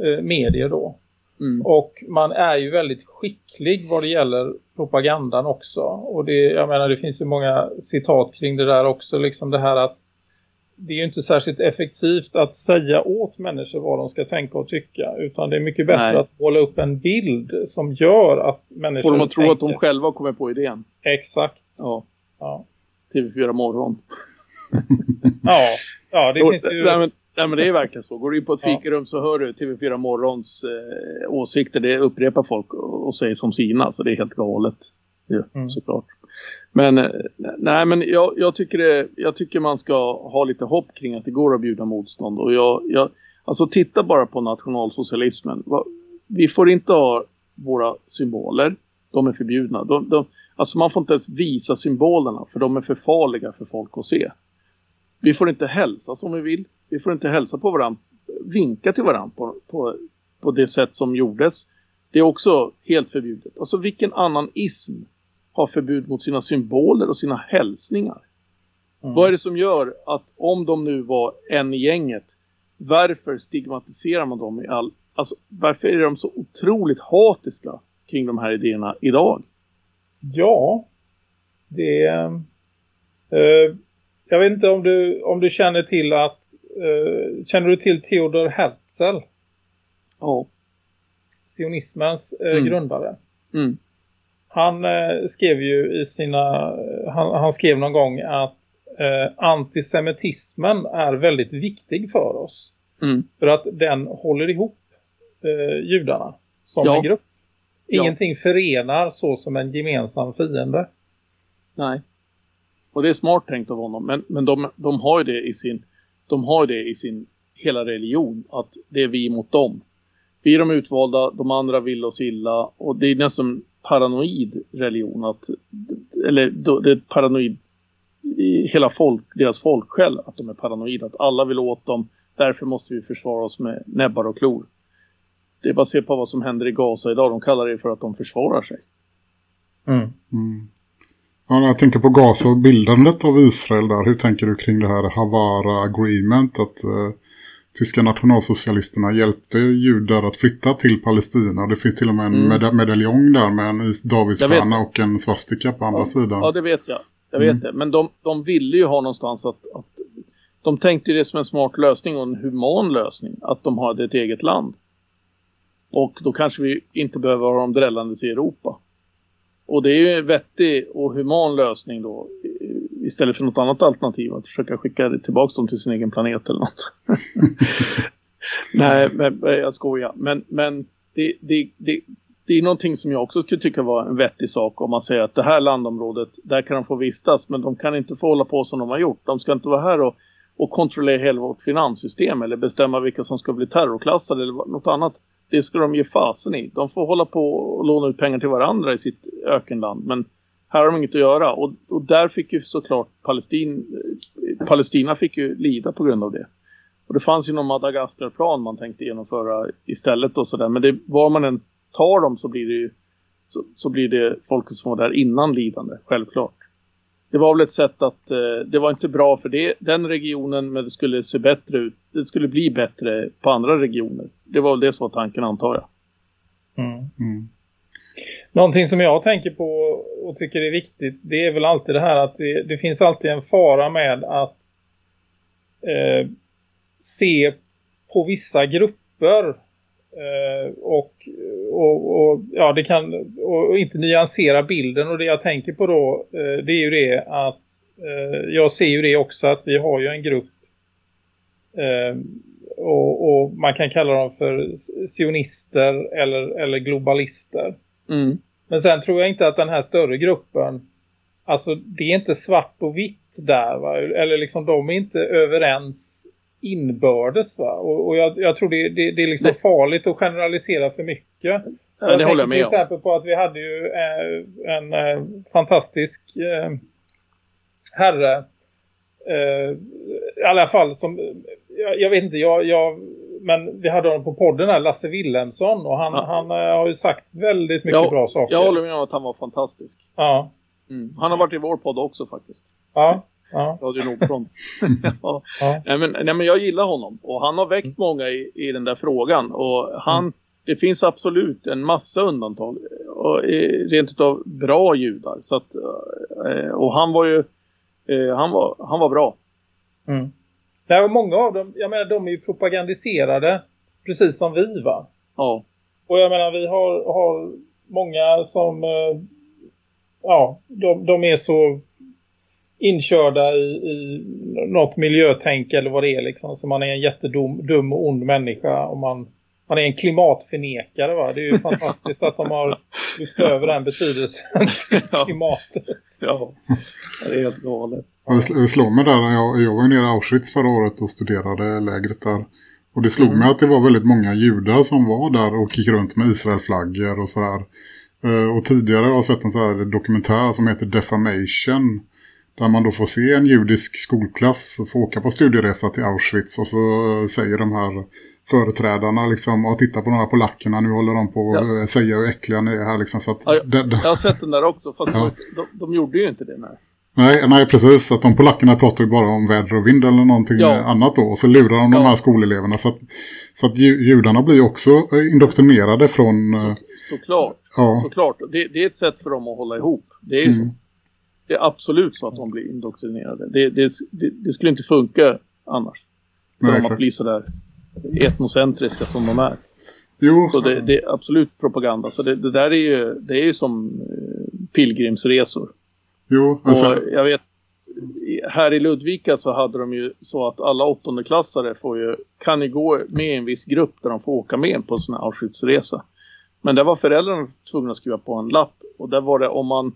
eh, medier då. Mm. Och man är ju väldigt skicklig vad det gäller propagandan också. Och det, jag menar det finns ju många citat kring det där också. Liksom det här att det är ju inte särskilt effektivt att säga åt människor vad de ska tänka och tycka. Utan det är mycket bättre Nej. att måla upp en bild som gör att människor Får de att tro att de tänker- själva kommer på idén. Exakt. Ja. Ja, TV4 morgon. ja, ja det finns ju... nej, men, nej men det är verkligen så. Går du in på ett fikarum så hör du TV4 morgons eh, åsikter. Det upprepar folk och, och säger som sina. Så det är helt galet. Ja, Mm. Såklart. Men, eh, nej, men jag, jag, tycker det, jag tycker man ska ha lite hopp kring att det går att bjuda motstånd. Och jag, jag, alltså titta bara på nationalsocialismen. Vi får inte ha våra symboler. De är förbjudna. De, de, alltså man får inte ens visa symbolerna för de är för farliga för folk att se. Vi får inte hälsa som vi vill. Vi får inte hälsa på varandra. Vinka till varandra på, på, på det sätt som gjordes. Det är också helt förbjudet. Alltså vilken annan ism har förbud mot sina symboler och sina hälsningar? Mm. Vad är det som gör att om de nu var en i gänget, varför stigmatiserar man dem i all... Alltså varför är de så otroligt hatiska kring de här idéerna idag? Ja, det... Eh, jag vet inte om du, om du känner till att... Eh, känner du till Theodor Herzl? Ja. Sionismens eh, Mm. grundare. Mm. Han eh, skrev ju i sina... Han, han skrev någon gång att eh, antisemitismen är väldigt viktig för oss. Mm. För att den håller ihop eh, judarna som Ja. en grupp. Ja. Ingenting förenar så som en gemensam fiende. Nej. Och det är smart tänkt av honom. Men, men de, de har ju det i sin de har det i sin hela religion. Att det är vi mot dem. Vi är de utvalda, de andra vill oss illa. Och det är nästan paranoid religion. Att, eller det är paranoid i hela folk, deras folksjäl att de är paranoida. Att alla vill åt dem. Därför måste vi försvara oss med näbbar och klor. Det är bara att se på vad som händer i Gaza idag. De kallar det för att de försvarar sig. Mm. Ja, när jag tänker på Gaza och bildandet av Israel där, hur tänker du kring det här Havara Agreement att eh, tyska nationalsocialisterna hjälpte judar att flytta till Palestina. Det finns till och med en Mm. meda- medaljong där med en Davidsstjärna och en svastika på andra sidan. Ja, det vet jag. Jag vet Mm. det. Men de, de ville ju ha någonstans att, att... De tänkte det som en smart lösning och en human lösning. Att de hade ett eget land. Och då kanske vi inte behöver ha dem drällandes i Europa. Och det är ju en vettig och human lösning då. Istället för något annat alternativ. Att försöka skicka tillbaka dem till sin egen planet eller något. Nej, men jag skojar. Men, men det, det, det, det är någonting som jag också skulle tycka var en vettig sak om man säger att det här landområdet, där kan de få vistas men de kan inte få hålla på som de har gjort. De ska inte vara här och, och kontrollera hela vårt finanssystem eller bestämma vilka som ska bli terrorklassade eller något annat. Det ska de ge fasen i. De får hålla på och låna ut pengar till varandra i sitt ökenland men här har de inget att göra och, och där fick ju såklart Palestin, eh, Palestina fick ju lida på grund av det. Och det fanns ju någon Madagaskarplan man tänkte genomföra istället och sådär. Men det, var man än tar dem så blir det ju så, så blir det folket som var där innan lidande, självklart det var väl ett sätt att eh, det var inte bra för det, den regionen men det skulle se bättre ut. Det skulle bli bättre på andra regioner. Det var väl det som var tanken antar jag. Mm. Mm. Någonting som jag tänker på och tycker är viktigt det är väl alltid det här att det, det finns alltid en fara med att eh, se på vissa grupper och, och, och, ja, det kan, och, inte nyansera bilden och det jag tänker på då eh, det är ju det att eh, jag ser ju det också att vi har ju en grupp eh, och, och man kan kalla dem för sionister eller, eller globalister. Mm. Men sen tror jag inte att den här större gruppen, alltså det är inte svart och vitt där va? Eller liksom de är inte överens inbördes va? Och, och jag, jag tror det, det, det är liksom Nej. farligt att generalisera för mycket. Ja, det håller jag med till exempel på att vi hade ju eh, en eh, fantastisk eh, herre eh, i alla fall som jag, jag vet inte, jag, jag men vi hade honom på podden här, Lasse Willemsson och han, Ja. han eh, har ju sagt väldigt mycket Jag, bra saker. jag håller med om att han var fantastisk. Ja, Mm. Han har varit i vår podd också faktiskt. ja, ja, Radio Nordfront. ja. ja. nej, men, nej men jag gillar honom. Och han har väckt Mm. många i, i den där frågan. Och han, det finns absolut en massa undantag. Och eh, rent utav bra judar. Så att, eh, och han var ju eh, han, var, han var bra. Mm. Nej, och många av dem, jag menar de är ju propagandiserade precis som vi va? Ja. Och jag menar vi har, har många som ja, de, de är så inkörda i, i något miljötänk eller vad det är liksom. Så man är en jättedum dum och ond människa och man, man är en klimatförnekare va. Det är ju fantastiskt att de har lyft över den betydelsen till klimatet. ja. Det är helt galet. Ja, Det sl- det slår mig där, jag, jag var nere i Auschwitz förra året och studerade lägret där. Och det slog Mm. mig att det var väldigt många judar som var där och gick runt med Israelflaggor och sådär. Eh, Och tidigare har jag sett en så här dokumentär som heter Defamation. Där man då får se en judisk skolklass få åka på studieresa till Auschwitz. Och så säger de här företrädarna liksom, och titta på de här polackerna, nu håller de på att Ja. säga hur äckliga ni är här liksom. Så att Ja, det, Jag har sett den där också. Fast Ja. de, de gjorde ju inte det. Nej. Nej, nej, precis. Att de polackerna pratar ju bara om väder och vind eller någonting Ja. annat då. Och så lurar de de Ja. här skoleleverna. Så att, så att ju- judarna blir också eh, indoktrinerade från... eh, Så, såklart. ja, såklart. Det, det är ett sätt för dem att hålla ihop. Det är ju Mm. Det är absolut så att de blir indoktrinerade. Det, det, det, det skulle inte funka annars. För Nej, exakt. att bli sådär etnocentriska som de är. jo, Så det, det är absolut propaganda. Så det, det där är ju, det är ju som eh, pilgrimsresor. jo alltså, Och jag vet, här i Ludvika så hade de ju så att alla åttondeklassare får ju, kan ju gå med en viss grupp där de får åka med på en sån här Auschwitzresa. Men där var föräldrarna tvungna att skriva på en lapp. Och där var det om man,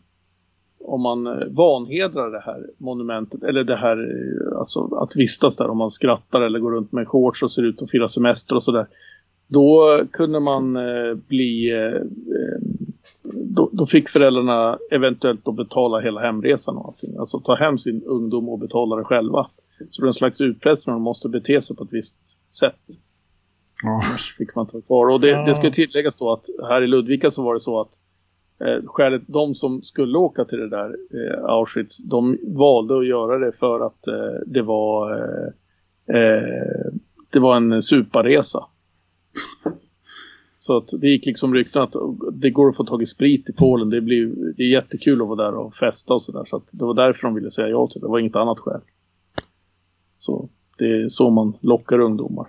om man eh, vanhedrar det här monumentet, eller det här, eh, alltså att vistas där, om man skrattar eller går runt med shorts och ser ut att fira semester och sådär. Då kunde man eh, bli, då, då fick föräldrarna eventuellt att betala hela hemresan och allting. Alltså ta hem sin ungdom och betala det själva. Så det är en slags utpressning, de måste bete sig på ett visst sätt. ja, Annars fick man ta kvar. Och det, det ska tilläggas då att här i Ludvika så var det så att eh, skälet, de som skulle åka till det där eh, Auschwitz, de valde att göra det för att eh, det var eh, eh, det var en suparresa. Så att det gick liksom rykten att det går att få tag i sprit i Polen. Det, blir, det är jättekul att vara där och festa och sådär. Så att det var därför de ville säga ja till det. Det var inget annat skäl. Så det är så man lockar ungdomar.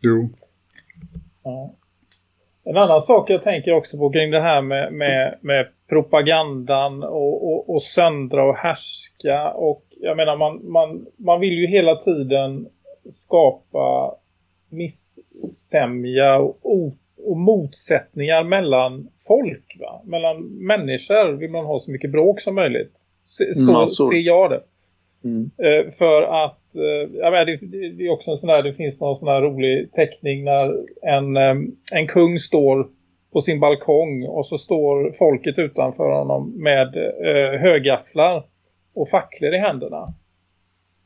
jo. Ja. En annan sak jag tänker också på kring det här med, med, med propagandan och, och, och söndra och härska. Och jag menar man, man, man vill ju hela tiden skapa missämja och, och motsättningar mellan folk. Va? Mellan människor vill man ha så mycket bråk som möjligt. Se- Så Massor. ser jag det. Mm. Eh, för att eh, jag menar, det, det, är också en sån där, det finns någon sån här rolig teckning när en, eh, en kung står på sin balkong och så står folket utanför honom med eh, högafflar och facklor i händerna.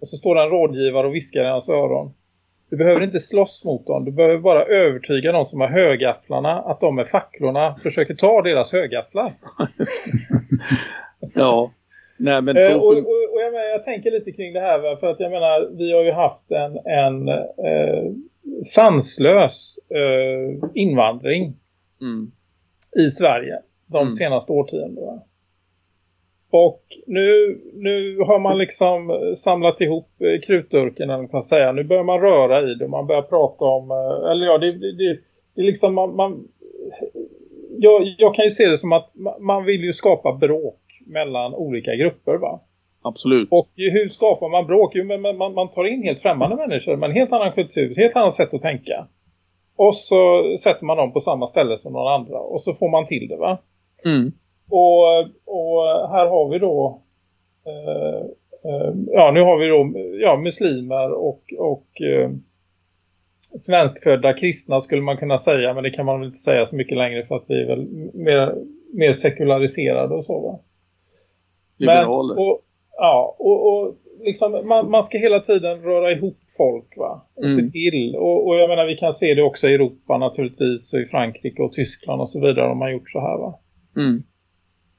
Och så står det en rådgivare och viskar i hans öron. Du behöver inte slåss mot dem. Du behöver bara övertyga de som har högafflarna att de med facklorna försöker ta deras högafflar. Ja, Nej, men så fun- och, och jag, tänker lite kring det här för att jag menar vi har ju haft en, en eh, sanslös eh, invandring mm. i Sverige de Mm. senaste årtiondena. Och nu, nu har man liksom eh, samlat ihop eh, krutdurken eller kan säga. Nu börjar man röra i det och man börjar prata om, eh, eller ja det, det, det, det är liksom man, man jag, jag kan ju se det som att ma- man vill ju skapa bråk mellan olika grupper va. Absolut. Och hur skapar man bråk? Jo, men man, man tar in helt främmande människor med en helt annan kultur, helt annat sätt att tänka. Och så sätter man dem på samma ställe som några andra och så får man till det va? Mm. Och, och här har vi då eh, eh, ja nu har vi då ja, muslimer och, och eh, svenskfödda kristna skulle man kunna säga men det kan man väl inte säga så mycket längre för att vi är väl mer, mer sekulariserade och så va? Liberaler. Men, och, ja, och, och liksom, man, man ska hela tiden röra ihop folk va? Och Mm. se till. Och, och jag menar vi kan se det också i Europa naturligtvis och i Frankrike och Tyskland och så vidare om man gjort så här va? Mm.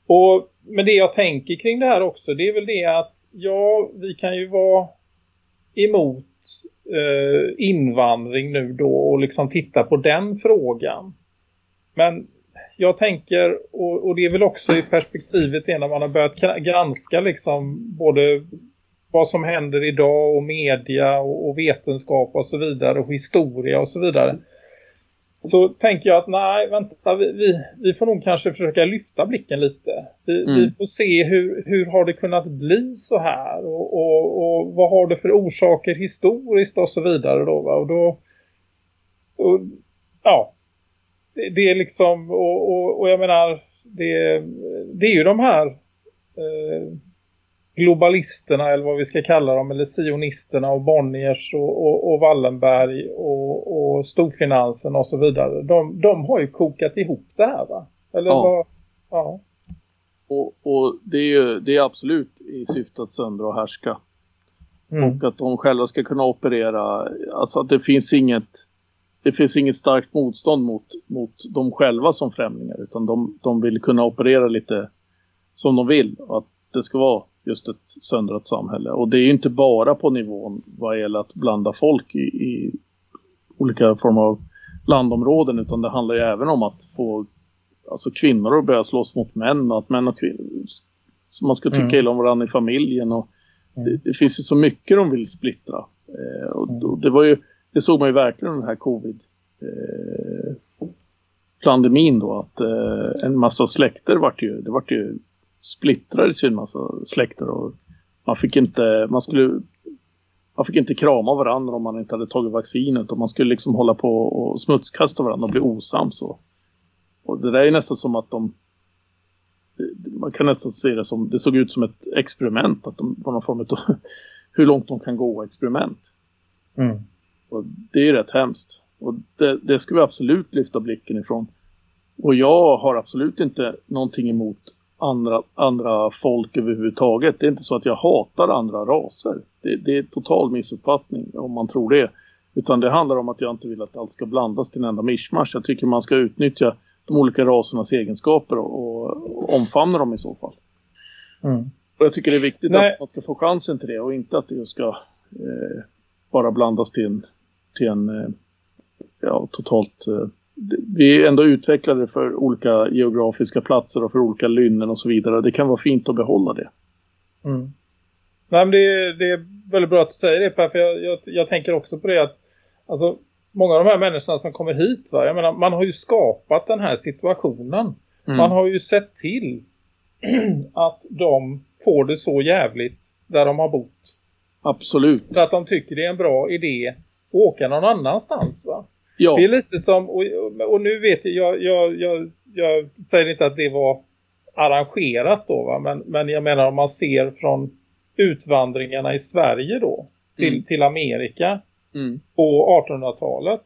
Och, men det jag tänker kring det här också det är väl det att ja, vi kan ju vara emot eh, invandring nu då och liksom titta på den frågan. Men jag tänker, och, och det är väl också i perspektivet när man har börjat gra- granska liksom både vad som händer idag och media och, och vetenskap och så vidare och historia och så vidare. Så tänker jag att nej, vänta, vi, vi, vi får nog kanske försöka lyfta blicken lite. Vi, Mm. vi får se hur, hur har det kunnat bli så här och, och, och vad har det för orsaker historiskt och så vidare då va? Och då, och, ja, det, det är liksom, och, och, och jag menar, det, det är ju de här eh, globalisterna eller vad vi ska kalla dem, eller sionisterna och Bonniers och, och, och Wallenberg och, och storfinansen och så vidare. De, de har ju kokat ihop det här va? Eller Ja. vad? Ja. Och, och det, är ju, det är absolut i syfte att söndra och härska. Mm. Och att de själva ska kunna operera. Alltså att det finns inget, det finns inget starkt motstånd mot, mot de själva som främlingar. Utan de, de vill kunna operera lite som de vill. Och att det ska vara just ett söndrat samhälle. Och det är ju inte bara på nivån vad gäller att blanda folk i, i olika former av landområden. Utan det handlar ju även om att få alltså kvinnor att börja slåss mot män. Och att män och kvinnor, så man ska tycka Mm. illa om varandra i familjen. Och det, det finns ju så mycket de vill splittra. Eh, och, och det var ju, det såg man ju verkligen den här covid eh, pandemin då att eh, en massa släkter vart ju, det vart ju splittrades ju en massa släkter och man fick inte, man skulle man fick inte krama varandra om man inte hade tagit vaccinet och man skulle liksom hålla på och smutskasta varandra och bli osams och, och det där är nästan som att de man kan nästan se det som, det såg ut som ett experiment att de var någon form av hur långt de kan gå experiment. Mm. Och det är rätt hemskt. Och det, det ska vi absolut lyfta blicken ifrån. Och jag har absolut inte någonting emot andra, andra folk överhuvudtaget. Det är inte så att jag hatar andra raser. Det, det är total missuppfattning om man tror det. Utan det handlar om att jag inte vill att allt ska blandas till en enda mischmasch. Jag tycker man ska utnyttja de olika rasernas egenskaper och, och omfamna dem i så fall. Mm. Och jag tycker det är viktigt Nej. att man ska få chansen till det och inte att det ska eh, bara blandas till en, till en eh, ja, totalt... Eh, vi är ändå utvecklade för olika geografiska platser och för olika lynnen och så vidare. Det kan vara fint att behålla det. Mm. Nej, men det, är- det är väldigt bra att du säger det Per, för jag, jag, jag tänker också på det att alltså, många av de här människorna som kommer hit, va? Jag menar, man har ju skapat den här situationen. Mm. Man har ju sett till att de får det så jävligt där de har bott. Absolut. Så att de tycker det är en bra idé åka någon annanstans va? Ja, Det är lite som, och, och nu vet jag, jag, jag, jag säger inte att det var arrangerat då va, men, men jag menar om man ser från utvandringarna i Sverige då till, Mm. till Amerika mm. på 1800-talet.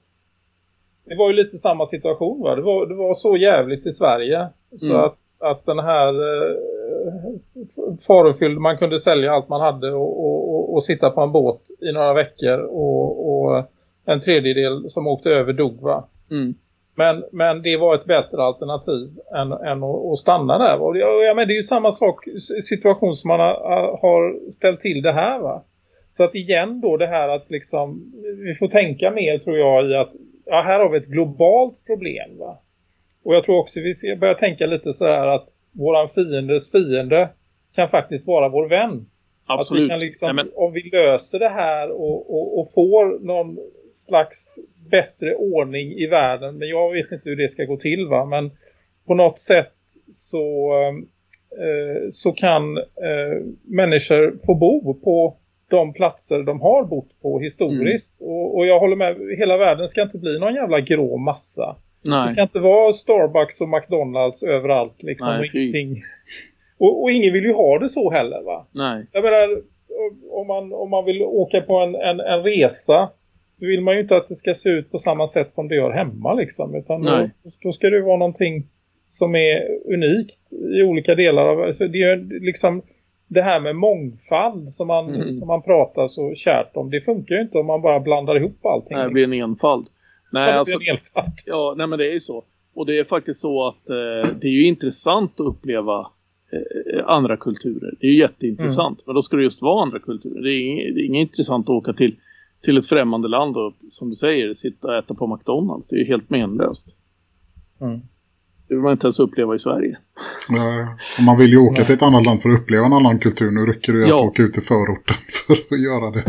Det var ju lite samma situation va, det var, det var så jävligt i Sverige så Mm. att, att den här eh, farofylld, man kunde sälja allt man hade och, och, och, sitta på en båt i några veckor och, och en tredjedel som åkte över dog va. Mm. Men, men det var ett bättre alternativ än, än att, att stanna där. Och ja, men det är ju samma sak, situation som man har, har ställt till det här va. Så att igen då det här att liksom, vi får tänka mer tror jag i att ja, här har vi ett globalt problem va. Och jag tror också vi ska börja tänka lite så här att våran fiendes fiende kan faktiskt vara vår vän. Absolut. Att vi kan liksom, Nej, men, Om vi löser det här och, och, och får någon slags bättre ordning i världen. Men jag vet inte hur det ska gå till va. Men på något sätt så, eh, så kan eh, människor få bo på de platser de har bott på historiskt. Mm. Och, och jag håller med, hela världen ska inte bli någon jävla grå massa. Det nej. ska inte vara Starbucks och McDonalds överallt liksom. Nej, och. Och, ingen vill ju ha det så heller va. nej. Jag menar, om man, om man vill åka på en, en, en resa så vill man ju inte att det ska se ut på samma sätt som det gör hemma liksom. Utan då, Nej. då ska det vara någonting som är unikt i olika delar av... För det är ju liksom det här med mångfald som man, Mm. som man pratar så kärt om. Det funkar ju inte om man bara blandar ihop allting. Det blir en enfald. Nej, Alltså, alltså, det är en enfald. ja, nej men det är ju så. Och det är faktiskt så att eh, det är ju intressant att uppleva andra kulturer. Det är ju jätteintressant. Men då ska det just vara andra kulturer. Det är, inget, det är inget intressant att åka till, till ett främmande land och som du säger sitta och äta på McDonalds. Det är ju helt menlöst. Mm. Det vill man inte ens uppleva i Sverige. Nej, och man vill ju åka till ett annat land för att uppleva en annan kultur. Nu räcker det ju Ja. att åka ut i förorten för att göra det.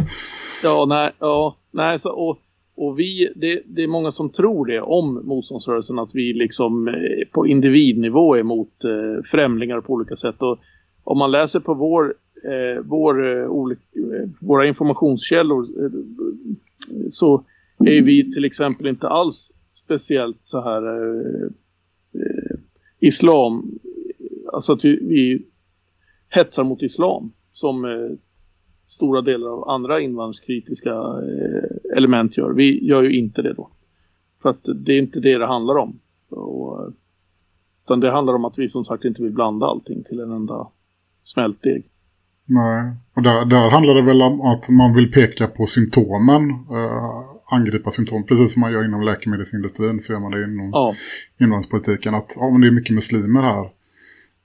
Ja, nej, ja, nej så, och, och vi, det, det är många som tror det om motståndsrörelsen att vi liksom eh, på individnivå är emot eh, främlingar på olika sätt. Och om man läser på vår, eh, vår, eh, olika, eh, våra informationskällor eh, så är vi till exempel inte alls speciellt så här eh, eh, islam alltså att vi, vi hetsar mot islam som eh, stora delar av andra invandringskritiska eh, element gör. Vi gör ju inte det då. För att det är inte det det handlar om. Och, eh, utan det handlar om att vi som sagt inte vill blanda allting till en enda smältdeg. Nej, och där, där handlar det väl om att man vill peka på symptomen, eh, angripa symptom, precis som man gör inom läkemedelsindustrin så gör man det inom Ja, invandringspolitiken att ja, men det är mycket muslimer här.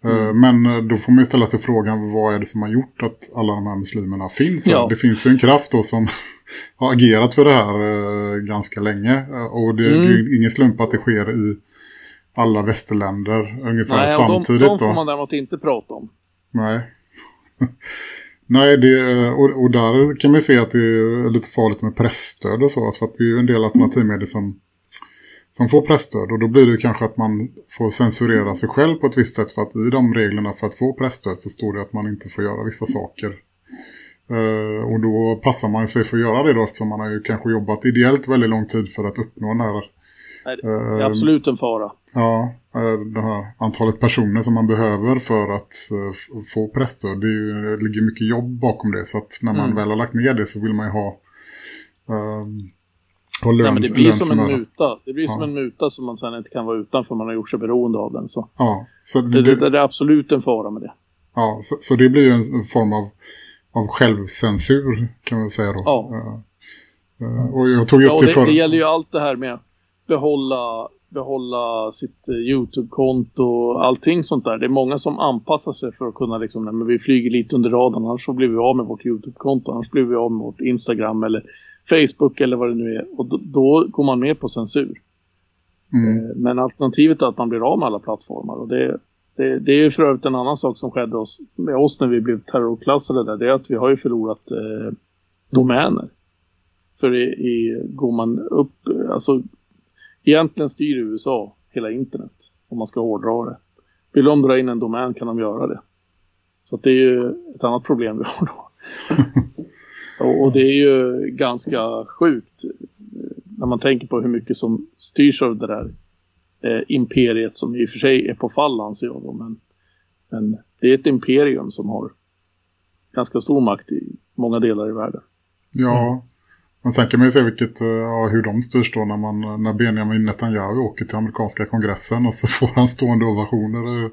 Eh, Mm. Men eh, då får man ju ställa sig frågan vad är det som har gjort att alla de här muslimerna finns här? Ja. Det finns ju en kraft då som har agerat för det här eh, ganska länge och det, det är Mm. ju ingen slump att det sker i alla västerländer ungefär nej, och de, samtidigt. de får man däremot inte prata om. Nej. Nej, det, och, och där kan man ju se att det är lite farligt med pressstöd och så. För att det är ju en del alternativmedier som, som får pressstöd. Och då blir det kanske att man får censurera sig själv på ett visst sätt. För att i de reglerna för att få pressstöd så står det att man inte får göra vissa saker. Eh, och då passar man sig för att göra det då eftersom man har ju kanske jobbat ideellt väldigt lång tid för att uppnå den här det är eh, absolut en fara. Ja, eh, det här antalet personer som man behöver för att få pressstöd. Det, ju, det ligger mycket jobb bakom det. Så att när man Mm. väl har lagt ner det så vill man ju ha, lön, Nej, men det blir som en muta. Det blir som Ja. en muta som man sen inte kan vara utan för man har gjort sig beroende av den. Så Ja, så det, det, det, det är absolut en fara med det. ja, så, så det blir ju en form av, av självcensur kan man säga då. Ja. Eh, och jag tog upp Ja, det, det, för... det gäller ju allt det här med att behålla, behålla sitt eh, YouTube-konto och allting sånt där. Det är många som anpassar sig för att kunna liksom, nej, men vi flyger lite under radarn annars så blir vi av med vårt YouTube-konto, annars blir vi av med vårt Instagram eller Facebook eller vad det nu är. Och då, då går man med på censur. Mm. Eh, Men alternativet är att man blir av med alla plattformar och det, det, det är ju för övrigt en annan sak som skedde oss, med oss när vi blev terrorklassade där. Det är att vi har ju förlorat eh, domäner. För i, i, går man upp, alltså egentligen styr USA hela internet om man ska hårdra det. Vill de dra in en domän kan de göra det. Så det är ju ett annat problem vi har då. och, och det är ju ganska sjukt eh, när man tänker på hur mycket som styrs av det där eh, imperiet som i och för sig är på fall anser jag då, men, men det är ett imperium som har ganska stor makt i många delar i världen. Ja, men sen kan man ju se vilket, eh, ja, hur de styrs då när, man, när Benjamin Netanyahu åker till amerikanska kongressen och så får han stående ovationer eh,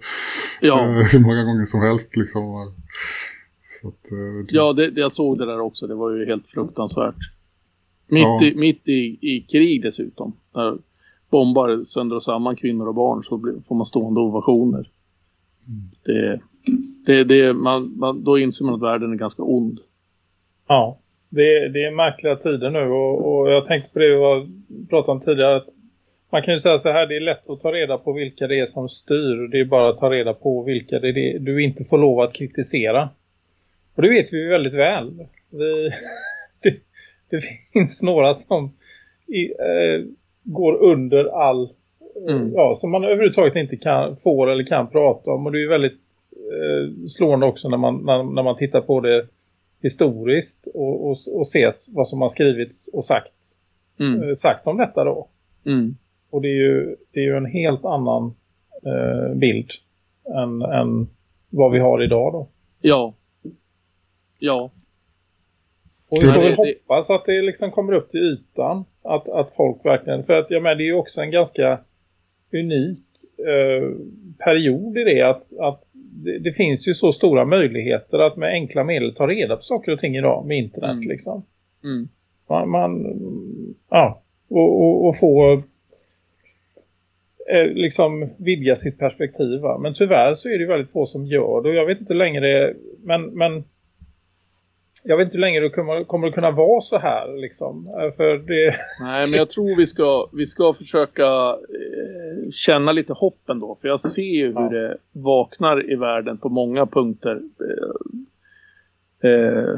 Ja, hur många gånger som helst liksom. Så att, det- ja det, det, jag såg det där också, det var ju helt fruktansvärt. Mitt, Ja. i, mitt i, i krig dessutom. Där bombar sönder och samman kvinnor och barn så blir, får man stående ovationer. Det, det, det, man, man, då inser man att världen är ganska ond. Ja, det, det är märkliga tider nu och, och jag tänkte på det vi pratade om tidigare att man kan ju säga så här, det är lätt att ta reda på vilka det är som styr. Det är bara att ta reda på vilka det är du inte får lov att kritisera. Och det vet vi väldigt väl. Vi, det, det finns några som i, eh, går under all... Mm. Ja, som man överhuvudtaget inte kan, får eller kan prata om. Och det är väldigt eh, slående också när man, när, när man tittar på det historiskt och, och, och ses vad som har skrivits och sagt, Mm. eh, sagts om detta då. Mm. Och det är ju, det är ju en helt annan eh, bild än, än vad vi har idag då. Ja. Ja. Och vi får väl hoppas att det liksom kommer upp till ytan. Att, att folk verkligen... För att ja, men det är ju också en ganska unik eh, period i det. Att, att det, det finns ju så stora möjligheter att med enkla medel ta reda på saker och ting idag med internet. Mm. Liksom. Mm. Man, man ja, och, och, och få eh, liksom vidga sitt perspektiv. Va? Men tyvärr så är det ju väldigt få som gör det. Och jag vet inte längre, men, men jag vet inte hur länge det kommer, kommer att kunna vara så här. Liksom. Eh, För det, Nej, men jag tror vi ska, vi ska försöka eh, känna lite hopp ändå. För jag ser ju hur Ja. det vaknar i världen på många punkter. Eh, eh,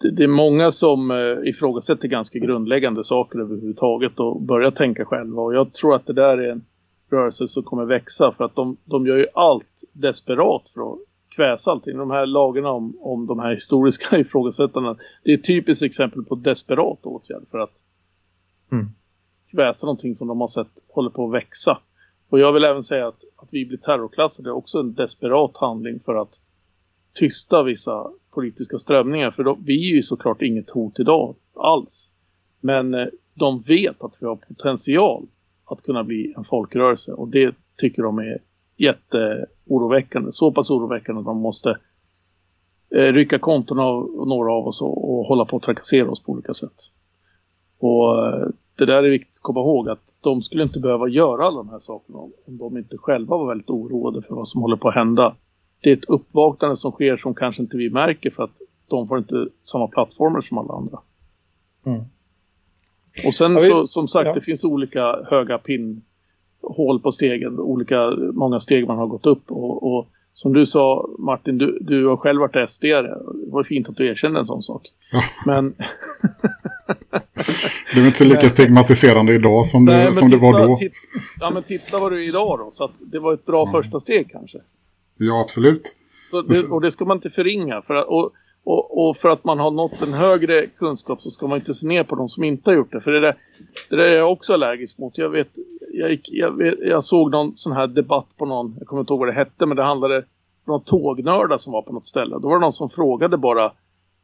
det, det är många som eh, ifrågasätter ganska grundläggande saker överhuvudtaget och börjar tänka själva. Och jag tror att det där är en rörelse som kommer växa för att de, de gör ju allt desperat för att kväsa allting. De här lagarna om, om de här historiska ifrågasättarna, det är ett typiskt exempel på desperat åtgärd för att Mm. kväsa någonting som de har sett håller på att växa. Och jag vill även säga att, att vi blir terrorklassade är också en desperat handling för att tysta vissa politiska strömningar. För de, vi är ju såklart inget hot idag alls. Men eh, de vet att vi har potential att kunna bli en folkrörelse. Och det tycker de är jätteoroväckande. Så pass oroväckande att de måste eh, rycka konton av några av oss och, och hålla på att trakassera oss på olika sätt. Och eh, det där är viktigt att komma ihåg att de skulle inte behöva göra alla de här sakerna om, de inte själva var väldigt oroade för vad som håller på att hända. Det är ett uppvaknande som sker som kanske inte vi märker för att de får inte samma plattformar som alla andra. Mm. Och sen så, som sagt, ja. det finns olika höga pinnhål på stegen. Olika, många steg man har gått upp. Och, och som du sa, Martin, du, du har själv varit SD-are. Det var fint att du erkände en sån sak. Ja. Men, Det är inte lika stigmatiserande idag som det, nej, men som det var titta- då. ja, men titta vad du är idag då. Så det var ett bra första steg kanske. Ja, absolut. Det, och det ska man inte förringa. För och, och, och för att man har nått en högre kunskap så ska man inte se ner på de som inte har gjort det. För det där, det där är jag också allergisk mot. Jag, vet, jag, gick, jag, vet, jag såg någon sån här debatt på någon, jag kommer inte ihåg vad det hette, men det handlade om någon tågnörda som var på något ställe. Då var det någon som frågade bara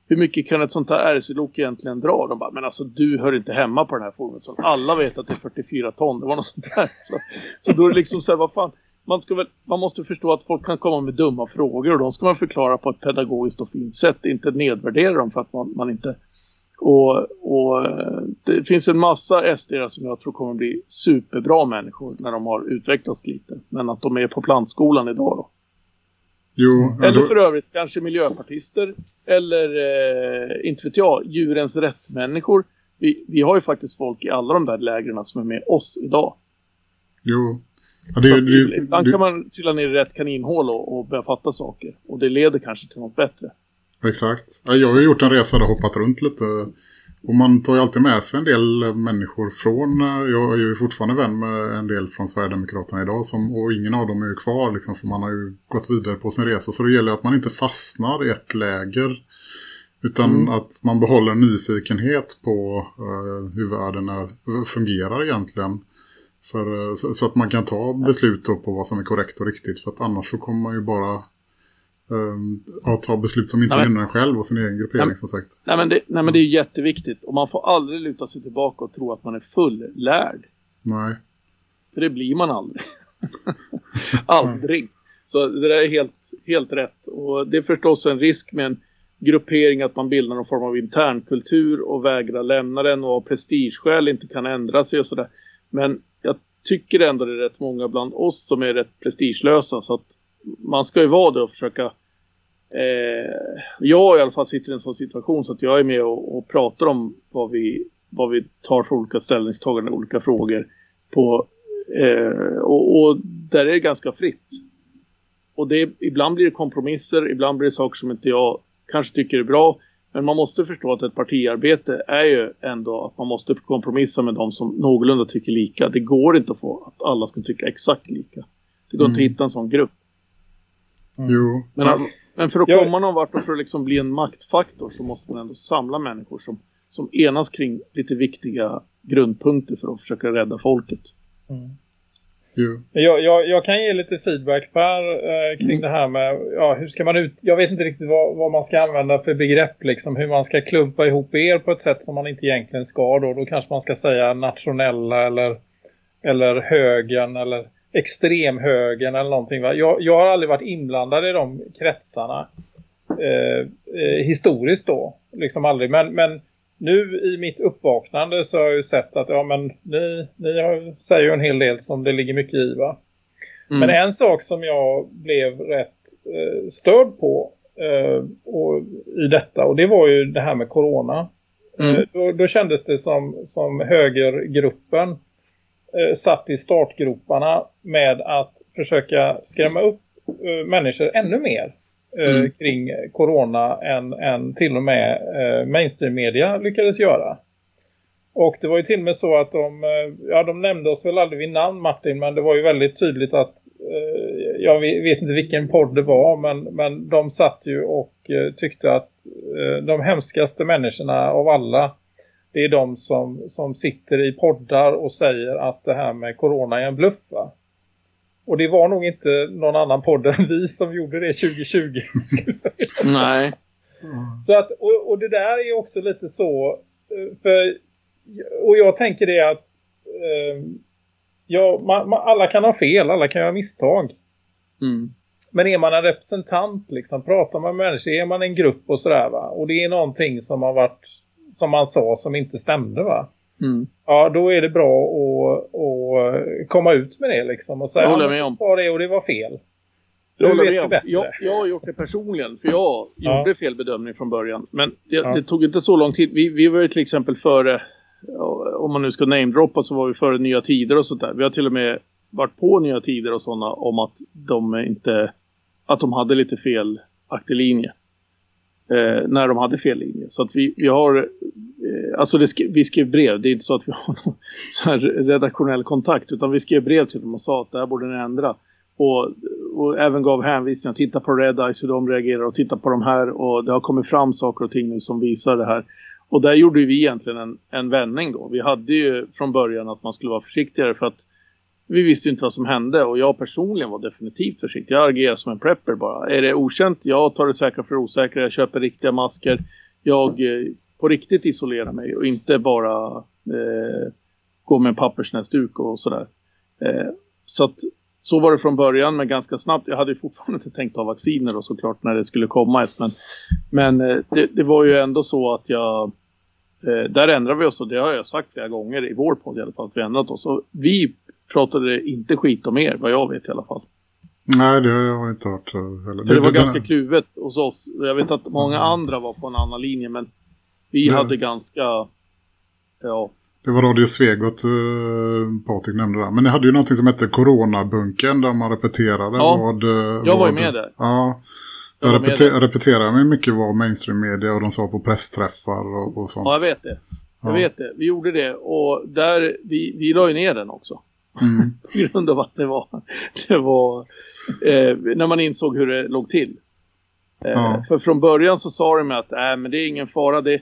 hur mycket kan ett sånt här RC-lok egentligen dra? De bara, men alltså du hör inte hemma på den här fordonet. Så alla vet att det är 44 ton. Det var något sånt där. Så, så då är det liksom så här, vad fan. Man, ska väl, man måste förstå att folk kan komma med dumma frågor och de ska man förklara på ett pedagogiskt och fint sätt. Inte nedvärdera dem för att man, man inte... Och, och det finns en massa SD som jag tror kommer bli superbra människor när de har utvecklats lite. Men att de är på plantskolan idag då. Jo, ja, Eller då, för övrigt kanske miljöpartister. Eller, eh, inte vet jag, djurens rättmänniskor. Vi, vi har ju faktiskt folk i alla de där lägren som är med oss idag. jo. Ja, det, att det, ibland det, kan man trilla ner i rätt kaninhål och, och börja fatta saker. Och det leder kanske till något bättre. Exakt. Ja, Jag har gjort en resa där hoppat runt lite. Och man tar ju alltid med sig en del människor från... eh, Jag är ju fortfarande vän med en del från Sverigedemokraterna idag. Som, och ingen av dem är ju kvar liksom, för man har ju gått vidare på sin resa. Så det gäller att man inte fastnar i ett läger. Utan Mm. att man behåller nyfikenhet på eh, hur världen är, fungerar egentligen. För, eh, så, så att man kan ta beslut på vad som är korrekt och riktigt. För att annars så kommer man ju bara um, ja, ta beslut som inte Nej, gynnar en själv och sin egen gruppering Nej, som sagt. Nej men, det, nej men det är ju jätteviktigt. Och man får aldrig luta sig tillbaka och tro att man är fullärd. Nej. För det blir man aldrig. aldrig. Så det där är helt, helt rätt. Och det är förstås en risk med en gruppering att man bildar någon form av internkultur och vägrar lämna den och av prestigeskäl inte kan ändra sig och sådär. Men tycker ändå det är rätt många bland oss som är rätt prestigelösa. Så att man ska ju vara det och försöka... Eh, jag i alla fall sitter i en sån situation så att jag är med och, och pratar om vad vi, vad vi tar för olika ställningstaganden, olika frågor. På, eh, och, och där är det ganska fritt. Och det, ibland blir det kompromisser, ibland blir det saker som inte jag kanske tycker är bra. Men man måste förstå att ett partiarbete är ju ändå att man måste kompromissa med de som någorlunda tycker lika. Det går inte att få att alla ska tycka exakt lika. Det går inte att hitta en sån grupp. Jo. Men, men för att komma någon vart och för att liksom bli en maktfaktor så måste man ändå samla människor som, som enas kring lite viktiga grundpunkter för att försöka rädda folket. Jo. Jag, jag, jag kan ge lite feedback Per eh, kring det här med ja, hur ska man ut, jag vet inte riktigt vad, vad man ska använda för begrepp liksom, hur man ska klumpa ihop er på ett sätt som man inte egentligen ska då, då kanske man ska säga nationella eller, eller högen eller extremhögen eller någonting va? Jag, jag har aldrig varit inblandad i de kretsarna eh, eh, historiskt då, liksom aldrig, men, men nu i mitt uppvaknande så har jag ju sett att ja men ni, ni har, säger ju en hel del som det ligger mycket i va. Mm. Men en sak som jag blev rätt eh, störd på eh, och, i detta och det var ju det här med corona. Mm. Eh, då, då kändes det som, som högergruppen eh, satt i startgroparna med att försöka skrämma upp eh, människor ännu mer eh, Mm. kring corona än, än till och med eh, mainstream-media lyckades göra. Och det var ju till och med så att de, eh, ja de nämnde oss väl aldrig vid namn Martin men det var ju väldigt tydligt att eh, jag vet inte vilken podd det var men, men de satt ju och eh, tyckte att eh, de hemskaste människorna av alla det är de som, som sitter i poddar och säger att det här med corona är en bluff va? Och det var nog inte någon annan podd än vi som gjorde det 2020. skulle jag vilja Nej. så att, och, och det där är också lite så, eh, för, och jag tänker det att eh, ja, man, man, alla kan ha fel, alla kan göra misstag. Mm. Men är man en representant, liksom, pratar man med människor, är man en grupp och sådär va? Och det är någonting som har varit, som man sa, som inte stämde va? Mm. Ja, då är det bra att, att komma ut med det liksom och säga, Jag håller med om. sa det och det var fel. Jag, håller med om. bättre. jag, jag har gjort det personligen för jag Ja. gjorde fel bedömning från början. Men det, Ja. det tog inte så lång tid. Vi, vi var ju till exempel före, om man nu ska namedroppa så var vi före Nya Tider och sånt där. Vi har till och med varit på Nya Tider och sådana om att de inte, att de hade lite felaktig linje. Eh, när de hade fel linje. Så att vi, vi har, eh, alltså det sk vi skrev brev. Det är inte så att vi har någon så här redaktionell kontakt. Utan vi skrev brev till dem och sa att det här borde ni ändra. Och, och även gav hänvisningar. Titta på Red Eyes hur de reagerar och titta på de här. Och det har kommit fram saker och ting nu som visar det här. Och där gjorde vi egentligen en, en vändning då. Vi hade ju från början att man skulle vara försiktigare för att vi visste inte vad som hände och jag personligen var definitivt försiktig. Jag agerar som en prepper bara. Är det okänt? Jag tar det säkra för det osäkra. Jag köper riktiga masker. Jag eh, på riktigt isolerar mig och inte bara eh, går med en pappersnäsduk och sådär. Eh, så att så var det från början men ganska snabbt. Jag hade ju fortfarande inte tänkt ta vacciner och såklart när det skulle komma ett. Men, men eh, det, det var ju ändå så att jag eh, där ändrar vi oss och det har jag sagt flera gånger i vår podd i alla fall att vi ändrat oss. Och vi pratade inte skit om er vad jag vet i alla fall. Nej, det har jag inte hört eh, heller. För det var det- ganska kluvet hos oss. Jag vet att många andra var på en annan linje men vi Ja. hade ganska ja, Det var Radio Svegot, uh, Patrik nämnde det. Men ni hade ju någonting som hette Coronabunken där man repeterade Ja, vad... eh, jag var ju med där. Ja, Jag jag var med repete- där. repeterade mig mycket vad mainstream media och de sa på pressträffar och, och sånt. Ja, jag vet det. Jag Ja. vet det. Vi gjorde det och där, vi, vi la ju ner den också. Mm. På grund av att det var, det var eh, när man insåg hur det låg till. Eh, Ja. För från början så sa de att äh, men det är ingen fara. Det,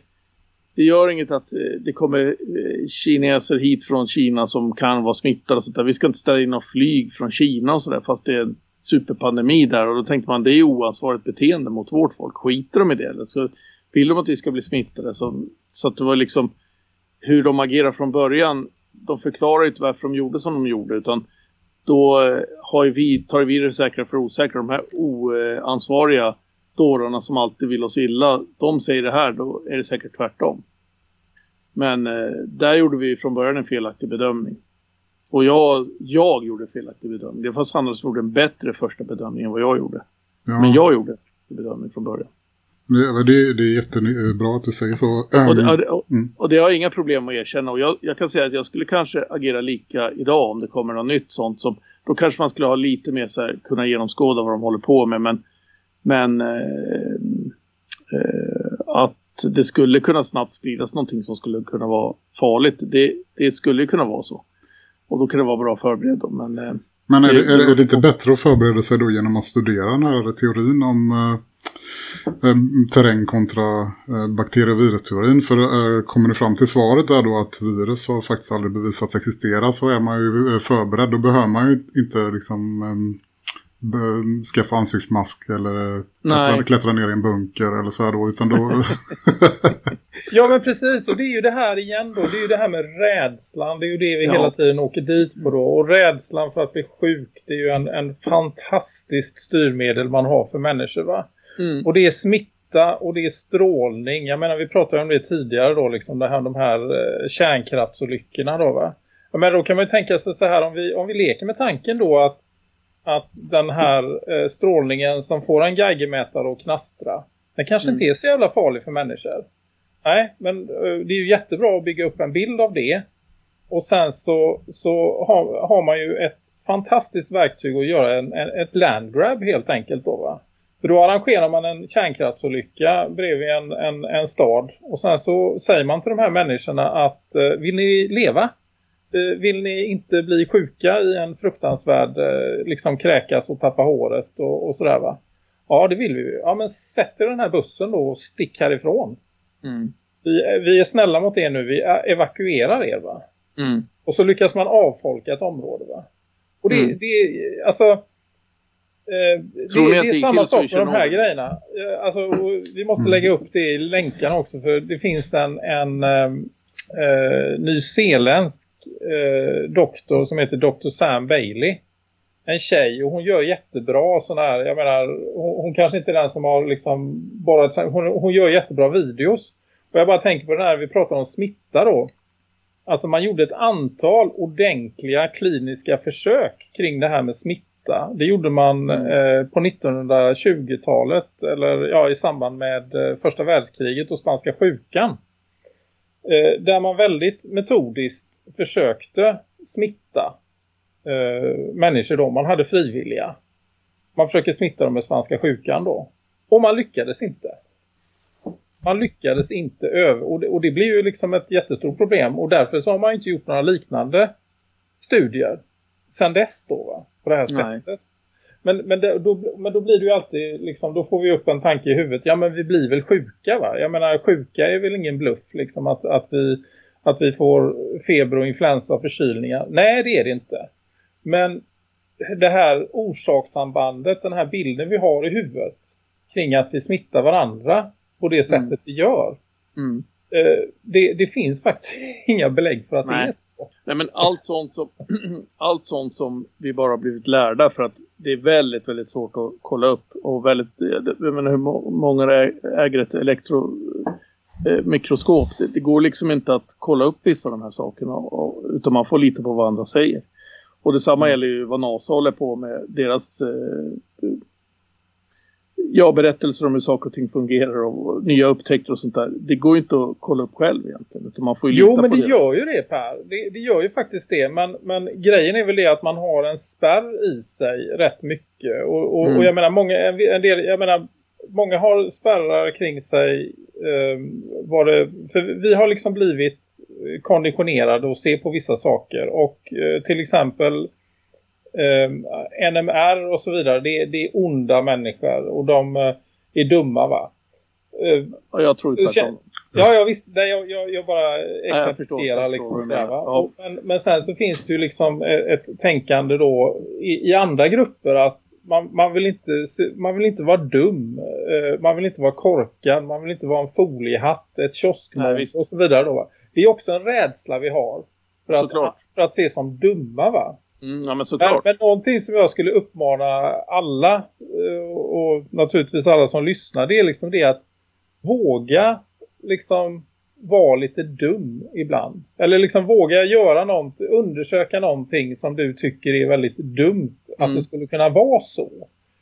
det gör inget att eh, det kommer eh, kineser hit från Kina som kan vara smittade och sånt där. Vi ska inte ställa in någon flyg från Kina och sådär fast det är en superpandemi där. Och då tänkte man det är oansvarigt beteende mot vårt folk. Skiter de i det? Eller så vill de att vi ska bli smittade. Så, så att det var liksom hur de agerar från början. De förklarar ju inte varför de gjorde som de gjorde utan då eh, har vi, tar vi det säkra för osäkra. De här oansvariga dårarna som alltid vill oss illa. De säger det här, då är det säkert tvärtom. Men eh, där gjorde vi från början en felaktig bedömning. Och jag, jag gjorde felaktig bedömning. Det fanns andra som gjorde en bättre första bedömning än vad jag gjorde. Ja, Men jag gjorde en bedömning från början. Det, det, det är jättebra att du säger så. Och det, Ehm, och, det, och, mm. och det har jag inga problem med att erkänna. Och jag, jag kan säga att jag skulle kanske agera lika idag om det kommer något nytt sånt. Som, då kanske man skulle ha lite mer så här, kunna genomskåda vad de håller på med. Men, men eh, eh, att det skulle kunna snabbt spridas någonting som skulle kunna vara farligt. Det, det skulle ju kunna vara så. Och då kan det vara bra förberedd. då, Men eh, Men är det, är, det, är det inte bättre att förbereda sig då genom att studera den här teorin om eh, eh, terräng kontra eh, bakterie- och virusteorin? För eh, kommer ni fram till svaret där då att virus har faktiskt aldrig bevisats existera så är man ju eh, förberedd. Då behöver man ju inte liksom eh, be- skaffa ansiktsmask eller klättra, klättra ner i en bunker eller så här då. Utan då Ja men precis och det är ju det här igen då. Det är ju det här med rädslan. Det är ju det vi Ja. hela tiden åker dit på då. Och rädslan för att bli sjuk det är ju en, en fantastiskt styrmedel man har för människor va. Mm, Och det är smitta och det är strålning. Jag menar vi pratade om det tidigare då liksom det här, de här eh, kärnkraftsolyckorna då va. Men då kan man ju tänka sig så här om vi, om vi leker med tanken då att, att den här eh, strålningen som får en geigermätare att knastra. Den kanske Mm. inte är så jävla farlig för människor. Nej, men eh, det är ju jättebra att bygga upp en bild av det. Och sen så, så har, har man ju ett fantastiskt verktyg att göra en, en, ett landgrab helt enkelt då va. För då arrangerar man en kärnkraftsolycka bredvid en, en, en stad. Och sen så säger man till de här människorna att eh, vill ni leva? Eh, vill ni inte bli sjuka i en fruktansvärd eh, liksom kräkas och tappa håret och, och sådär va? Ja det vill vi ju. Ja men sätt er den här bussen då och stick härifrån. mm, Vi, vi är snälla mot er nu, vi evakuerar er va? mm. Och så lyckas man avfolka ett område va? Och det, Mm. det alltså... Eh, Tror det, ni att det är samma sak med de här grejerna. Eh, Alltså, vi måste Mm. lägga upp det i länkarna också för det finns en, en eh, eh, nyzeeländsk eh, doktor som heter Dr. Sam Bailey. En tjej och hon gör jättebra sån här, jag menar hon, hon kanske inte är den som har liksom bara, hon, hon gör jättebra videos. Och jag bara tänker på det här, vi pratar om smitta då. Alltså man gjorde ett antal ordentliga kliniska försök kring det här med smitta. Det gjorde man eh, på 1920-talet eller ja, i samband med eh, första världskriget och spanska sjukan. Eh, där man väldigt metodiskt försökte smitta eh, människor då. Man hade frivilliga. Man försöker smitta dem med spanska sjukan då. Och man lyckades inte. Man lyckades inte över. Och det, och det blir ju liksom ett jättestort problem. Och därför så har man inte gjort några liknande studier. Sen dess då va? På det här Nej. sättet. Men, men, det, då, men då blir det ju alltid liksom, då får vi upp en tanke i huvudet. Ja men vi blir väl sjuka va? Jag menar sjuka är väl ingen bluff liksom att, att, vi, att vi får feber och influensa och förkylningar. Nej det är det inte. Men det här orsakssambandet, den här bilden vi har i huvudet kring att vi smittar varandra på det sättet Mm. vi gör. Mm. Eh, det, det finns faktiskt inga belägg för att Nej. det är så. Nej men allt sånt som allt sånt som vi bara blivit lärda för att det är väldigt väldigt svårt att kolla upp och väldigt jag menar hur må- många äger ett elektro eh, det, det går liksom inte att kolla upp vissa av de här sakerna och, utan man får lita på vad andra säger. Och detsamma gäller ju vad NASA håller på med deras eh, ja, berättelser om hur saker och ting fungerar och nya upptäckter och sånt där. Det går ju inte att kolla upp själv egentligen utan man får ju Jo men det deras. gör ju det Per. Det, det gör ju faktiskt det. Men, men grejen är väl det att man har en spärr i sig rätt mycket. Och, och, Mm. och jag menar många, en del, jag menar många har spärrar kring sig. Eh, var det, för vi har liksom blivit konditionerade att se på vissa saker. Och eh, till exempel eh, NMR och så vidare. Det, det är onda människor och de eh, är dumma va. Eh, Ja, jag tror Det tvärtom. Ja, jag visst. Nej, jag, jag, jag bara exemplifierar liksom va? Ja. Men, men sen så finns det ju liksom ett, tänkande då i, i andra grupper att man, man, vill inte, man vill inte vara dum. eh, Man vill inte vara korkad. Man vill inte vara en foliehatt, ett kioskmål och så vidare då. Va? Det är också en rädsla vi har. För att, för att se som dumma va? Mm, ja men Men, såklart. men någonting som jag skulle uppmana alla eh, och naturligtvis alla som lyssnar det är liksom det att våga liksom vara lite dum ibland. Eller liksom våga göra någonting, undersöka någonting som du tycker är väldigt dumt. Att Mm. det skulle kunna vara så.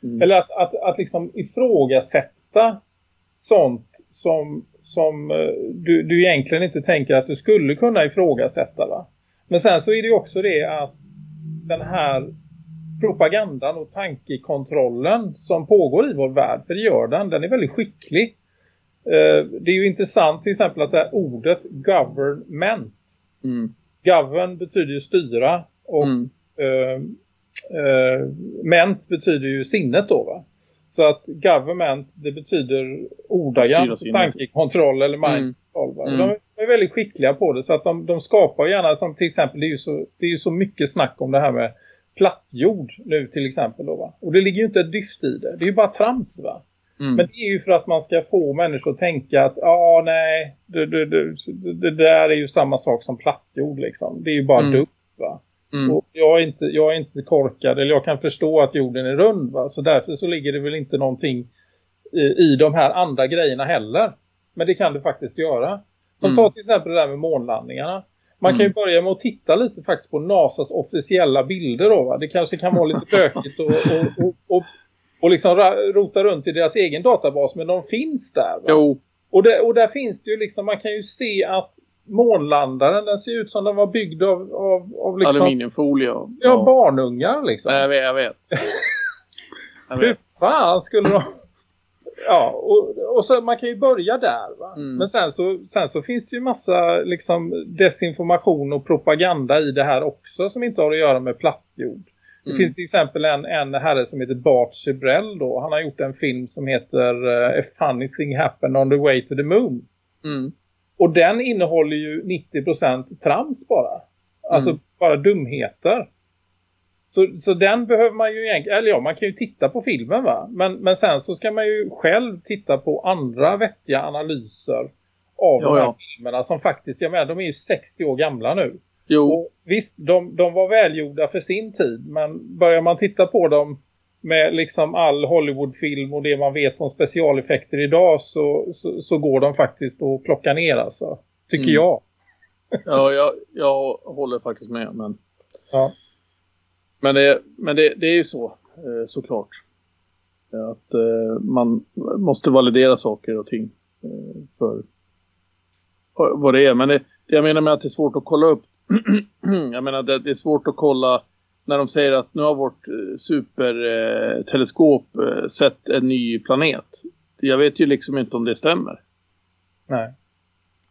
Mm. Eller att, att, att liksom ifrågasätta sånt som, som eh, du, du egentligen inte tänker att du skulle kunna ifrågasätta va. Men sen så är det ju också det att den här propagandan och tankekontrollen som pågår i vår värld, för det gör den, den är väldigt skicklig. Eh, Det är ju intressant till exempel att det här ordet government, Mm. govern betyder ju styra och Mm. eh, eh, ment betyder ju sinnet då va. Så att government det betyder ordagrant tankekontroll eller Mm. va. Mm. De är väldigt skickliga på det så att de, de skapar gärna som till exempel det är, ju så, det är ju så mycket snack om det här med plattjord nu till exempel då va. Och det ligger ju inte ett dyft i det. Det är ju bara trams va. Mm. Men det är ju för att man ska få människor att tänka att ja nej, det, det, det, det där är ju samma sak som plattjord liksom. Det är ju bara Mm. dumt va. Mm. Och jag, är inte, jag är inte korkad eller jag kan förstå att jorden är rund va. Så därför så ligger det väl inte någonting i, i de här andra grejerna heller. Men det kan det faktiskt göra. Som Mm. ta till exempel det där med månlandningarna. Man kan ju Mm. börja med att titta lite faktiskt på NASAs officiella bilder då va. Det kanske kan vara lite bökigt och, och, och, och, och liksom rota runt i deras egen databas. Men de finns där va. Jo, Och, det, och där finns det ju liksom, man kan ju se att månlandaren den ser ut som den var byggd av, av, av liksom, aluminiumfolie. Och, ja, barnungar liksom. Jag vet. Jag vet. Jag Hur vet. fan skulle de... Ja, och, och så man kan ju börja där va. Mm. Men sen så, sen så finns det ju massa liksom desinformation och propaganda i det här också som inte har att göra med plattjord. Det Mm. finns till exempel en, en herre som heter Bart Sibrell då. Han har gjort en film som heter uh, A Funny Thing Happened on the Way to the Moon. Mm. Och den innehåller ju 90% trams bara. Alltså Mm. bara dumheter. Så, så den behöver man ju egentligen, eller ja man kan ju titta på filmen va. Men, men sen så ska man ju själv titta på andra vettiga analyser av Ja, de här ja. filmerna som faktiskt, jag menar de är ju 60 år gamla nu. Jo, Och visst, de, de var välgjorda för sin tid. Men börjar man titta på dem med liksom all Hollywoodfilm och det man vet om specialeffekter idag så, så, så går de faktiskt att plocka ner alltså. Tycker Mm. jag. ja, jag, jag håller faktiskt med. Men, Ja. Men, det, men det, det är ju så, eh, såklart. Att eh, man måste validera saker och ting eh, för vad det är. Men det, jag menar med att det är svårt att kolla upp. jag menar det, det är svårt att kolla när de säger att nu har vårt superteleskop sett en ny planet. Jag vet ju liksom inte om det stämmer. Nej.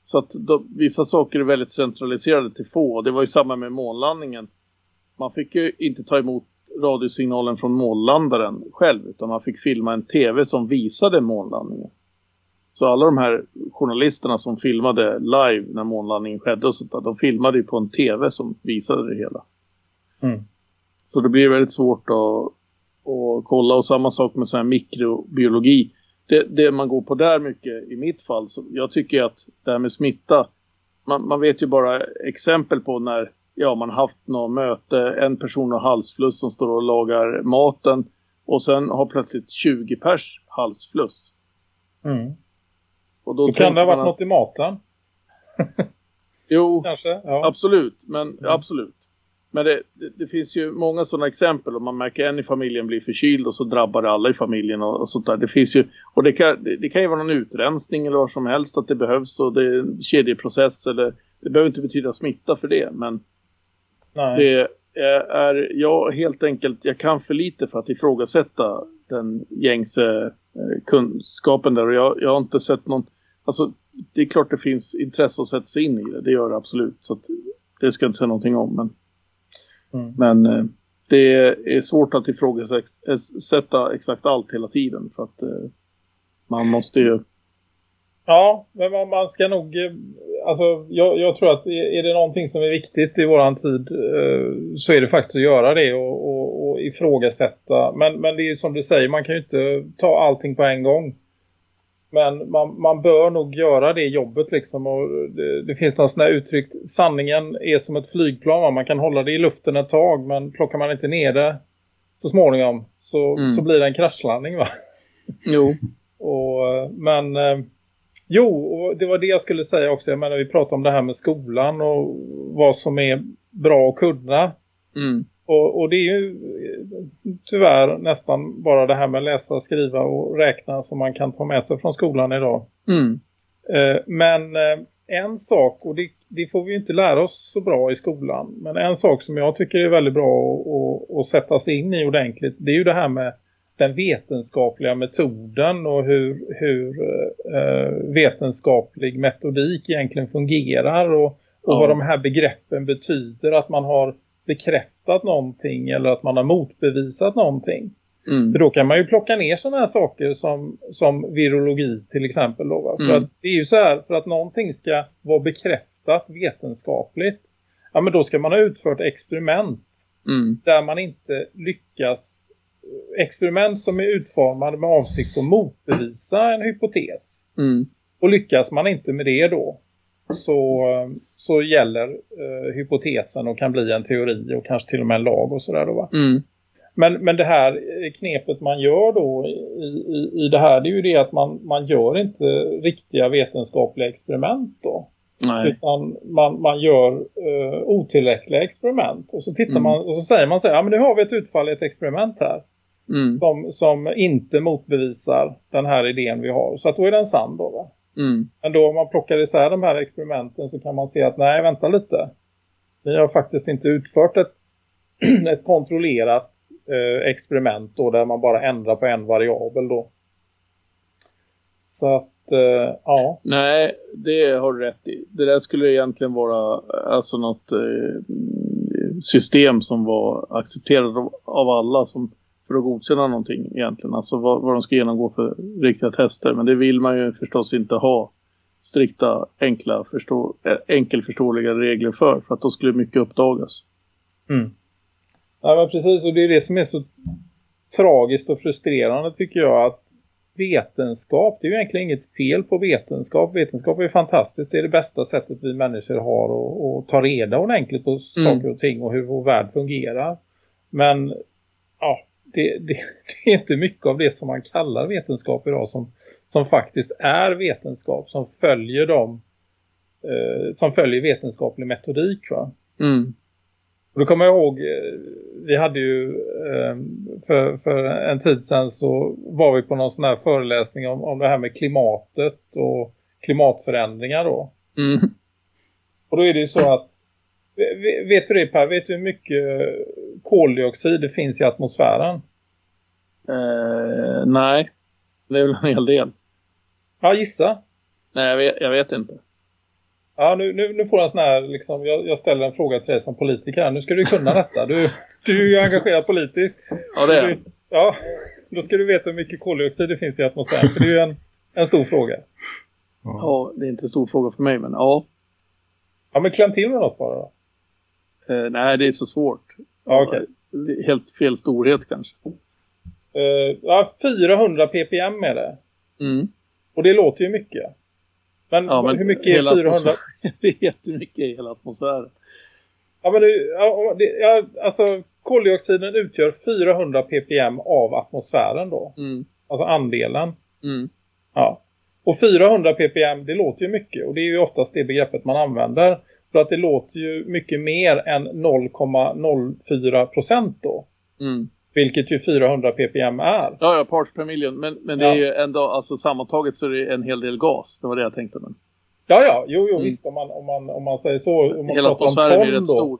Så att de, vissa saker är väldigt centraliserade till få. Det var ju samma med månlandningen. Man fick ju inte ta emot radiosignalen från månlandaren själv. Utan man fick filma en tv som visade månlandningen. Så alla de här journalisterna som filmade live när månlandningen skedde och sånt där, de filmade ju på en tv som visade det hela. Mm. Så det blir väldigt svårt att, att kolla. Och samma sak med sån här mikrobiologi. Det, det man går på där mycket i mitt fall. Så jag tycker att det här med smitta. Man, man vet ju bara exempel på när ja, man haft något möte. En person har halsfluss som står och lagar maten. Och sen har plötsligt 20 pers halsfluss. Mm. Och då Då kan det ha varit något i maten. Jo, Kanske. Ja. Absolut, men absolut. Men det, det, det finns ju många sådana exempel. Om man märker en i familjen blir förkyld och så drabbar det alla i familjen och, och sånt där. Det finns ju, och det kan, det, det kan ju vara någon utrensning eller vad som helst att det behövs och det är en kedjeprocess eller det behöver inte betyda smitta för det. Men Nej. det är, jag helt enkelt, jag kan för lite för att ifrågasätta den gängse eh, kunskapen där och jag, jag har inte sett någon, alltså det är klart det finns intresse att sätta sig in i det, det gör det absolut. Så att, det ska jag inte säga någonting om. Men, Mm. men eh, det är svårt att ifrågasätta exakt allt hela tiden. För att eh, man måste ju... Ja, men man, ska nog... eh, Alltså, jag, jag tror att är det någonting som är viktigt i våran tid eh, så är det faktiskt att göra det och, och, och ifrågasätta. Men, men det är ju som du säger, man kan ju inte ta allting på en gång. Men man, man bör nog göra det jobbet liksom. Och det, det finns någon sån här uttryck, sanningen är som ett flygplan. Man kan hålla det i luften ett tag men plockar man inte ner det så småningom så, Mm. så blir det en kraschlandning va. Jo. Och, eh, men, eh, Jo, och det var det jag skulle säga också. Jag menar, vi pratade om det här med skolan och vad som är bra att kunna. Mm. Och, och det är ju eh, tyvärr nästan bara det här med läsa, skriva och räkna som man kan ta med sig från skolan idag. Mm. Eh, Men eh, en sak, och det, det får vi ju inte lära oss så bra i skolan. Men en sak som jag tycker är väldigt bra att, att, att sätta sig in i ordentligt. Det är ju det här med den vetenskapliga metoden och hur, hur eh, vetenskaplig metodik egentligen fungerar. Och, och Ja. vad de här begreppen betyder. Att man har bekräftat någonting eller att man har motbevisat någonting. Mm. För då kan man ju plocka ner sådana här saker som, som virologi till exempel. Då, va? För Mm. att det är ju så här, för att någonting ska vara bekräftat vetenskapligt. Ja men då ska man ha utfört experiment Mm. där man inte lyckas. Experiment som är utformade med avsikt att motbevisa en hypotes. Mm. Och lyckas man inte med det då så, så gäller eh, hypotesen och kan bli en teori och kanske till och med en lag och sådär då va. Mm. Men, men det här knepet man gör då i, i, i det här det är ju det att man, man gör inte riktiga vetenskapliga experiment då. Nej. Utan man, man gör uh, otillräckliga experiment. Och så tittar Mm. man och så säger man så här, ja men nu har vi ett utfall i ett experiment här. Mm. Som, som inte motbevisar den här idén vi har. Så att då är den sann då va? Mm. Men då om man plockar isär de här experimenten så kan man se att nej vänta lite. Vi har faktiskt inte utfört ett, ett kontrollerat eh, experiment då där man bara ändrar på en variabel då. Så att eh, ja. Nej, det har du rätt i. Det där skulle egentligen vara alltså något eh, system som var accepterat av alla som för att godkänna någonting egentligen. Alltså vad, vad de ska genomgå för riktiga tester. Men det vill man ju förstås inte ha strikta, enkla, förstå, eh, enkelförståeliga regler för. För att då skulle mycket uppdagas. Mm. Ja men precis och det är det som är så tragiskt och frustrerande tycker jag att vetenskap, det är ju egentligen inget fel på vetenskap. Vetenskap är fantastiskt, det är det bästa sättet vi människor har att, att ta reda ordentligt på Mm. saker och ting och hur vår värld fungerar. Men ja, det, det, det är inte mycket av det som man kallar vetenskap idag som, som faktiskt är vetenskap, som följer dem eh, som följer vetenskaplig metodik va. Mm. Och då kommer jag ihåg, eh, vi hade ju eh, för, för en tid sedan så var vi på någon sån här föreläsning om, om det här med klimatet och klimatförändringar då. Mm. Och då är det ju så att, ve- vet du det Per, vet du hur mycket koldioxid det finns i atmosfären? Eh, nej, det är väl en hel del. Ja, gissa. Nej, jag vet, jag vet inte. Ja, nu, nu, nu får jag en sån här, liksom, jag, jag ställer en fråga till dig som politiker här. Nu ska du kunna detta. Du, du är ju engagerad politiskt. Ja, det är Du- Ja, då ska du veta hur mycket koldioxid det finns i atmosfären. För det är ju en, en stor fråga. Ja, det är inte en stor fråga för mig, men ja. Ja, men kläm till med något bara då. Eh, nej, det är så svårt. Ja, är Helt fel storhet kanske. Eh, ja, 400 ppm är det. Mm. Och det låter ju mycket. Men, Ja, men hur mycket är hela 400? atmosfären- det är jättemycket i hela atmosfären. Ja, men det, ja, det, ja, alltså koldioxiden utgör 400 ppm av atmosfären då. Mm. Alltså andelen. Mm. Ja. Och 400 ppm, det låter ju mycket. Och det är ju oftast det begreppet man använder. För att det låter ju mycket mer än 0,04 procent då. Mm. Vilket ju 400 ppm är. Ja, ja, parts per million. Men, men det Ja. är ju ändå, alltså sammantaget så är det en hel del gas. Det var det jag tänkte. Men. Ja, ja, jo, jo Mm. visst om man, om, man, om man säger så. Om man Hela atmosfären är ton rätt stor.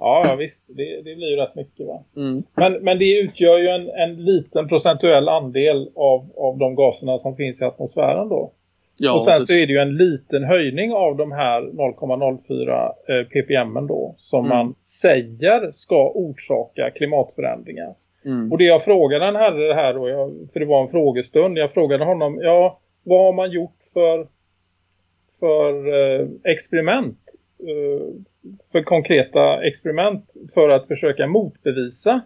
Ja, ja visst. Det, det blir ju rätt mycket va. Mm. Men, men det utgör ju en, en liten procentuell andel av, av de gaserna som finns i atmosfären då. Ja, och sen så är det ju en liten höjning av de här 0,04 eh, ppm då. Som Mm. man säger ska orsaka klimatförändringar. Mm. Och det jag frågade den här, här då, jag, för det var en frågestund. Jag frågade honom, ja vad har man gjort för, för eh, experiment? Eh, för konkreta experiment för att försöka motbevisa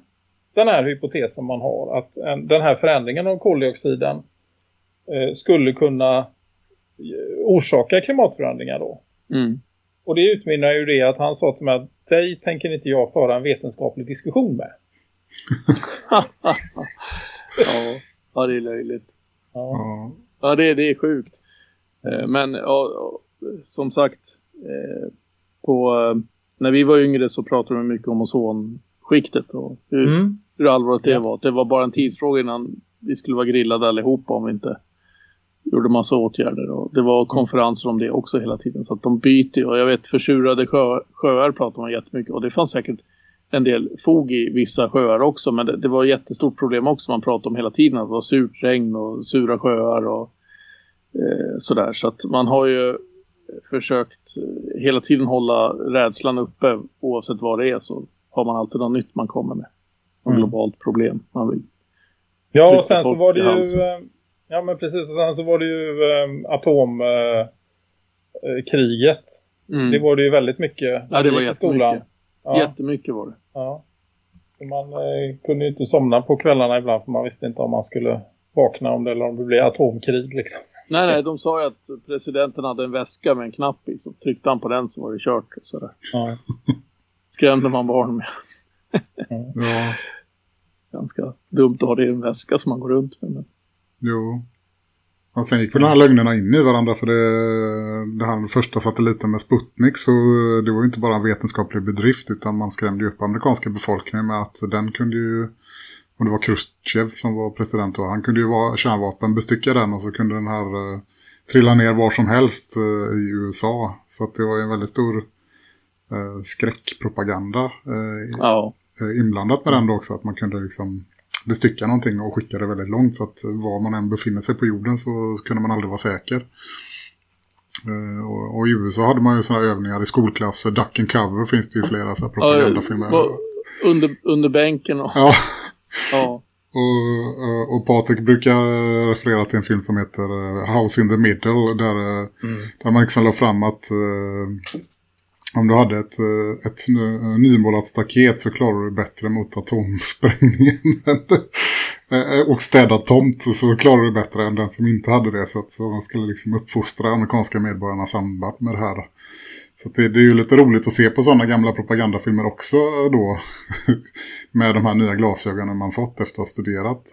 den här hypotesen man har. Att en, den här förändringen av koldioxiden eh, skulle kunna eh, orsaka klimatförändringar då. Mm. Och det utmynnar ju det att han sa till mig att dig tänker inte jag föra en vetenskaplig diskussion med. ja. ja, det är löjligt. Ja. Ja. Det, det är sjukt. Eh, men ja, ja, som sagt, eh, på, eh, när vi var yngre så pratade vi mycket om ozonskiktet och hur, Mm. hur allvarligt det Ja. var. Det var bara en tidsfråga innan vi skulle vara grillade allihopa om vi inte gjorde massa åtgärder. Och det var konferenser om det också hela tiden. Så att de byter och jag vet försurade sjö, sjöar pratar man jättemycket och det fanns säkert en del fog i vissa sjöar också. Men det, det var ett jättestort problem också man pratade om hela tiden. Att det var surt regn och sura sjöar och eh, sådär. Så att man har ju försökt eh, hela tiden hålla rädslan uppe oavsett vad det är så har man alltid något nytt man kommer med. Något Mm. globalt problem man vill. Ja, och sen så var det ju... Ja, men precis. Och sen så var det ju eh, atomkriget. Eh. Mm. Det var det ju väldigt mycket. Ja, det var i skolan. jättemycket. Ja, Jättemycket var det. ja. Man eh, kunde ju inte somna på kvällarna ibland för man visste inte om man skulle vakna om det eller om det blev atomkrig liksom. Nej, nej, de sa ju att presidenten hade en väska med en knapp i. Så tryckte han på den så var det kört. och Sådär. Ja. Skrämde man barn med. Ja, Ganska dumt att ha det i en väska som man går runt med. Men... jo. Och sen gick väl de här lögnerna in i varandra för det, det här första satelliten med Sputnik så det var ju inte bara en vetenskaplig bedrift utan man skrämde ju upp amerikanska befolkningen med att den kunde ju, om det var Khrushchev som var president då, han kunde ju vara kärnvapen, bestycka den och så kunde den här eh, trilla ner var som helst eh, i USA. Så att det var ju en väldigt stor eh, skräckpropaganda eh, Ja, eh, inblandat med den då också. Att man kunde liksom bestycka någonting och skicka det väldigt långt. Så att var man än befinner sig på jorden så kunde man aldrig vara säker. Eh, och, och i USA hade man ju sådana övningar i skolklasser. Duck and cover finns det ju flera så här propagandafilmer. under, under bänken och... Ja, Ja, och, eh, och Patrik brukar eh, referera till en film som heter House in the Middle. Där, eh, där man liksom la fram att om du hade ett, eh, ett eh, nymålat staket så klarar du bättre mot atomsprängningen. Eh, och städad tomt så klarar du bättre än den som inte hade det. Så att så man skulle liksom uppfostra amerikanska medborgarna samband med det här. då. Så att det, det är ju lite roligt att se på sådana gamla propagandafilmer också då. med de här nya glasögonen man fått efter att ha studerat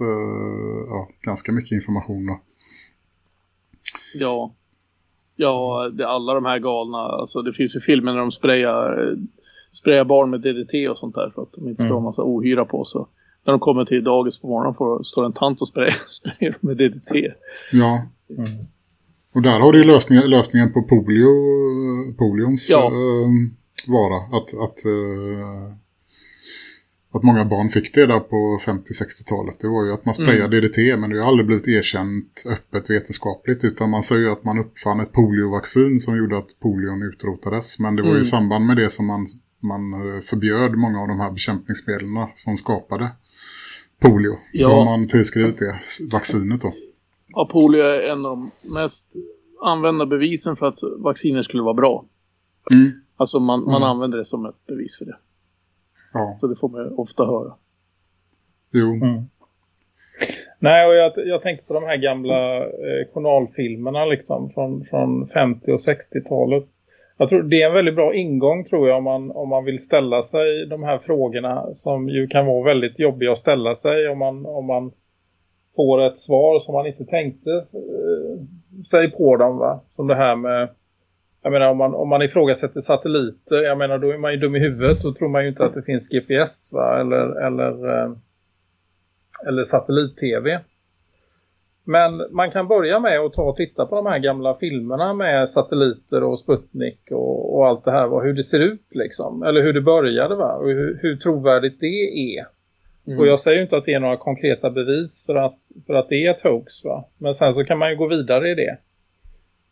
ja, ganska mycket information. Då. ja. Ja, det, alla de här galna. Alltså det finns ju filmer när de sprayar, sprayar barn med DDT och sånt där. För att de inte ska Mm. ha massa ohyra på sig. När de kommer till dagis på morgonen får, står en tant och sprayar, sprayar med DDT. Ja, Mm. och där har du lösningen, lösningen på polio, polions Ja. eh, vara. Att, att, eh, att många barn fick det där på 50-60-talet. Det var ju att man sprayade DDT men det har ju aldrig blivit erkänt öppet vetenskapligt. Utan man säger ju att man uppfann ett poliovaccin som gjorde att polion utrotades. Men det var ju Mm. i samband med det som man, man eh, förbjöd många av de här bekämpningsmedlen som skapade polio. Så Ja. har man tillskrivit det vaccinet då. Ja, polio är en av de mest använda bevisen för att vacciner skulle vara bra. Mm. Alltså man, man Mm. använder det som ett bevis för det. Ja, Så det får man ju ofta höra. jo. Mm. Nej, och jag, jag tänkte på de här gamla eh, journalfilmerna liksom från, från 50- och 60-talet. Jag tror det är en väldigt bra ingång tror jag om man, om man vill ställa sig de här frågorna som ju kan vara väldigt jobbiga att ställa sig om man, om man får ett svar som man inte tänkte eh, sig på dem va. Som det här med jag menar om man, om man ifrågasätter satelliter, jag menar då är man ju dum i huvudet. Då tror man ju inte att det finns GPS va? Eller, eller, eh, eller satellit-tv. Men man kan börja med att ta och titta på de här gamla filmerna med satelliter och Sputnik och, och allt det här. Va? Hur det ser ut liksom. Eller hur det började va? Och hur, hur trovärdigt det är. Mm. Och jag säger ju inte att det är några konkreta bevis för att, för att det är ett hoax va. Men sen så kan man ju gå vidare i det.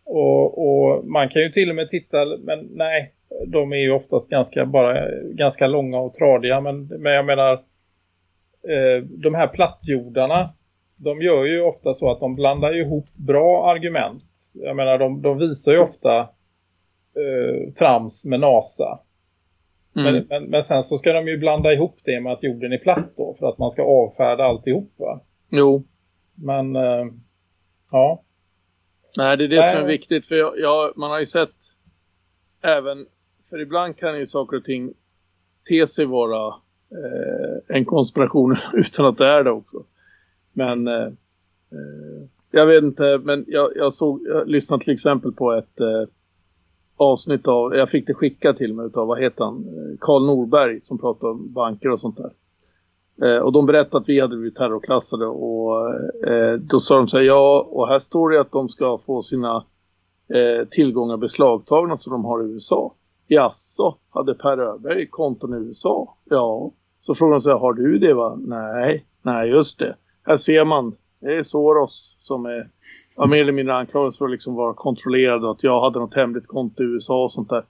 Och, och man kan ju till och med titta, men nej, de är ju oftast ganska, bara, ganska långa och tradiga. Men, men jag menar, eh, de här plattjordarna, de gör ju ofta så att de blandar ihop bra argument. Jag menar, de, de visar ju ofta eh, trams med NASA. Mm. Men, men, men sen så ska de ju blanda ihop det med att jorden är platt då. För att man ska avfärda alltihop va. Jo, Men eh, ja. Nej det är det Nej. som är viktigt. För jag, jag, man har ju sett även, för ibland kan ju saker och ting te sig vara eh, en konspiration utan att det är det också. Men eh, eh, jag vet inte, men jag, jag såg, jag lyssnade till exempel på ett eh, avsnitt av, jag fick det skickat till mig av, vad heter han? Eh, Karl Norberg som pratar om banker och sånt där. Eh, och de berättade att vi hade blivit terrorklassade och eh, då sa de så här, ja, och här står det att de ska få sina eh, tillgångar beslagtagna som de har i USA. Jaså, hade Per Öberg konton i USA? Ja. Så frågade de så här, har du det va? Nej, nej just det. Här ser man, det är Soros som är ja, mer eller mindre anklagad för att liksom vara kontrollerad och att jag hade något hemligt konto i USA och sånt där.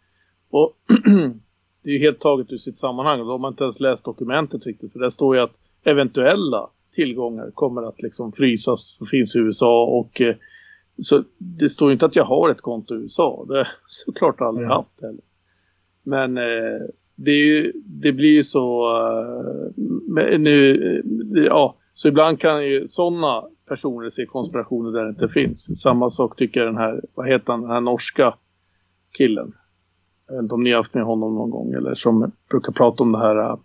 Och det är ju helt taget ur sitt sammanhang. Då har man inte ens läst dokumentet riktigt. För där står ju att eventuella tillgångar kommer att liksom frysas och finns i USA. Och eh, så det står ju inte att jag har ett konto i USA. Det har jag såklart aldrig Mm. haft heller. Men eh, det, ju, det blir ju så eh, nu, eh, ja, så ibland kan ju sådana personer se konspirationer där det inte finns. Samma sak tycker jag den här, vad heter han, den här norska killen. Jag vet inte om ni har haft med honom någon gång eller som brukar prata om det här. äh,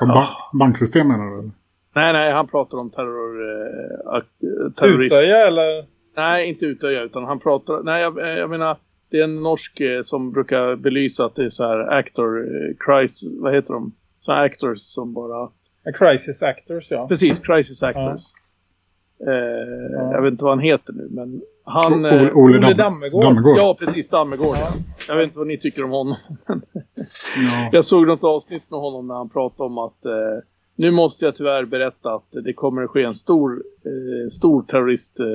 Och ba banksystem menar du? eller? Nej, nej, han pratar om terror, eh, ak- terrorism. Utöja eller? Nej, inte Utöja utan han pratar, nej jag, jag menar det är en norsk eh, som brukar belysa att det är så här actor, eh, crisis, vad heter de? Så här actors som bara, A Crisis Actors, ja. precis, crisis actors. Eh, Jag vet inte vad han heter nu, men han... eh, O- Ole, Ole Dam Dammegård. Dammegård. Ja, precis, Dammegård. Ja. Jag vet inte vad ni tycker om honom. Ja. Jag såg något avsnitt med honom när han pratade om att eh, nu måste jag tyvärr berätta att det kommer att ske en stor, eh, stor terrorist, eh,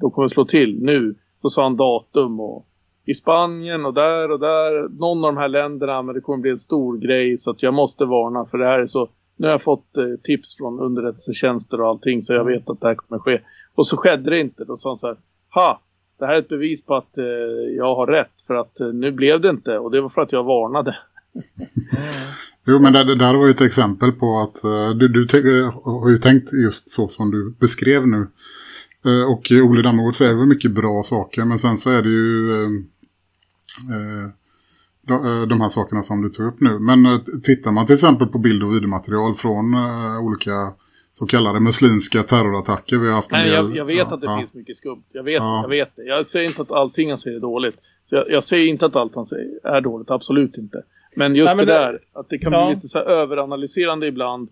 de kommer att slå till nu. Så sa han datum och i Spanien och där och där, någon av de här länderna, men det kommer bli en stor grej så att jag måste varna för det här är så, nu har jag fått eh, tips från underrättelsetjänster och allting så jag vet att det här kommer ske. Och så skedde det inte, då sa han så här, ha! Det här är ett bevis på att eh, jag har rätt för att eh, nu blev det inte och det var för att jag varnade. Jo, men det, det där var ju ett exempel på att eh, du, du eh, har ju tänkt just så som du beskrev nu. Eh, och Olle Dammegård säger väl mycket bra saker, men sen så är det ju eh, eh de, eh, de här sakerna som du tog upp nu. Men tittar man till exempel på bild- och videomaterial från eh, olika så kallade muslimska terrorattacker vi har haft Nej, del. jag, jag vet ja, att det ja. finns mycket skumt. Jag vet, Ja. jag vet det. Jag säger inte att allting han säger är dåligt. Så jag, jag säger inte att allt han säger är dåligt, absolut inte. Men just Nej, men det, det- där, att det kan Ja. bli lite så här överanalyserande ibland.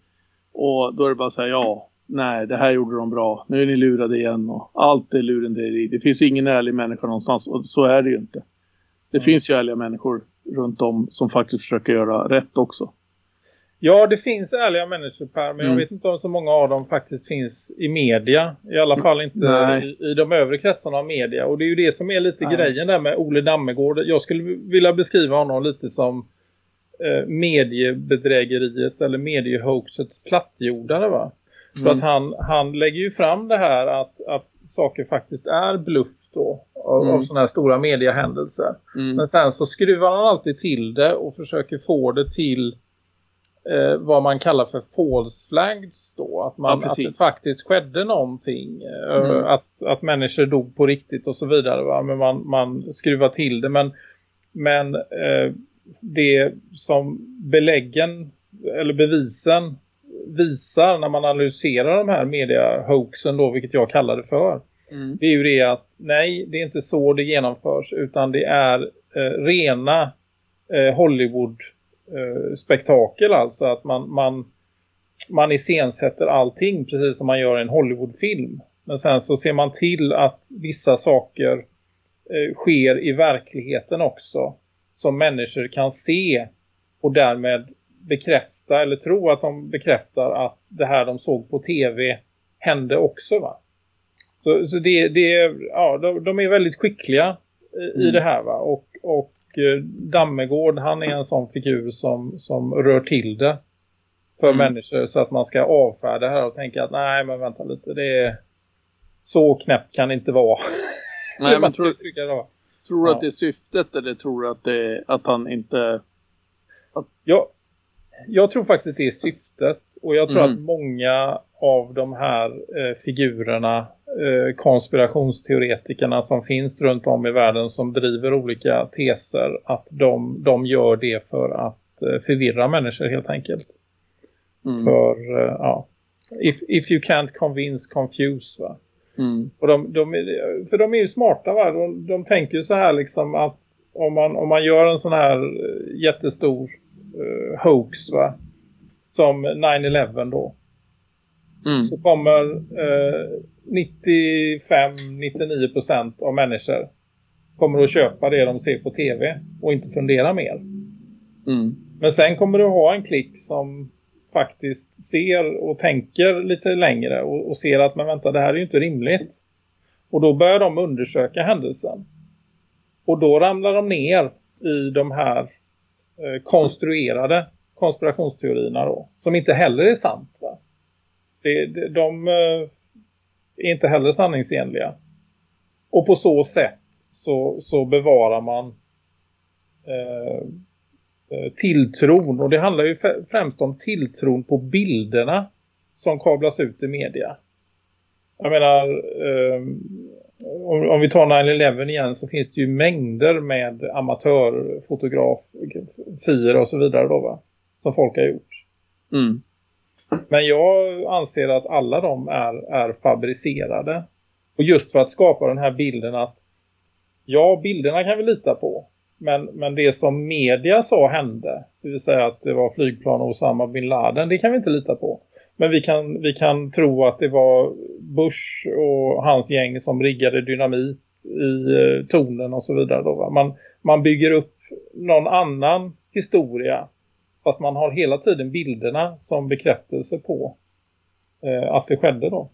Och då är det bara så här, ja, nej, det här gjorde de bra. Nu är ni lurade igen och allt är lurendrejeri. Det finns ingen ärlig människa någonstans och så är det ju inte. Det Mm. finns ju ärliga människor runt om som faktiskt försöker göra rätt också. Ja, det finns ärliga människor Per, men jag Mm. vet inte om så många av dem faktiskt finns i media. I alla fall inte i, i de övre kretsarna av media. Och det är ju det som är lite Nej. grejen där med Ole Dammegård. Jag skulle vilja beskriva honom lite som eh, mediebedrägeriet eller mediehoaxets plattjordare va? För att han, han lägger ju fram det här att, att saker faktiskt är bluff då av, Mm. av sådana här stora mediehändelser. Mm. Men sen så skruvar han alltid till det och försöker få det till eh, vad man kallar för false flags då. Att, man, Ja, att det faktiskt skedde någonting. Eh, Mm. att, att människor dog på riktigt och så vidare. Va? Men man, man skruvar till det. Men, men eh, det som beläggen eller bevisen visar när man analyserar de här mediahoaxen då, vilket jag kallar det för Mm. det är ju det att nej, det är inte så det genomförs utan det är eh, rena eh, Hollywood-spektakel alltså att man, man, man iscensätter allting precis som man gör i en Hollywoodfilm. Men sen så ser man till att vissa saker eh, sker i verkligheten också som människor kan se och därmed bekräfta eller tro att de bekräftar att det här de såg på tv hände också va. Så, så det, det ja, de, de är väldigt skickliga i, i Mm. det här va. Och, och eh, Dammegård han är en sån figur som, som rör till det för Mm. människor så att man ska avfärda det här och tänka att nej men vänta lite det är så knäppt kan det inte vara. Nej, men tror, tror du Ja. att det är syftet eller tror du att, det, att han inte... Jag, jag tror faktiskt det är syftet. Och jag tror Mm. att många av de här eh, figurerna, eh, konspirationsteoretikerna som finns runt om i världen som driver olika teser, att de, de gör det för att eh, förvirra människor helt enkelt. Mm. För, eh, ja. if, if you can't convince, confuse va. Mm. Och de, de, för de är ju smarta va. De, de tänker ju så här liksom att om man, om man gör en sån här eh, jättestor eh, hoax va. Som 9-11 då. Mm. Så kommer eh, 95-99% av människor kommer att köpa det de ser på tv och inte fundera mer. Mm. Men sen kommer du ha en klick som faktiskt ser och tänker lite längre och, och ser att men vänta det här är ju inte rimligt. Och då börjar de undersöka händelsen. Och då ramlar de ner i de här eh, konstruerade konspirationsteorierna då. Som inte heller är sant va? Det, det, de eh, inte heller sanningsenliga. Och på så sätt så, så bevarar man eh, eh tilltron. Och det handlar ju främst om tilltron på bilderna som kablas ut i media. Jag menar, eh, om, om vi tar 9-11 igen så finns det ju mängder med amatörfotografier och så vidare då va? Som folk har gjort. Mm. Men jag anser att alla de är, är fabricerade. Och just för att skapa den här bilden att ja, bilderna kan vi lita på. Men, men det som media sa hände, det vill säga att det var flygplan och Osama bin Laden, det kan vi inte lita på. Men vi kan, vi kan tro att det var Bush och hans gäng som riggade dynamit i tonen tornen och så vidare. Då, va? Man, man bygger upp någon annan historia fast man har hela tiden bilderna som bekräftelse på eh, att det skedde då.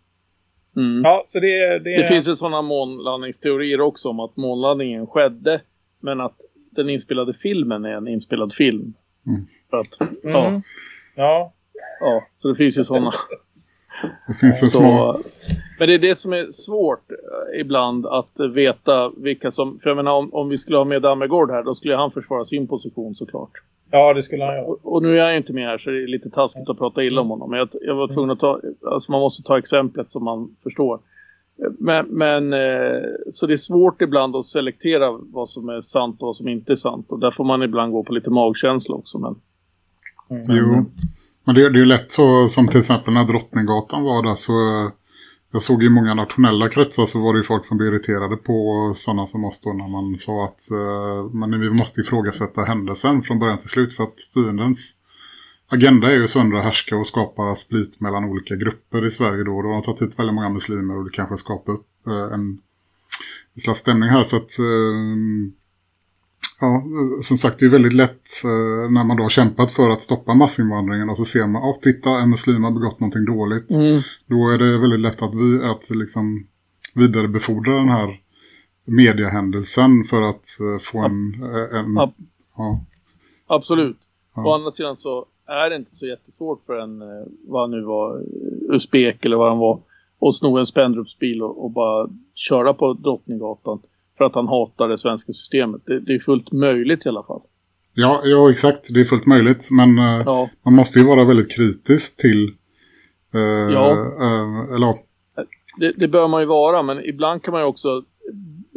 Mm. Ja, så det, det, Det finns ju sådana månlandningsteorier också om att månlandningen skedde men att den inspelade filmen är en inspelad film. För att, ja, Mm. Ja, ja, så det finns ju sådana. Det finns en Så, små... men det är det som är svårt eh, ibland att veta vilka som... För jag menar om, om vi skulle ha med Dammegård här då skulle han försvara sin position såklart. Ja, det skulle han göra. Och, och nu är jag inte med här så det är lite taskigt att prata illa om honom. Men jag, jag var tvungen att ta... Alltså man måste ta exemplet som man förstår. Men, men eh, så det är svårt ibland att selektera vad som är sant och vad som inte är sant. Och där får man ibland gå på lite magkänsla också. Men, Jo, men det, det är ju lätt så som till exempel när Drottninggatan var där så eh, jag såg i många nationella kretsar så var det ju folk som blev irriterade på sådana som oss då när man sa att eh, men vi måste ifrågasätta händelsen från början till slut för att fiendens agenda är ju söndra härska och skapa split mellan olika grupper i Sverige då. Då har de tagit hit väldigt många muslimer och det kanske skapar upp eh, en, en slags stämning här så att eh, Ja, som sagt det är väldigt lätt eh, när man då har kämpat för att stoppa massinvandringen och så ser man, ja titta en muslim har begått någonting dåligt. Då är det väldigt lätt att vi att liksom vidarebefordra den här mediehändelsen för att eh, få en, eh, en Ja. ja, absolut. Ja. Å andra sidan så är det inte så jättesvårt för en, vad nu var, usbek eller vad han var, att sno en Spendrupsbil och, och bara köra på Drottninggatan för att han hatar det svenska systemet. Det, det är fullt möjligt i alla fall. ja, ja, exakt, det är fullt möjligt men eh, Ja, man måste ju vara väldigt kritisk till eh, Ja. eh, eller det, det bör man ju vara, men ibland kan man ju också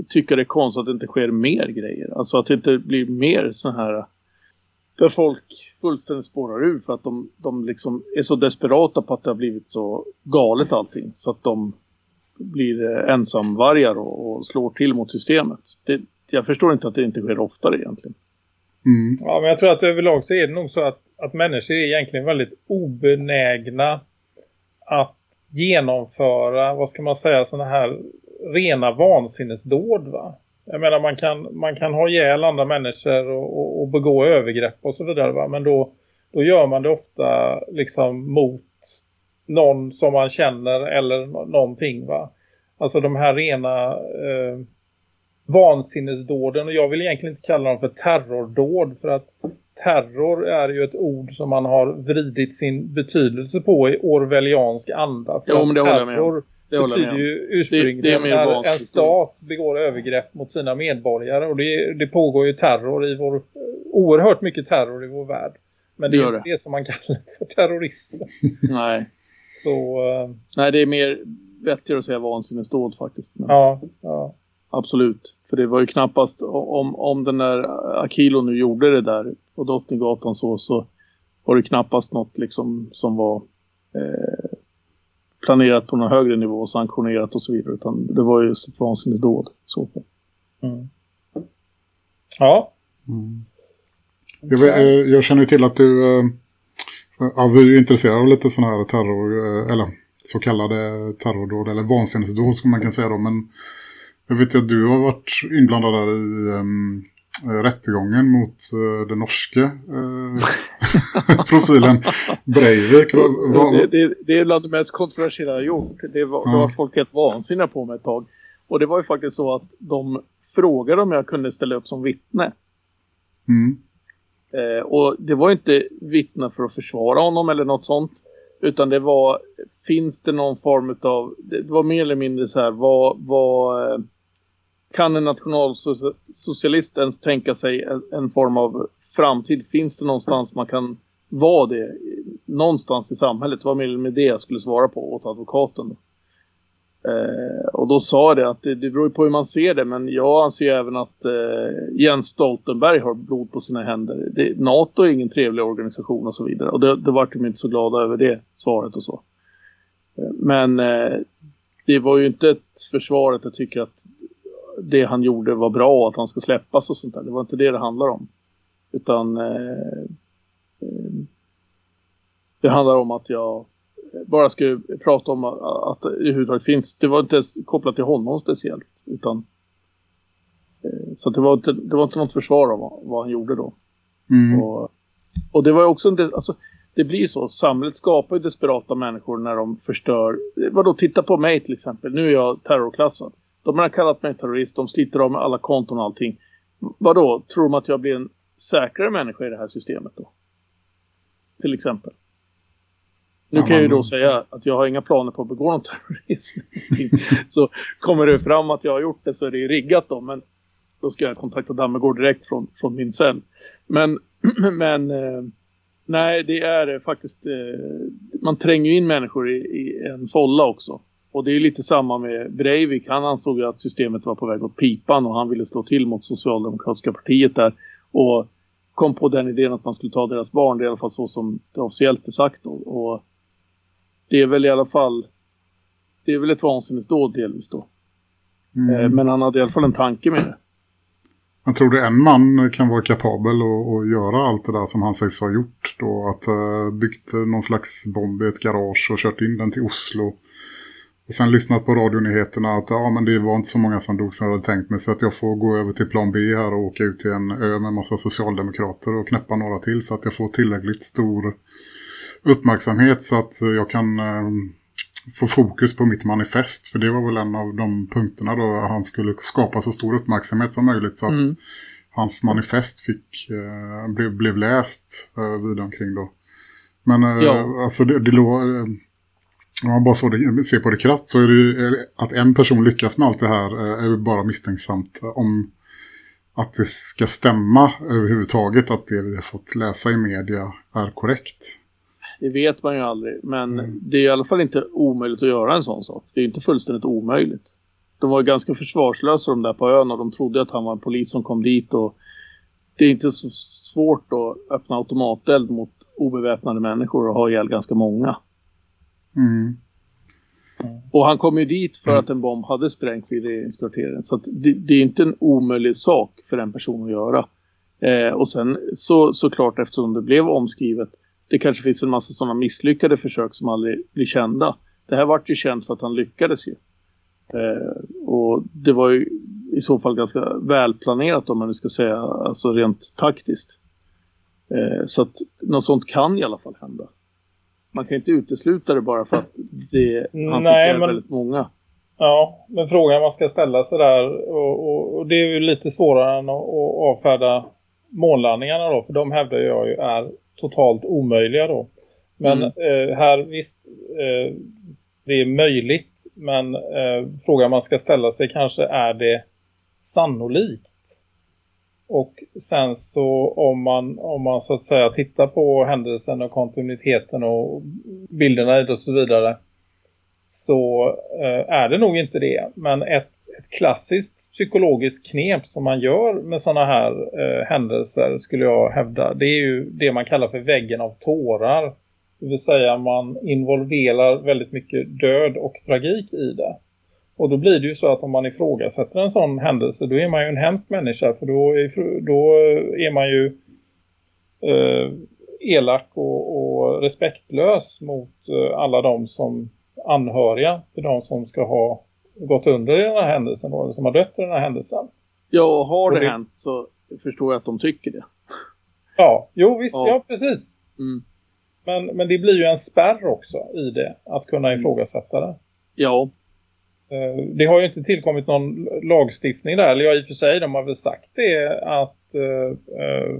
tycka det är konstigt att det inte sker mer grejer. Alltså att det inte blir mer så här där folk fullständigt spårar ur för att de, de liksom är så desperata på att det har blivit så galet allting. Så att de blir ensamvargar och, och slår till mot systemet. Det, jag förstår inte att det inte sker oftare egentligen. mm, Ja, men jag tror att överlag så är det nog så att, att människor är egentligen väldigt obenägna att genomföra, vad ska man säga, sådana här rena vansinnesdåd va? Jag menar man kan, man kan ha ihjäl andra människor och, och, och begå övergrepp och så vidare va? Men då, då gör man det ofta liksom mot någon som man känner eller nå- någonting va? Alltså de här rena eh, vansinnesdåden och jag vill egentligen inte kalla dem för terrordåd för att terror är ju ett ord som man har vridit sin betydelse på i orwelliansk anda. För Jo, men det håller jag med terror Det betyder med ju ursprungligen Det- det när en stat begår övergrepp mot sina medborgare och det, det pågår ju terror i vår oerhört mycket terror i vår värld. Men det Det är gör ju det som man kallar för terrorism. Nej. Så eh, Nej, det är mer vettigare att säga vansinnesdåd faktiskt. Men... ja, ja. Absolut. För det var ju knappast, om, om den där Akilo nu gjorde det där på Drottninggatan så, så var det knappast något liksom som var eh, planerat på någon högre nivå och sanktionerat och så vidare. Utan det var just ett vansinnigt dåd så. Mm. Ja, Jag, vet- eh, jag känner ju till att du... Ja, vi är ju intresserade av lite sådana här terror... eh, Eller så kallade terrordåd. Eller vansinnesdåd som man kan säga då. Men jag vet ju att du har varit inblandad där i um, rättegången mot uh, den norske eh, profilen Breivik. Va, va, Det, det, det är bland det mest kontroversiella jag gjort. Det var, Ja. var folk helt vansinniga på mig ett tag. Och det var ju faktiskt så att de frågade om jag kunde ställa upp som vittne. mm, Eh, och det var inte vittnen för att försvara honom eller något sånt. Utan det var, finns det någon form av, det var mer eller mindre så här, vad, vad eh, kan en nationalsocialist ens tänka sig en, en form av framtid? Finns det någonstans man kan vara det? Någonstans i samhället? Det var mer eller mindre det jag skulle svara på åt advokaten. Eh, och då sa jag det att det, det beror på hur man ser det men jag anser även att eh, Jens Stoltenberg har blod på sina händer. Det, NATO är ingen trevlig organisation och så vidare och det, det var de inte så glada över det svaret och så. Eh, men eh, det var ju inte ett försvar att jag tycker att det han gjorde var bra och att han ska släppas och sånt där. Det var inte det det handlar om. Utan eh, eh, det handlar om att jag bara skulle prata om att, det överhuvudtaget finns. Det var inte ens kopplat till honom speciellt. Utan, eh, så det, var inte, det var inte något försvar av vad, han gjorde då. mm, Och, och det var också en alltså, det blir så. Samhället skapar ju desperata människor när de förstör. Vadå, titta på mig till exempel. Nu är jag terrorklassad. De har kallat mig terrorist. De sliter av med alla konton och allting. Vadå, tror de att jag blir en säkrare människa i det här systemet då? Till exempel. Nu kan jag ju då säga att jag har inga planer på att begå någon terrorism. så kommer det fram att jag har gjort det så är det ju riggat då. Men då ska jag kontakta Dammegård direkt från, från min cell. Men, men eh, nej, det är eh, faktiskt... Eh, man tränger in människor i, i en folla också. Och det är lite samma med Breivik. Han ansåg att systemet var på väg åt pipan och han ville slå till mot Socialdemokratiska partiet där. Och kom på den idén att man skulle ta deras barn. Det är i alla fall så som det officiellt är sagt. då. Och det är väl i alla fall... Det är väl ett vansinnesdåd delvis då. Eh, mm. Men han hade i alla fall en tanke med det. Jag tror det en man kan vara kapabel att, att göra allt det där som han sägs ha gjort. Då, att uh, byggt någon slags bomb i ett garage och kört in den till Oslo. Och sen lyssnat på radionyheterna att ja, men det var inte så många som dog som jag hade tänkt mig. Så att jag får gå över till plan B här och åka ut till en ö med massa socialdemokrater och knäppa några till. Så att jag får tillräckligt stor uppmärksamhet så att jag kan eh, få fokus på mitt manifest. För det var väl en av de punkterna då han skulle skapa så stor uppmärksamhet som möjligt. Så att Mm. hans manifest fick, eh, blev, blev läst eh, vid omkring då. Men eh, Ja. alltså det, det låg... Om man bara så det, ser på det krasst så är det ju, att en person lyckas med allt det här är ju bara misstänksamt om att det ska stämma överhuvudtaget att det vi har fått läsa i media är korrekt. Det vet man ju aldrig. Men Mm. det är i alla fall inte omöjligt att göra en sån sak. Det är inte fullständigt omöjligt. De var ganska försvarslösa de där på ön och de trodde att han var en polis som kom dit. och Det är inte så svårt att öppna automateld mot obeväpnade människor och ha ihjäl ganska många. Mm. Och han kom ju dit för att en bomb hade sprängts i regeringskvarteren. Så det, det är inte en omöjlig sak för en person att göra. Eh, och sen så, såklart eftersom det blev omskrivet. Det kanske finns en massa sådana misslyckade försök som aldrig blir kända. Det här vart ju känt för att han lyckades ju. Eh, och det var ju i så fall ganska välplanerat om man nu ska säga. Alltså rent taktiskt. Eh, så att något sånt kan i alla fall hända. Man kan inte utesluta det bara för att det, han Nej, fick men- väldigt många. Ja, men frågan man ska ställa sig där och, och, och det är ju lite svårare än att, att avfärda månlandningarna då, för de hävdar jag ju är totalt omöjliga då. Men Mm. eh, här visst, eh, det är möjligt, men eh, frågan man ska ställa sig kanske är det sannolikt? Och sen så om man, om man så att säga tittar på händelsen och kontinuiteten och bilderna i det och så vidare så eh, är det nog inte det. Men ett, ett klassiskt psykologiskt knep som man gör med sådana här eh, händelser skulle jag hävda. Det är ju det man kallar för väggen av tårar. Det vill säga man involverar väldigt mycket död och tragik i det. Och då blir det ju så att om man ifrågasätter en sån händelse då är man ju en hemsk människa för då är, då är man ju eh, elak och, och respektlös mot eh, alla de som anhöriga till de som ska ha gått under i den här händelsen eller som har dött i den här händelsen. Ja, har det, Och det- hänt så förstår jag att de tycker det. Ja, jo visst, Ja. ja, precis. Mm. Men, men det blir ju en spärr också i det, att kunna Mm. ifrågasätta det. Ja, Eh, Det har ju inte tillkommit någon lagstiftning där, eller ja i och för sig, de har väl sagt det att eh, eh,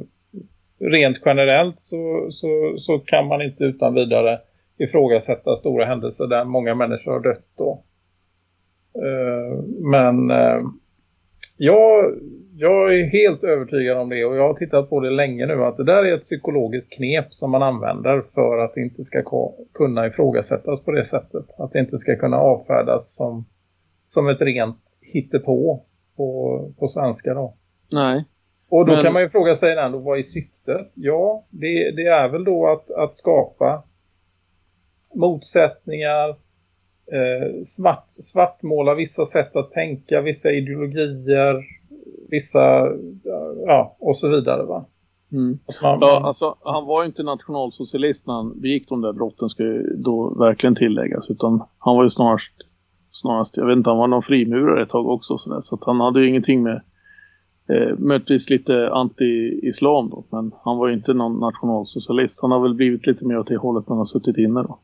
rent generellt så, så, så kan man inte utan vidare ifrågasätta stora händelser där många människor har dött då. Eh, men eh, jag, jag är helt övertygad om det och jag har tittat på det länge nu att det där är ett psykologiskt knep som man använder för att det inte ska kunna ifrågasättas på det sättet. Att det inte ska kunna avfärdas som, som ett rent hittepå på, på svenska då. nej. Och då Men- kan man ju fråga sig ändå, vad är syftet? Ja, det, det är väl då att, att skapa motsättningar, eh, svart, svartmåla vissa sätt att tänka, vissa ideologier, vissa, ja, och så vidare va. Mm. Man, Ja, alltså, han var ju inte nationalsocialist när han begick de där brotten ska ju då verkligen tilläggas. Utan han var ju snarast, snarast jag vet inte, han var någon frimurare ett tag också. Så, där, så att han hade ju ingenting med, eh, möjligtvis lite anti-islam då. Men han var ju inte någon nationalsocialist. Han har väl blivit lite mer åt det hållet när han har suttit inne då.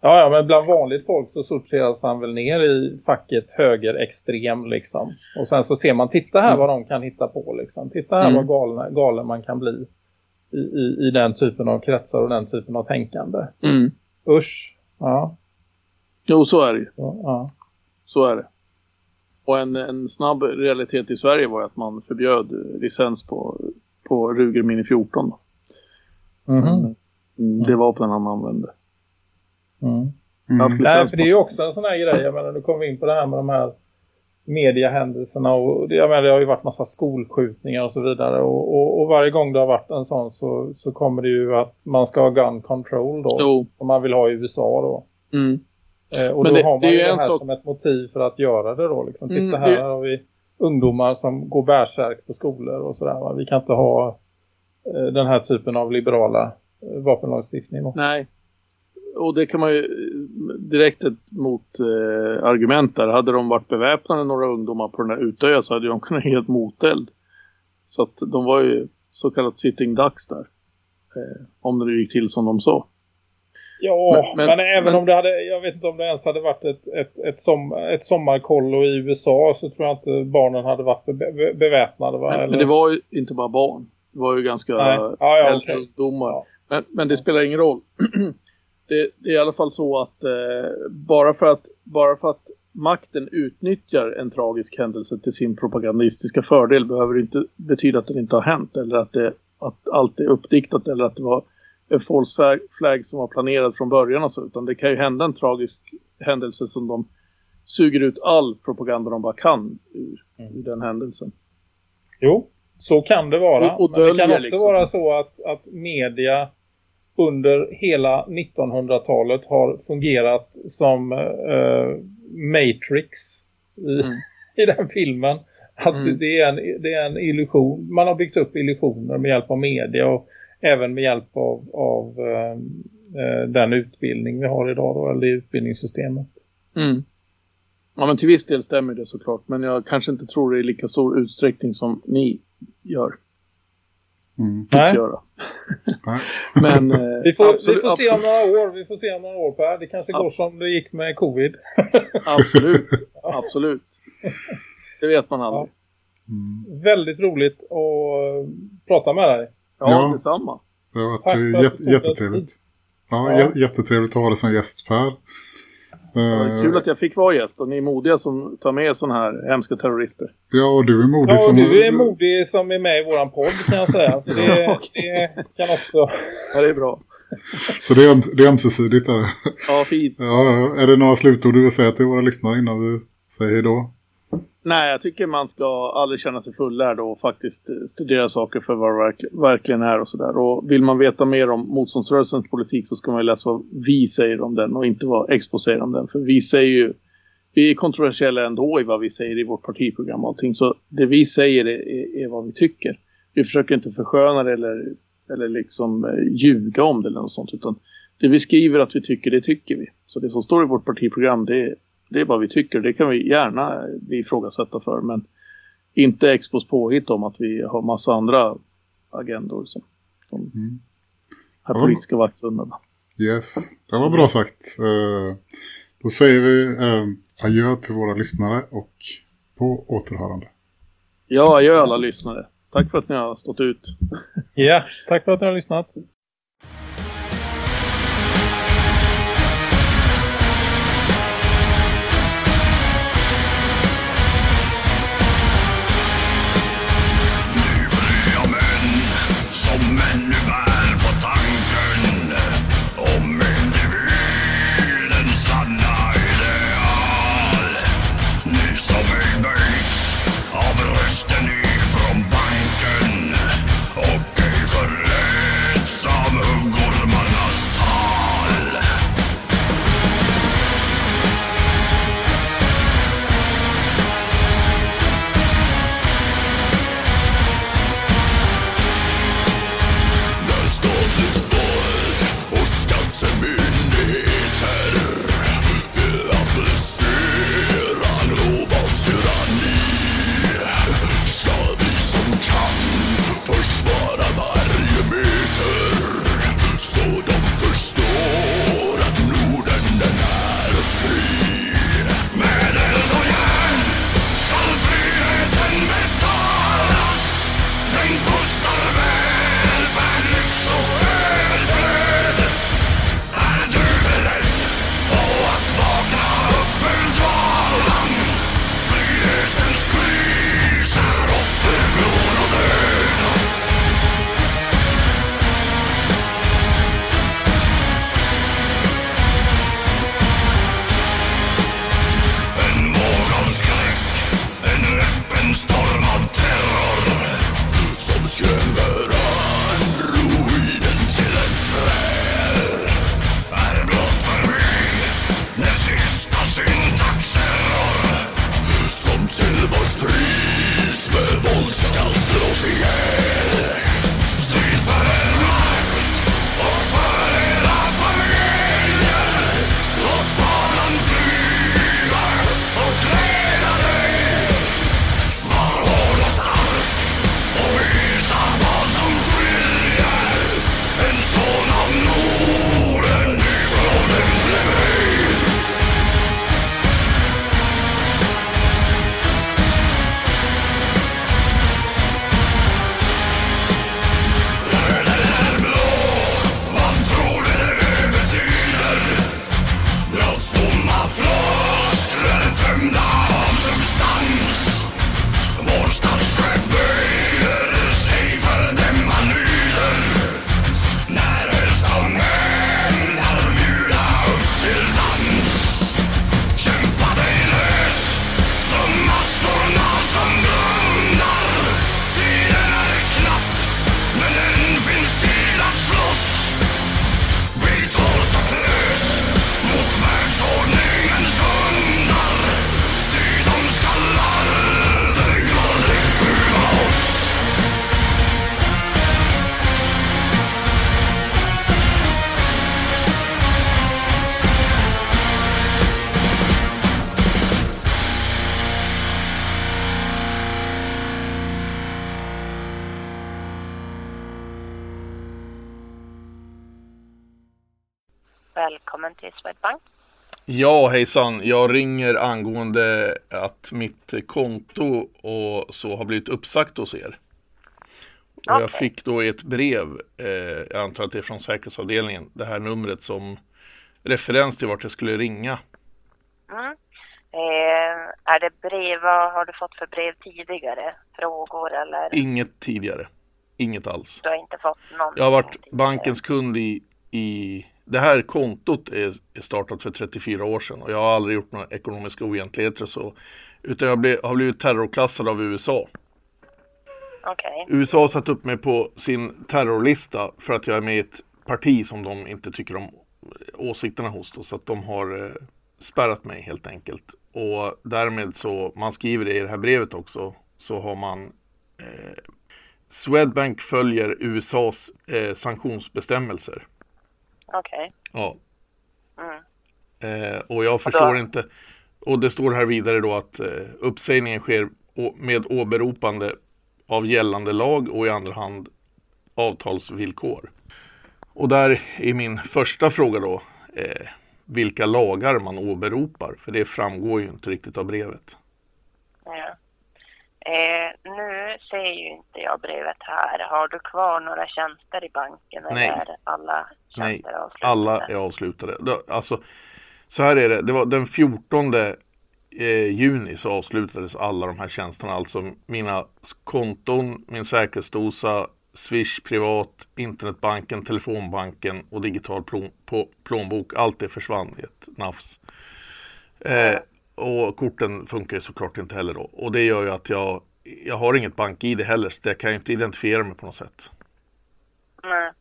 Ja, ja, men bland vanligt folk så sorteras han väl ner i facket högerextrem liksom. Och sen så ser man, titta här Mm. vad de kan hitta på liksom. Titta här Mm. vad galna, galen man kan bli i, i, i den typen av kretsar och den typen av tänkande. Mm. Usch, ja. Jo, så är det ju. Ja, ja. Så är det. Och en, en snabb realitet i Sverige var att man förbjöd licens på, på Ruger Mini 14. Då. Mhm. Mm, det vapnen han använde. Mm. Mm. Nej, för det är ju också en sån här grej. Jag menar, nu kommer vi in på det här med de här mediehändelserna och jag menar, det har ju varit massa skolskjutningar och så vidare och, och, och varje gång det har varit en sån så, så kommer det ju att man ska ha gun control då Jo. som man vill ha i USA då. Mm. Eh, och Men då det- har man det är ju det här sak- som ett motiv för att göra det då. Liksom. Titta Mm, här, det- har vi ungdomar som går bärsärk på skolor och sådär. va. Vi kan inte ha eh, den här typen av liberala eh, vapenlagstiftning då. Nej. Och det kan man ju eh, direkt ett mot eh, argument där. Hade de varit beväpnade några ungdomar på den här utöja så hade de kunnat ge ett moteld. Så att de var ju så kallat sitting ducks där. Eh, om det nu gick till som de sa. Ja, men, Men- men- även men- om det hade, jag vet inte om det ens hade varit ett, ett, ett, som, ett sommarkollo i USA så tror jag inte barnen hade varit be, be, beväpnade va? Men, men det var ju inte bara barn. Det var ju ganska Nej. Ja, ja, äldre okej. ungdomar. Ja. Men, men det spelar ingen roll. det, det är i alla fall så att, eh, bara, för att bara för att makten utnyttjar en tragisk händelse till sin propagandistiska fördel behöver det inte betyda att det inte har hänt. Eller att, det, att allt är uppdiktat eller att det var en false flag, som var planerad från början och så. Utan det kan ju hända en tragisk händelse som de suger ut all propaganda de bara kan ur, ur den händelsen. Jo, så kan det vara. Och- och men det kan också liksom. vara så att, att media under hela 1900-talet har fungerat som eh, Matrix i, Mm. i den filmen. Att Mm. det, är en, det är en illusion. Man har byggt upp illusioner med hjälp av media och även med hjälp av, av eh, eh, den utbildning vi har idag då, eller utbildningssystemet. Mm. Ja, men till viss del stämmer det såklart. Men jag kanske inte tror det i lika stor utsträckning som ni gör. Mm. Nej. göra. Men eh, Vi får, absolut, vi får se om några år. Vi får se om några år Per. Det kanske Ja. går som det gick med covid. absolut. absolut. Det vet man aldrig. Mm. Väldigt roligt att eh, prata med dig. Ja, Ja. detsamma. Det har varit tog jättetrevligt. Ja, Ja. jä- jättetrevligt att ha dig som gäst Per. Eh, kul att jag fick vara gäst och ni är modiga som tar med sådana här hemska terrorister. Ja, och du är modig Ja, som... du är modig som är med i våran podd kan jag säga. Det, det kan också... Ja, det är bra. Så det är, öms- det är ömsesidigt där. Ja, fint. Ja, är det några slutord du vill säga till våra lyssnare innan vi säger hej då? Nej, jag tycker man ska aldrig känna sig fullärd och faktiskt eh, studera saker för vad det verk verkligen är och sådär. Och vill man veta mer om motståndsrörelsens politik så ska man läsa vad vi säger om den och inte vad Expo säger om den. För vi säger ju, vi är kontroversiella ändå i vad vi säger i vårt partiprogram och allting. Så det vi säger är, är, vad vi tycker. Vi försöker inte försköna det eller, eller liksom eh, ljuga om det eller något sånt. Utan det vi skriver att vi tycker, det tycker vi. Så det som står i vårt partiprogram, det är det är vad vi tycker. Det kan vi gärna ifrågasätta för. Men inte expos påhitt om att vi har massa andra agendor som, som Mm. här Ja. politiska vakthundarna. Yes, det var bra sagt. Eh, Då säger vi eh, adjö till våra lyssnare och på återhörande. Ja, jag alla lyssnare. Tack för att ni har stått ut. Ja, tack för att ni har lyssnat. Ja, hejsan. Jag ringer angående att mitt konto och så har blivit uppsagt hos er. Och jag fick då ett brev, eh, jag antar att det är från säkerhetsavdelningen, det här numret som referens till vart jag skulle ringa. Mm. Eh, är det brev, vad har du fått för brev tidigare? Frågor eller? Inget tidigare, inget alls. Du har inte fått någon? Jag har varit bankens kund i, i det här kontot är, är startat för 34 år sedan och jag har aldrig gjort några ekonomiska oegentligheter så. Utan jag blev, har blivit terrorklassad av USA. Okej. USA har satt upp mig på sin terrorlista för att jag är med i ett parti som de inte tycker om åsikterna hos. Då, så att de har eh, spärrat mig helt enkelt. Och därmed så, man skriver det i det här brevet också, så har man eh, Swedbank följer USAs eh, sanktionsbestämmelser. Okej. Ja. Mm. Eh, och jag förstår då? inte. Och det står här vidare då att eh, uppsägningen sker med åberopande av gällande lag och i andra hand avtalsvillkor. Och där är min första fråga då eh, vilka lagar man åberopar. För det framgår ju inte riktigt av brevet. Ja. Eh, nu ser ju inte jag brevet här. Har du kvar några tjänster i banken Nej. eller alla Nej, avslutade? alla är avslutade. Alltså, så här är det. Det var den 14 eh, juni så avslutades alla de här tjänsterna. Alltså mina konton, min säkerhetsdosa, Swish privat, internetbanken, telefonbanken och digital plånbok. Allt det försvann i ett nafs. Eh, och korten funkar ju såklart inte heller då. Och det gör ju att jag, jag har inget bank-id heller. Så jag kan ju inte identifiera mig på något sätt. Nej.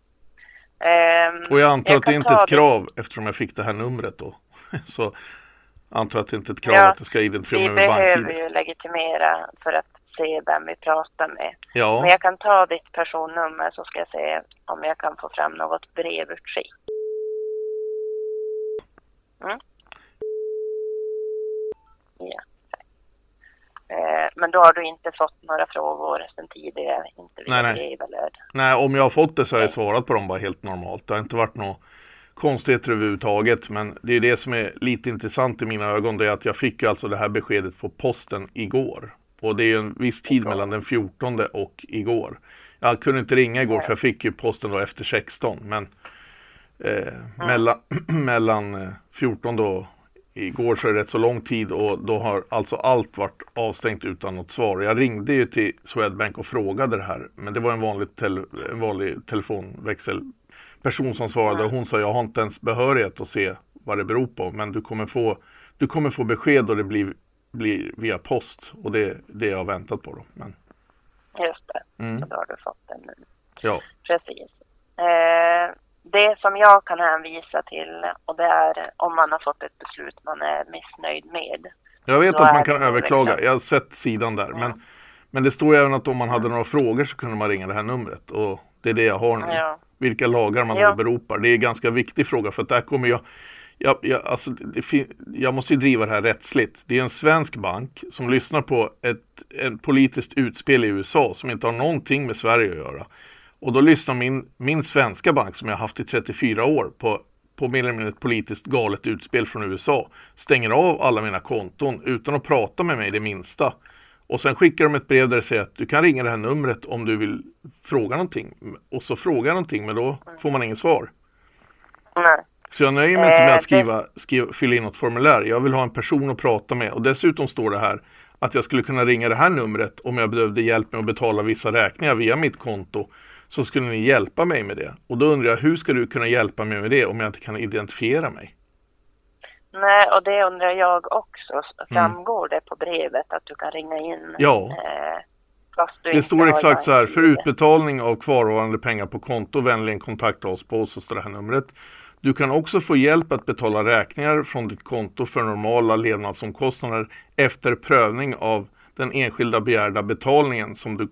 Ehm, Och jag antar att det inte är ett krav eftersom jag fick det här numret då. Så antar jag att det inte är ett krav Ja, att jag ska identifiera Vi mig med behöver BankID. ju legitimera för att se vem vi pratar med. Men Ja, jag kan ta ditt personnummer så ska jag se om jag kan få fram något brevutskick. Mm. Ja. Eh, men då har du inte fått några frågor sedan tidigare? Inte via Nej, nej. eller? nej om jag har fått det så har jag svarat på dem bara helt normalt. Det har inte varit några konstigheter överhuvudtaget. Men det är det som är lite intressant i mina ögon. Det är att jag fick alltså det här beskedet på posten igår. Och det är ju en viss tid mellan den 14 och igår. Jag kunde inte ringa igår för jag fick ju posten då efter 16. Men eh, mellan, mellan eh, 14 och igår så är det rätt så lång tid och då har alltså allt varit avstängt utan något svar. Jag ringde ju till Swedbank och frågade det här. Men det var en vanlig, tele, en vanlig telefonväxelperson som svarade och hon sa jag har inte ens behörighet att se vad det beror på. Men du kommer få, du kommer få besked och det blir, blir via post. Och det är det jag har väntat på då. Men, Just det, Mm. så då har du fått den nu. ja. Precis. Eh, det som jag kan hänvisa till och det är om man har fått ett beslut man är missnöjd med. Jag vet att man kan överklaga. Jag har sett sidan där. Men, men det står ju även att om man hade några frågor så kunde man ringa det här numret. Och det är det jag har nu. Ja. Vilka lagar man Ja. åberopar. Det är en ganska viktig fråga för att där kommer jag jag, jag, alltså, jag måste ju driva det här rättsligt. Det är en svensk bank som lyssnar på ett, ett politiskt utspel i USA som inte har någonting med Sverige att göra. Och då lyssnar min, min svenska bank som jag har haft i 34 år på, på mer eller mindre ett politiskt galet utspel från USA. Stänger av alla mina konton utan att prata med mig det minsta. Och sen skickar de ett brev där det säger att du kan ringa det här numret om du vill fråga någonting. Och så frågar jag någonting men då får man inget svar. Nej. Så jag nöjer mig inte med Eh, att skriva, skriva, fylla in något formulär. Jag vill ha en person att prata med. Och dessutom står det här att jag skulle kunna ringa det här numret om jag behövde hjälp med att betala vissa räkningar via mitt konto. Så skulle ni hjälpa mig med det. Och då undrar jag, hur ska du kunna hjälpa mig med det om jag inte kan identifiera mig? Nej, och det undrar jag också. Framgår det på brevet att du kan ringa in? Mm. Ja. Eh, Det står exakt så här, för utbetalning av kvarvarande pengar på konto, vänligen kontakta oss på, så står det här numret. Du kan också få hjälp att betala räkningar från ditt konto för normala levnadsomkostnader efter prövning av den enskilda begärda betalningen som du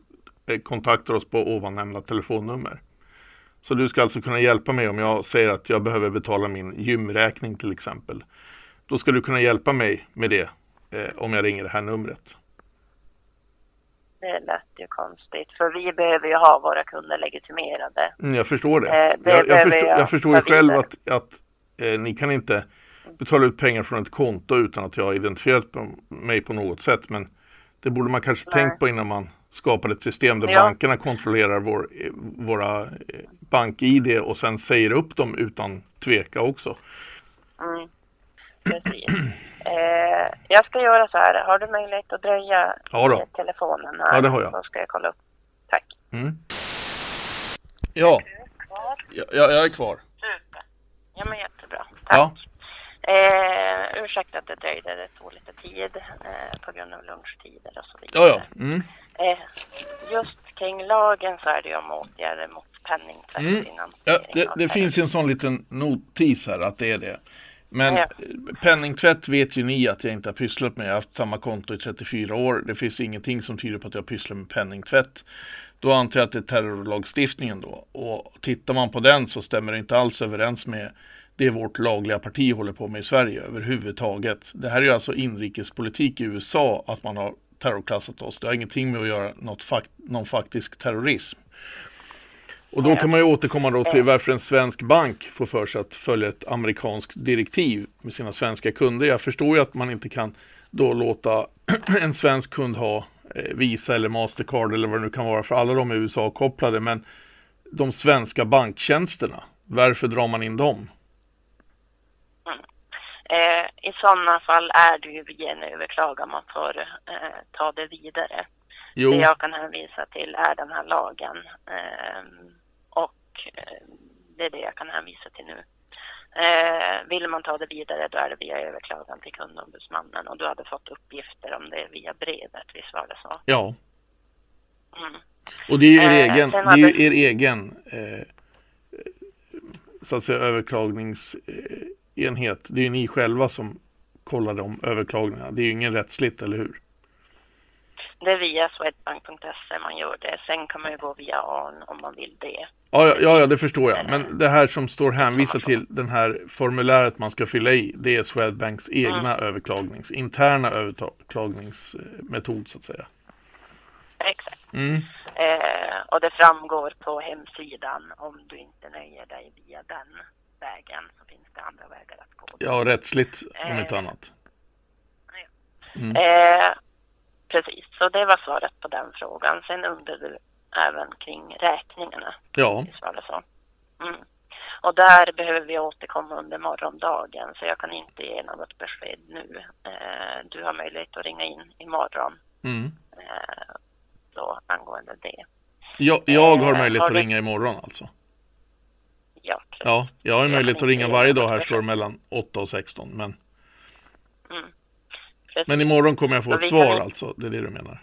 kontaktar oss på ovannämnda telefonnummer. Så du ska alltså kunna hjälpa mig om jag säger att jag behöver betala min gymräkning till exempel. Då ska du kunna hjälpa mig med det eh, om jag ringer det här numret. Det lät ju konstigt. För vi behöver ju ha våra kunder legitimerade. Mm, jag förstår det. Eh, det jag, jag, förstår, jag jag förstår ju själv att, att eh, ni kan inte betala ut pengar från ett konto utan att jag har identifierat mig på något sätt. Men det borde man kanske Nej. tänkt på innan man skapade ett system där Ja. bankerna kontrollerar vår, eh, våra eh, bank-id och sen säger upp dem utan tveka också. Mm. Precis. Eh, jag ska göra så här. Har du möjlighet att dröja Ja telefonen här? Ja, det har jag. Så ska jag kolla upp. Tack. Mm. Ja, jag, jag är kvar. Super. Ja, men jättebra. Tack. Ja. Eh, ursäkta att det dröjde, det tog lite tid eh, på grund av lunchtider och så Ja, vidare. ja. Mm. Eh, just kring lagen så är det ju om åtgärder mot penningtvätt Mm. Ja, det, det finns en sån liten notis här att det är det. Men Ja. penningtvätt vet ju ni att jag inte har pysslat med. Jag har haft samma konto i 34 år. Det finns ingenting som tyder på att jag pysslar med penningtvätt. Då antar jag att det är terrorlagstiftningen då. Och tittar man på den så stämmer det inte alls överens med det vårt lagliga parti håller på med i Sverige överhuvudtaget. Det här är ju alltså inrikespolitik i USA att man har terrorklassat oss. Det har ingenting med att göra något fak- någon faktisk terrorism. Och då kan man ju återkomma då till varför en svensk bank får för sig att följa ett amerikanskt direktiv med sina svenska kunder. Jag förstår ju att man inte kan då låta en svensk kund ha eh, Visa eller Mastercard eller vad det nu kan vara för alla de är USA-kopplade. Men de svenska banktjänsterna, varför drar man in dem? Eh, I sådana fall är det ju via en överklagan man får eh, ta det vidare. Jo, Det jag kan hänvisa till är den här lagen. Ehm, och eh, det är det jag kan hänvisa till nu. Eh, vill man ta det vidare då är det via överklagan till kundombudsmannen och du hade fått uppgifter om det via brevet, visst var det så? ja. Mm. Och det är ju er Eh, egen, det är ju er egen eh, så att säga överklagningsenhet. Det är ju ni själva som kollade om överklagningarna. Det är ju ingen rättsligt, eller hur? Det är via swedbank.se man gör det. Sen kan man ju gå via ARN om man vill det. Ja, ja, ja, det förstår jag. Men det här som står hänvisat till den här formuläret man ska fylla i, det är Swedbanks egna överklagnings, interna överklagningsmetod så att säga. Exakt. Mm. Eh, och det framgår på hemsidan om du inte nöjer dig via den vägen så finns det andra vägar att gå. Ja, rättsligt om inte Eh. annat. Eh, precis, så det var svaret på den frågan. Sen undrade du även kring räkningarna. Ja, så? Mm. Och där behöver vi återkomma under morgondagen så jag kan inte ge något besked nu. Eh, du har möjlighet att ringa in imorgon mm. eh, då, angående det. jag, jag har Eh, möjlighet har att du- ringa imorgon alltså. Ja, precis. Ja, jag har möjlighet att ringa varje dag här står det mellan 8 och 16. Men, Precis. men imorgon kommer jag få Så ett vi svar inte- alltså. Det är det du menar.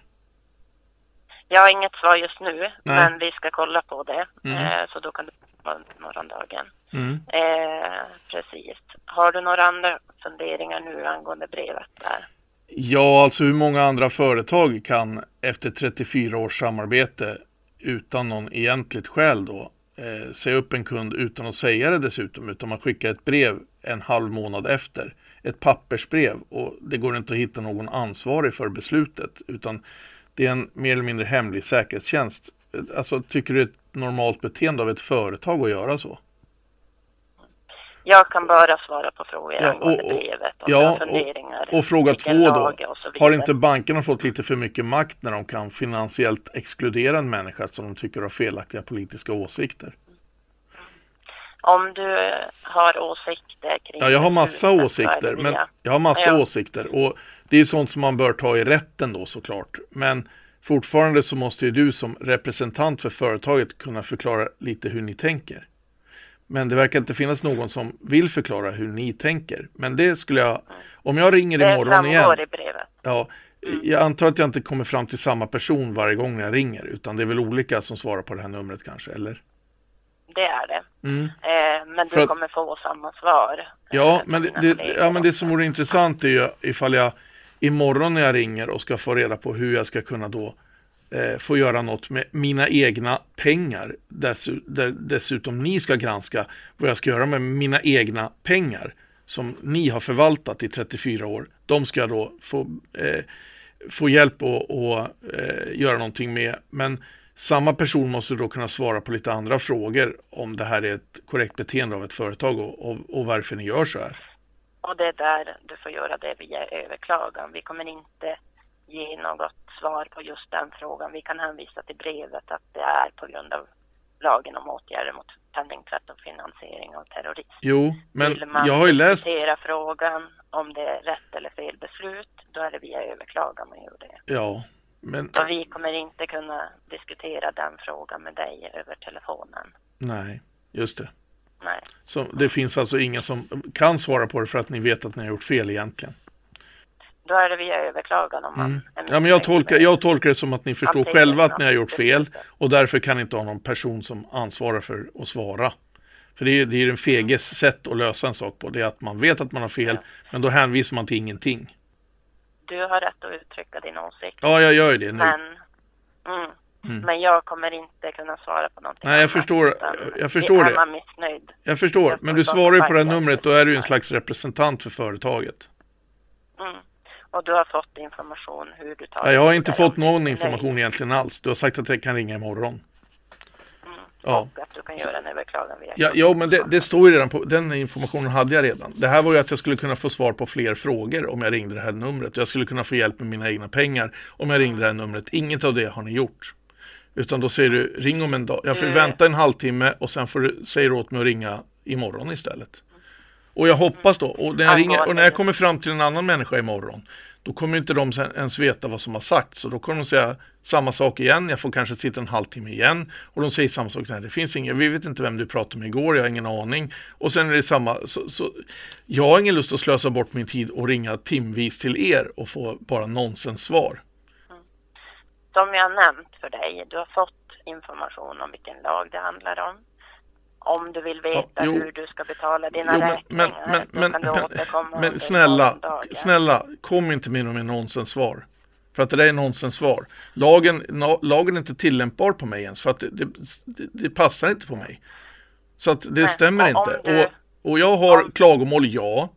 Jag har inget svar just nu, Nej. men vi ska kolla på det. Mm. Eh, så då kan du under morgondagen. Mm. Eh, precis. Har du några andra funderingar nu angående brevet där? Ja, alltså hur många andra företag kan efter 34 års samarbete utan någon egentligt skäl då eh, säga upp en kund utan att säga det dessutom, utan man skickar ett brev en halv månad efter, ett pappersbrev och det går inte att hitta någon ansvarig för beslutet, utan det är en mer eller mindre hemlig säkerhetstjänst. Alltså, tycker du det är ett normalt beteende av ett företag att göra så? Jag kan bara svara på frågor Ja, angående och- och- brevet. Om ja, har och- funderingar. Och fråga två då, har inte bankerna fått lite för mycket makt när de kan finansiellt exkludera en människa som de tycker har felaktiga politiska åsikter? Om du har åsikter kring Ja, jag har massa åsikter, men jag har massa Ja. åsikter och det är sånt som man bör ta i rätten då såklart. Men fortfarande så måste ju du som representant för företaget kunna förklara lite hur ni tänker. Men det verkar inte finnas någon som vill förklara hur ni tänker. Men det skulle jag, om jag ringer Det imorgon igen. i brevet. Ja, jag antar att jag inte kommer fram till samma person varje gång jag ringer, utan det är väl olika som svarar på det här numret kanske, eller? Det är det. Mm. Eh, men du att- kommer få samma svar. Ja, eh, men det, det, ja, men det som vore intressant är ju ifall jag imorgon när jag ringer och ska få reda på hur jag ska kunna då eh, få göra något med mina egna pengar. Dessu, där, dessutom ni ska granska vad jag ska göra med mina egna pengar som ni har förvaltat i 34 år. De ska jag då få, eh, få hjälp att och, eh, göra någonting med. Men samma person måste då kunna svara på lite andra frågor om det här är ett korrekt beteende av ett företag och, och, och varför ni gör så här. Och det är där du får göra det via överklagan. Vi kommer inte ge något svar på just den frågan. Vi kan hänvisa till brevet att det är på grund av lagen om åtgärder mot penningtvätt och finansiering av terrorism. Jo, men Vill man jag har ju läst, diskutera frågan om det är rätt eller fel beslut, då är det via överklagan man gör det. ja, men Och vi kommer inte kunna diskutera den frågan med dig över telefonen. nej, just det. Nej. Så det finns alltså ingen som kan svara på det för att ni vet att ni har gjort fel egentligen. Då är det via överklagan om man Mm. är Ja, men jag, tolkar, jag tolkar det som att ni förstår Antingen själva att ni har gjort fel och därför kan ni inte ha någon person som ansvarar för att svara. För det är, det är en feges sätt att lösa en sak på. Det är att man vet att man har fel, men då hänvisar man till ingenting. Du har rätt att uttrycka din åsikt. Ja, jag gör ju det nu. Men, mm, men jag kommer inte kunna svara på någonting Nej, jag annat, förstår- jag förstår Är det. man missnöjd. Jag förstår, Jag men du svarar ju på det här numret, då är du ju en slags representant för företaget. Mm. Och du har fått information hur du tar Ja, jag har inte fått någon information egentligen alls. Du har sagt att jag kan ringa imorgon. Mm. Ja. Och att du kan göra en överklagan via Ja, ja men det, det står ju redan på, den informationen hade jag redan. Det här var ju att jag skulle kunna få svar på fler frågor om jag ringde det här numret. Jag skulle kunna få hjälp med mina egna pengar om jag ringde det här numret. Inget av det har ni gjort. Utan då säger du, ring om en dag. Jag får Du- vänta en halvtimme och sen får du, säger du åt mig att ringa imorgon istället. Och jag hoppas då, och när jag, ringer, och när jag kommer fram till en annan människa imorgon, då kommer inte de ens veta vad som har sagts. Så då kommer de säga samma sak igen, jag får kanske sitta en halvtimme igen. Och de säger samma sak, nej det finns ingen, vi vet inte vem du pratade med igår, jag har ingen aning. Och sen är det samma, så, så jag har ingen lust att slösa bort min tid och ringa timvis till er och få bara nonsens svar. Som jag nämnt för dig, du har fått information om vilken lag det handlar om. Om du vill veta Ja, hur du ska betala dina Jo, men, räkningar, men, men, men, men, men snälla, snälla, kom inte med något nonsenssvar. För att det där är nonsenssvar. Lagen, na, lagen är inte tillämpbar på mig ens, för att det, det, det, passar inte på mig. Så att det Nej, stämmer inte. du- Och, och jag har om- klagomål, ja.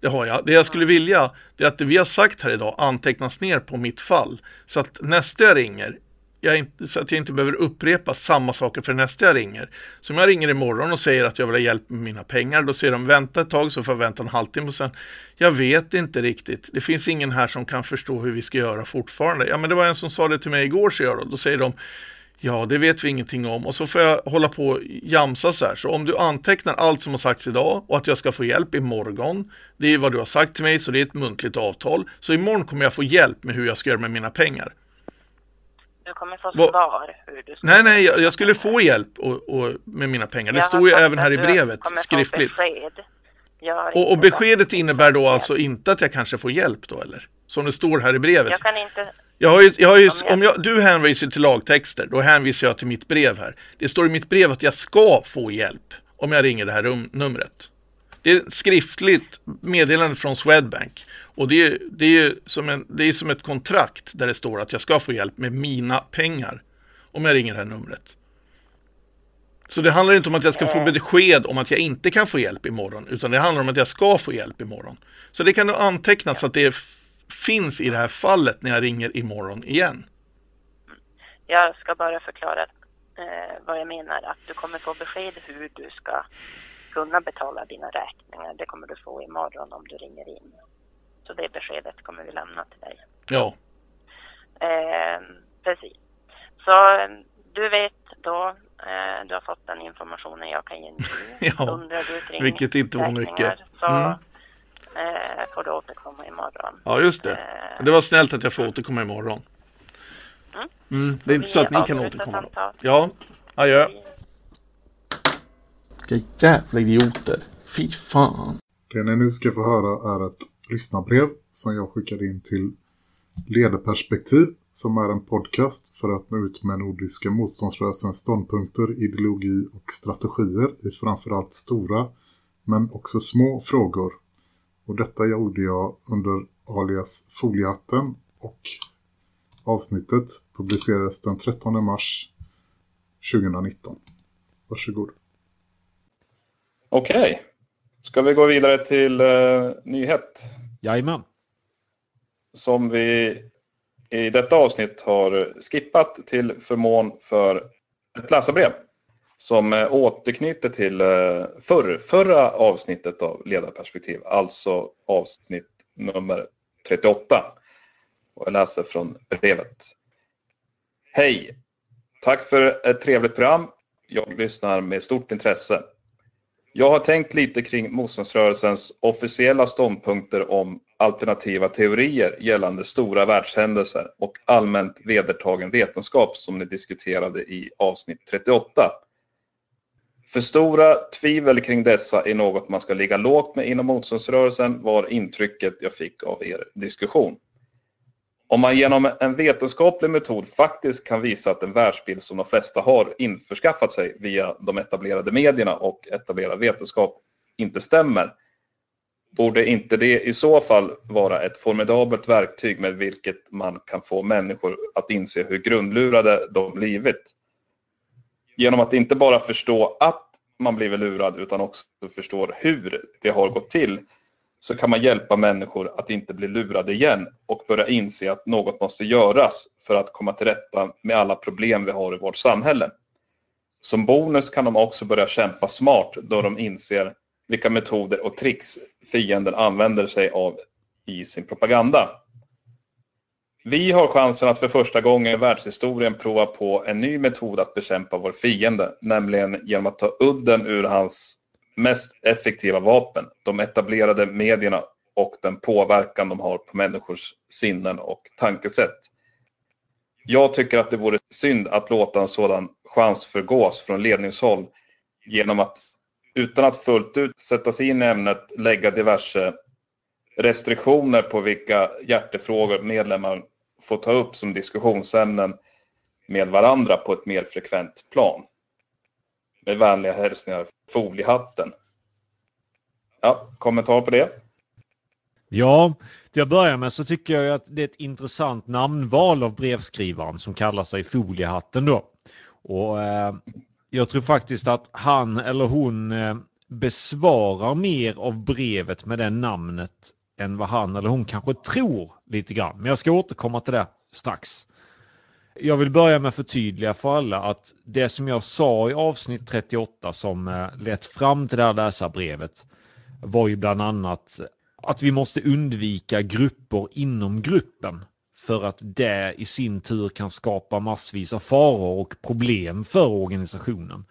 Det har jag. Det jag skulle vilja, det är att det vi har sagt här idag antecknas ner på mitt fall. Så att nästa jag ringer, jag inte, så att jag inte behöver upprepa samma saker för nästa jag ringer. Så om jag ringer imorgon och säger att jag vill ha hjälp med mina pengar, då säger de vänta ett tag så får jag vänta en halvtimme och sen jag vet inte riktigt. Det finns ingen här som kan förstå hur vi ska göra fortfarande. Ja, men det var en som sa det till mig igår, så jag då. Då säger de Ja, det vet vi ingenting om. Och så får jag hålla på och jamsa så här. Så om du antecknar allt som har sagts idag och att jag ska få hjälp imorgon. Det är vad du har sagt till mig, så det är ett muntligt avtal. Så imorgon kommer jag få hjälp med hur jag ska göra med mina pengar. Du kommer få Vad- svar Nej, nej, jag, jag skulle få hjälp och, och, med mina pengar. Det Jag står ju även här i brevet, skriftligt. Och, och beskedet innebär då alltså inte att jag kanske får hjälp då, eller? Som det står här i brevet. Jag kan inte... Jag har ju, jag har ju, om jag, du hänvisar till lagtexter, då hänvisar jag till mitt brev här. Det står i mitt brev att jag ska få hjälp om jag ringer det här rum, numret. Det är ett skriftligt meddelande från Swedbank. Och det är, det, är som en, det är som ett kontrakt där det står att jag ska få hjälp med mina pengar om jag ringer det här numret. Så det handlar inte om att jag ska få besked om att jag inte kan få hjälp imorgon, utan det handlar om att jag ska få hjälp imorgon. Så det kan du anteckna så att det finns i det här fallet när jag ringer imorgon igen. Jag ska bara förklara eh, vad jag menar. Att du kommer få besked hur du ska kunna betala dina räkningar. Det kommer du få imorgon om du ringer in. Så det beskedet kommer vi lämna till dig. Ja, Eh, precis. Så eh, du vet då, eh, du har fått den informationen jag kan ge nu. Ja, Undrar du kring vilket inte var mycket. Så Mm. eh, får du återkomma imorgon. ja just det. Eh, Det var snällt att jag får återkomma imorgon. Mm. Mm, det är inte så att ni kan återkomma. då. Ja, adjö. Vilka jävla idioter. Fy fan. Det ni nu ska få höra är ett lyssnarbrev som jag skickade in till Ledarperspektiv som är en podcast för att nå ut med Nordiska motståndsrörelsens ståndpunkter, ideologi och strategier i framförallt stora men också små frågor. Och detta gjorde jag under alias Foliehatten och avsnittet publicerades den 13 mars 2019. Varsågod. Okej. Ska vi gå vidare till uh, nyhet Jajamän. som vi i detta avsnitt har skippat till förmån för ett läsarbrev som eh, återknyter till eh, förr, förra avsnittet av Ledarperspektiv, alltså avsnitt nummer 38. Och jag läser från brevet. Hej! Tack för ett trevligt program. Jag lyssnar med stort intresse. Jag har tänkt lite kring motståndsrörelsens officiella ståndpunkter om alternativa teorier gällande stora världshändelser och allmänt vedertagen vetenskap som ni diskuterade i avsnitt 38. För stora tvivel kring dessa är något man ska ligga lågt med inom motståndsrörelsen var intrycket jag fick av er diskussion. Om man genom en vetenskaplig metod faktiskt kan visa att den världsbild som de flesta har införskaffat sig via de etablerade medierna och etablerad vetenskap inte stämmer, borde inte det i så fall vara ett formidabelt verktyg med vilket man kan få människor att inse hur grundlurade de blivit? Genom att inte bara förstå att man blivit lurad utan också förstår hur det har gått till så kan man hjälpa människor att inte bli lurade igen och börja inse att något måste göras för att komma till rätta med alla problem vi har i vårt samhälle. Som bonus kan de också börja kämpa smart då de inser vilka metoder och tricks fienden använder sig av i sin propaganda. Vi har chansen att för första gången i världshistorien prova på en ny metod att bekämpa vår fiende, nämligen genom att ta udden ur hans mest effektiva vapen, de etablerade medierna och den påverkan de har på människors sinnen och tankesätt. Jag tycker att det vore synd att låta en sådan chans förgås från ledningshåll genom att utan att fullt ut sätta sig in i ämnet lägga diverse restriktioner på vilka hjärtefrågor medlemmar får ta upp som diskussionsämnen med varandra på ett mer frekvent plan. Med vänliga hälsningar, Foliehatten. Ja, kommentar på det? Ja, till att börja med så tycker jag att det är ett intressant namnval av brevskrivaren som kallar sig Foliehatten då. Och eh, jag tror faktiskt att han eller hon eh, besvarar mer av brevet med det namnet än vad han eller hon kanske tror lite grann. Men jag ska återkomma till det strax. Jag vill börja med att förtydliga för alla att det som jag sa i avsnitt 38 som eh, lett fram till det här läsarbrevet var ju bland annat att vi måste undvika grupper inom gruppen för att det i sin tur kan skapa massvis av faror och problem för organisationen.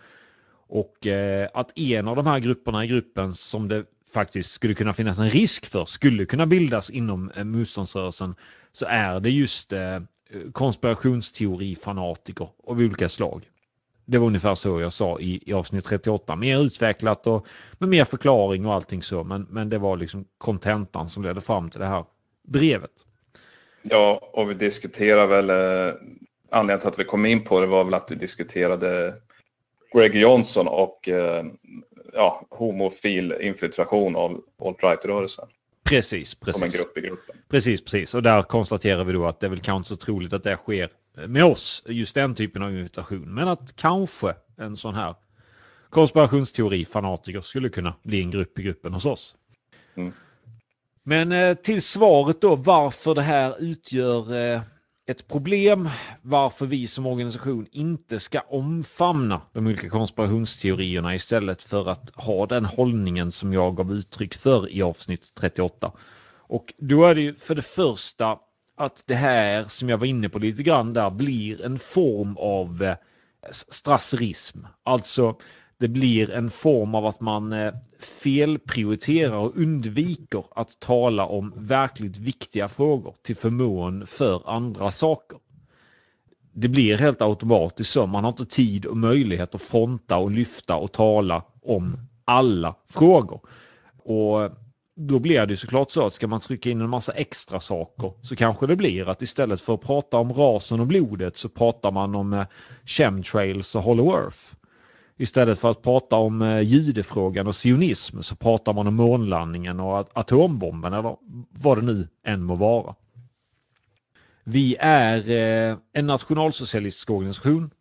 Och eh, att en av de här grupperna i gruppen som det faktiskt skulle kunna finnas en risk för skulle kunna bildas inom eh, motståndsrörelsen så är det just Eh, konspirationsteorifanatiker av olika slag. Det var ungefär så jag sa i, i avsnitt 38. Mer utvecklat och med mer förklaring och allting så. Men, men det var liksom kontentan som ledde fram till det här brevet. Ja, och vi diskuterar väl, eh, anledningen till att vi kom in på det var väl att vi diskuterade Greg Johnson och eh, ja, homofil infiltration av alt-right-rörelsen. Precis, precis. Som en grupp i gruppen. Precis, precis. Och där konstaterar vi då att det är väl kanske så troligt att det sker med oss, just den typen av invitation. Men att kanske en sån här konspirationsteori-fanatiker skulle kunna bli en grupp i gruppen hos oss. Mm. Men eh, till svaret då varför det här utgör eh, ett problem, varför vi som organisation inte ska omfamna de olika konspirationsteorierna istället för att ha den hållningen som jag gav uttryck för i avsnitt 38. Och då är det ju för det första att det här som jag var inne på lite grann där blir en form av eh, strasserism. Alltså det blir en form av att man eh, felprioriterar och undviker att tala om verkligt viktiga frågor till förmån för andra saker. Det blir helt automatiskt så. Man har inte tid och möjlighet att fronta och lyfta och tala om alla frågor. Och eh, då blir det såklart så att ska man trycka in en massa extra saker så kanske det blir att istället för att prata om rasen och blodet så pratar man om eh, chemtrails och hollow earth. Istället för att prata om eh, judefrågan och sionism så pratar man om månlandningen och atombomben eller vad det nu än må vara. Vi är eh, en nationalsocialistisk organisation.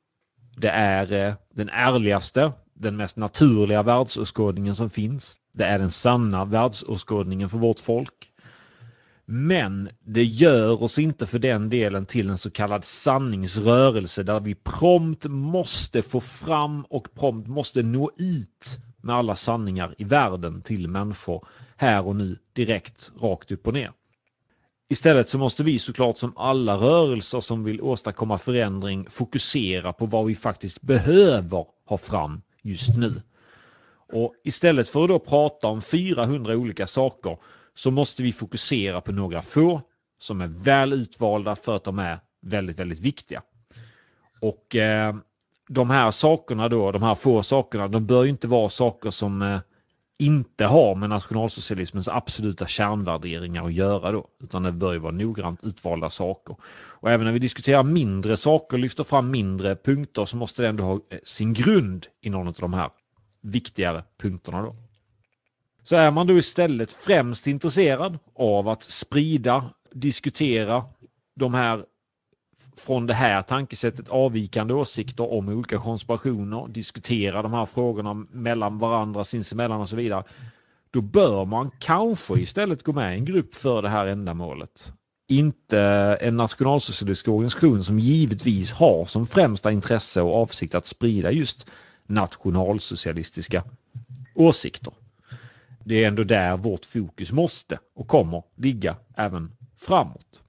Det är eh, den ärligaste, den mest naturliga världsåskådningen som finns. Det är den sanna världsåskådningen för vårt folk. Men det gör oss inte för den delen till en så kallad sanningsrörelse där vi prompt måste få fram och prompt måste nå ut med alla sanningar i världen till människor här och nu direkt rakt upp och ner. Istället så måste vi såklart som alla rörelser som vill åstadkomma förändring fokusera på vad vi faktiskt behöver ha fram just nu. Och istället för att då prata om 400 olika saker så måste vi fokusera på några få som är väl utvalda för att de är väldigt, väldigt viktiga. Och eh, de här sakerna då, de här få sakerna, de bör ju inte vara saker som eh, inte har med nationalsocialismens absoluta kärnvärderingar att göra då, utan det bör ju vara noggrant utvalda saker. Och även när vi diskuterar mindre saker, lyfter fram mindre punkter, så måste det ändå ha eh, sin grund i någon av de här viktigare punkterna då. Så är man då istället främst intresserad av att sprida, diskutera de här från det här tankesättet avvikande åsikter om olika konspirationer, diskutera de här frågorna mellan varandra, sinsemellan och så vidare. Då bör man kanske istället gå med i en grupp för det här ändamålet. Inte en nationalsocialistisk organisation som givetvis har som främsta intresse och avsikt att sprida just nationalsocialistiska åsikter. Det är ändå där vårt fokus måste och kommer ligga även framåt.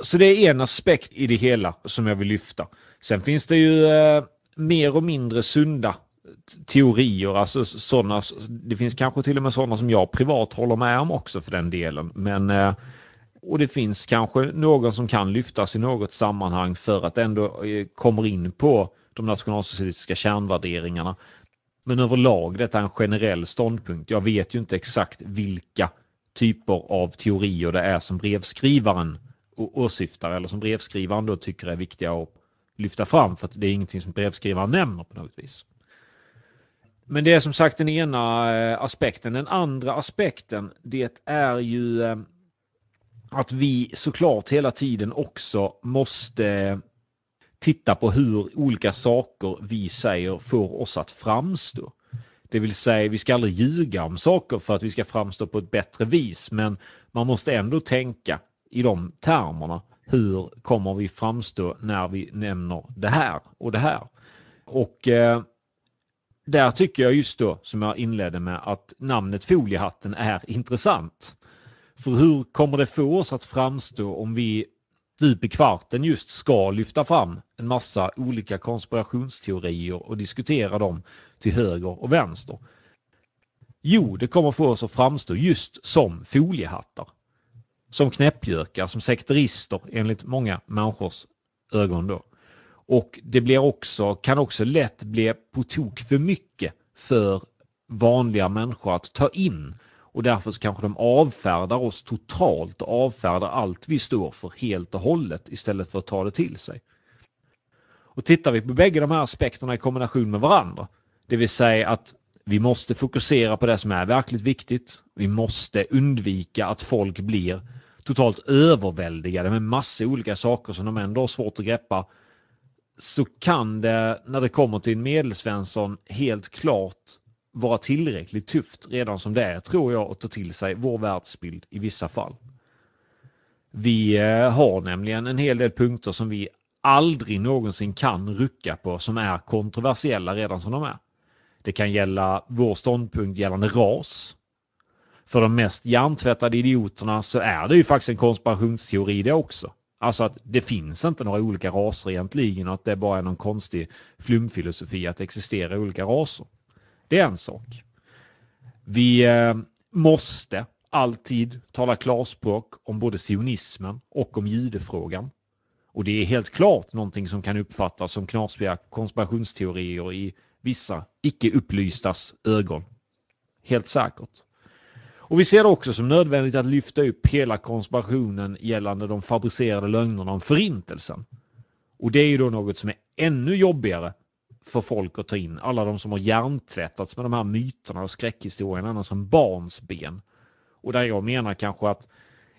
Så det är en aspekt i det hela som jag vill lyfta. Sen finns det ju eh, mer och mindre sunda teorier, alltså sådana, det finns kanske till och med sådana som jag privat håller med om också för den delen. Men, eh, och det finns kanske någon som kan lyftas i något sammanhang för att ändå eh, kommer in på de nationalsocialistiska kärnvärderingarna. Men överlag, detta är en generell ståndpunkt. Jag vet ju inte exakt vilka typer av teorier det är som brevskrivaren åsyftar eller som brevskrivaren då tycker är viktiga att lyfta fram för att det är ingenting som brevskrivaren nämner på något vis. Men det är som sagt den ena eh, aspekten. Den andra aspekten det är ju eh, att vi såklart hela tiden också måste titta på hur olika saker vi säger får oss att framstå. Det vill säga, vi ska aldrig ljuga om saker för att vi ska framstå på ett bättre vis, men man måste ändå tänka i de termerna. Hur kommer vi framstå när vi nämner det här och det här? Och eh, där tycker jag just då, som jag inledde med, att namnet foliehatten är intressant. För hur kommer det få oss att framstå om vi stup i kvarten just ska lyfta fram en massa olika konspirationsteorier och diskutera dem till höger och vänster? Jo, det kommer få oss att framstå just som foliehattar som knäppjökar, som sekterister enligt många människors ögon då. Och det blir också, kan också lätt bli på tok för mycket för vanliga människor att ta in. Och därför så kanske de avfärdar oss totalt och avfärdar allt vi står för helt och hållet istället för att ta det till sig. Och tittar vi på bägge de här aspekterna i kombination med varandra, det vill säga att vi måste fokusera på det som är verkligt viktigt. Vi måste undvika att folk blir totalt överväldigade med massa olika saker som de ändå har svårt att greppa så kan det när det kommer till en medelsvensson helt klart vara tillräckligt tufft redan som det är, tror jag, att ta till sig vår världsbild i vissa fall. Vi eh, har nämligen en hel del punkter som vi aldrig någonsin kan rucka på som är kontroversiella redan som de är. Det kan gälla vår ståndpunkt gällande ras för de mest hjärntvättade idioterna så är det ju faktiskt en konspirationsteori det också. Alltså att det finns inte några olika raser egentligen och att det bara är någon konstig flumfilosofi att existera olika raser. Det är en sak. Vi eh, måste alltid tala klarspråk om både sionismen och om judefrågan. Och det är helt klart någonting som kan uppfattas som knasiga konspirationsteorier i vissa icke upplystas ögon. Helt säkert. Och vi ser det också som nödvändigt att lyfta upp hela konspirationen gällande de fabricerade lögnerna om förintelsen. Och det är ju då något som är ännu jobbigare för folk att ta in. Alla de som har hjärntvättats med de här myterna och skräckhistorierna annars som barns ben. Och där jag menar kanske att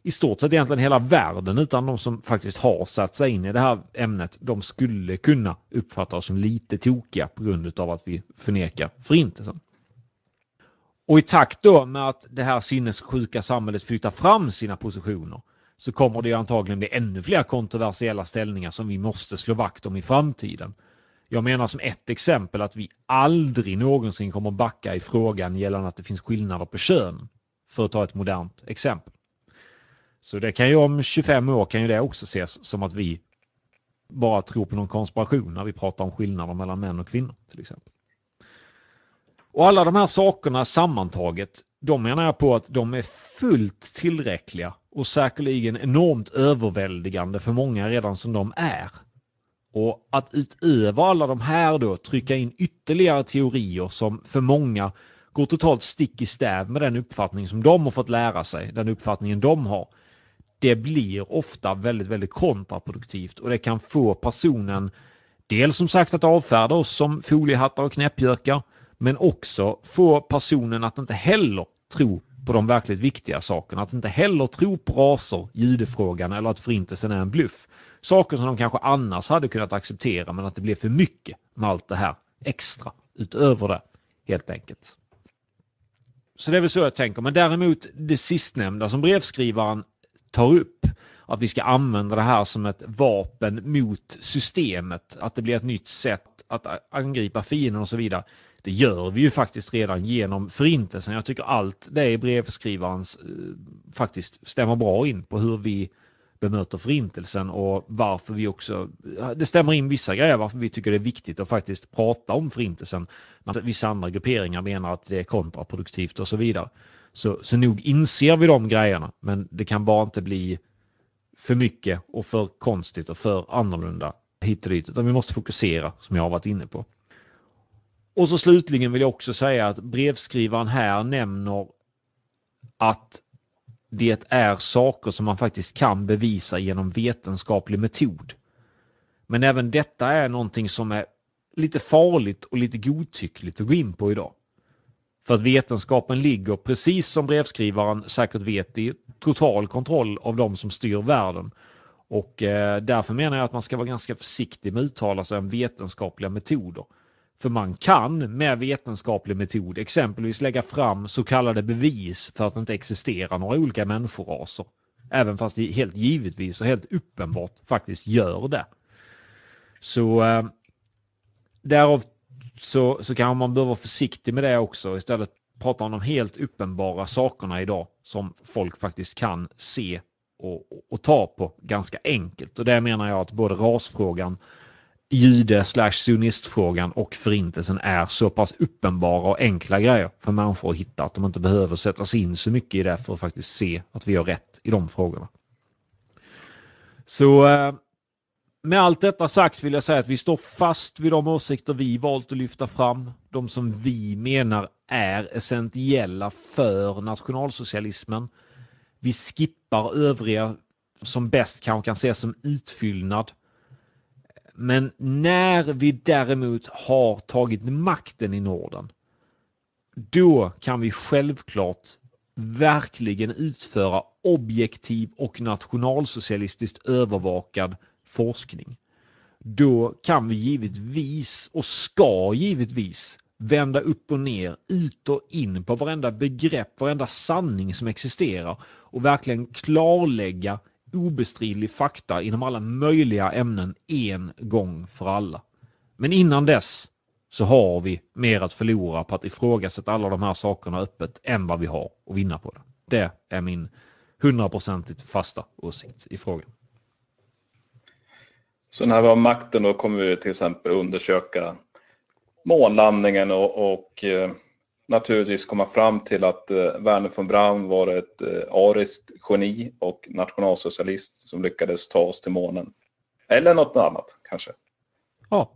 i stort sett egentligen hela världen utan de som faktiskt har satt sig in i det här ämnet, de skulle kunna uppfatta oss som lite tokiga på grund av att vi förnekar förintelsen. Och i takt då med att det här sinnessjuka samhället flyttar fram sina positioner så kommer det antagligen bli ännu fler kontroversiella ställningar som vi måste slå vakt om i framtiden. Jag menar som ett exempel att vi aldrig någonsin kommer backa i frågan gällande att det finns skillnader på kön. För att ta ett modernt exempel. Så det kan ju om 25 år kan ju det också ses som att vi bara tror på någon konspiration när vi pratar om skillnader mellan män och kvinnor till exempel. Och alla de här sakerna sammantaget, de menar jag på att de är fullt tillräckliga och säkerligen enormt överväldigande för många redan som de är. Och att utöver alla de här då trycka in ytterligare teorier som för många går totalt stick i stäv med den uppfattning som de har fått lära sig, den uppfattningen de har. Det blir ofta väldigt, väldigt kontraproduktivt och det kan få personen dels som sagt att avfärda oss som foliehattar och knäppjökar, men också få personen att inte heller tro på de verkligt viktiga sakerna. Att inte heller tro på raser, judefrågan eller att förintelsen är en bluff. Saker som de kanske annars hade kunnat acceptera men att det blev för mycket med allt det här extra utöver det helt enkelt. Så det är väl så jag tänker. Men däremot det sistnämnda som brevskrivaren tar upp, att vi ska använda det här som ett vapen mot systemet, att det blir ett nytt sätt att angripa fienden och så vidare. Det gör vi ju faktiskt redan genom förintelsen. Jag tycker allt det i brevskrivarens eh, faktiskt stämmer bra in på hur vi bemöter förintelsen och varför vi också, det stämmer in vissa grejer varför vi tycker det är viktigt att faktiskt prata om förintelsen. När vissa andra grupperingar menar att det är kontraproduktivt och så vidare. Så, så nog inser vi de grejerna, men det kan bara inte bli för mycket och för konstigt och för annorlunda hit och dit, utan vi måste fokusera som jag har varit inne på. Och så slutligen vill jag också säga att brevskrivaren här nämner att det är saker som man faktiskt kan bevisa genom vetenskaplig metod. Men även detta är någonting som är lite farligt och lite godtyckligt att gå in på idag. För att vetenskapen ligger, precis som brevskrivaren säkert vet, i total kontroll av de som styr världen. Och eh, därför menar jag att man ska vara ganska försiktig med att uttala sig om vetenskapliga metoder. För man kan med vetenskaplig metod exempelvis lägga fram så kallade bevis för att det inte existerar några olika människoraser. Även fast det helt givetvis och helt uppenbart faktiskt gör det. Så eh, därav så, så kan man behöva vara försiktig med det också. Istället prata om de helt uppenbara sakerna idag som folk faktiskt kan se och, och ta på ganska enkelt. Och det menar jag att både rasfrågan jude slash sionistfrågan och förintelsen är så pass uppenbara och enkla grejer för människor att hitta att de inte behöver sätta sig in så mycket i det för att faktiskt se att vi har rätt i de frågorna. Så eh, med allt detta sagt vill jag säga att vi står fast vid de åsikter vi valt att lyfta fram. De som vi menar är essentiella för nationalsocialismen. Vi skippar övriga som bäst kanske kan ses som utfyllnad. Men när vi däremot har tagit makten i Norden, då kan vi självklart verkligen utföra objektiv och nationalsocialistiskt övervakad forskning. Då kan vi givetvis och ska givetvis vända upp och ner, ut och in på varenda begrepp, varenda sanning som existerar och verkligen klarlägga obestridlig fakta inom alla möjliga ämnen en gång för alla. Men innan dess så har vi mer att förlora på att ifrågasätta alla de här sakerna öppet än vad vi har att vinna på det. Det är min hundraprocentigt fasta åsikt i frågan. Så när vi har makten då kommer vi till exempel undersöka månlandningen och, och eh, naturligtvis komma fram till att eh, Werner von Braun var ett eh, ariskt geni och nationalsocialist som lyckades ta oss till månen. Eller något annat kanske. Ja.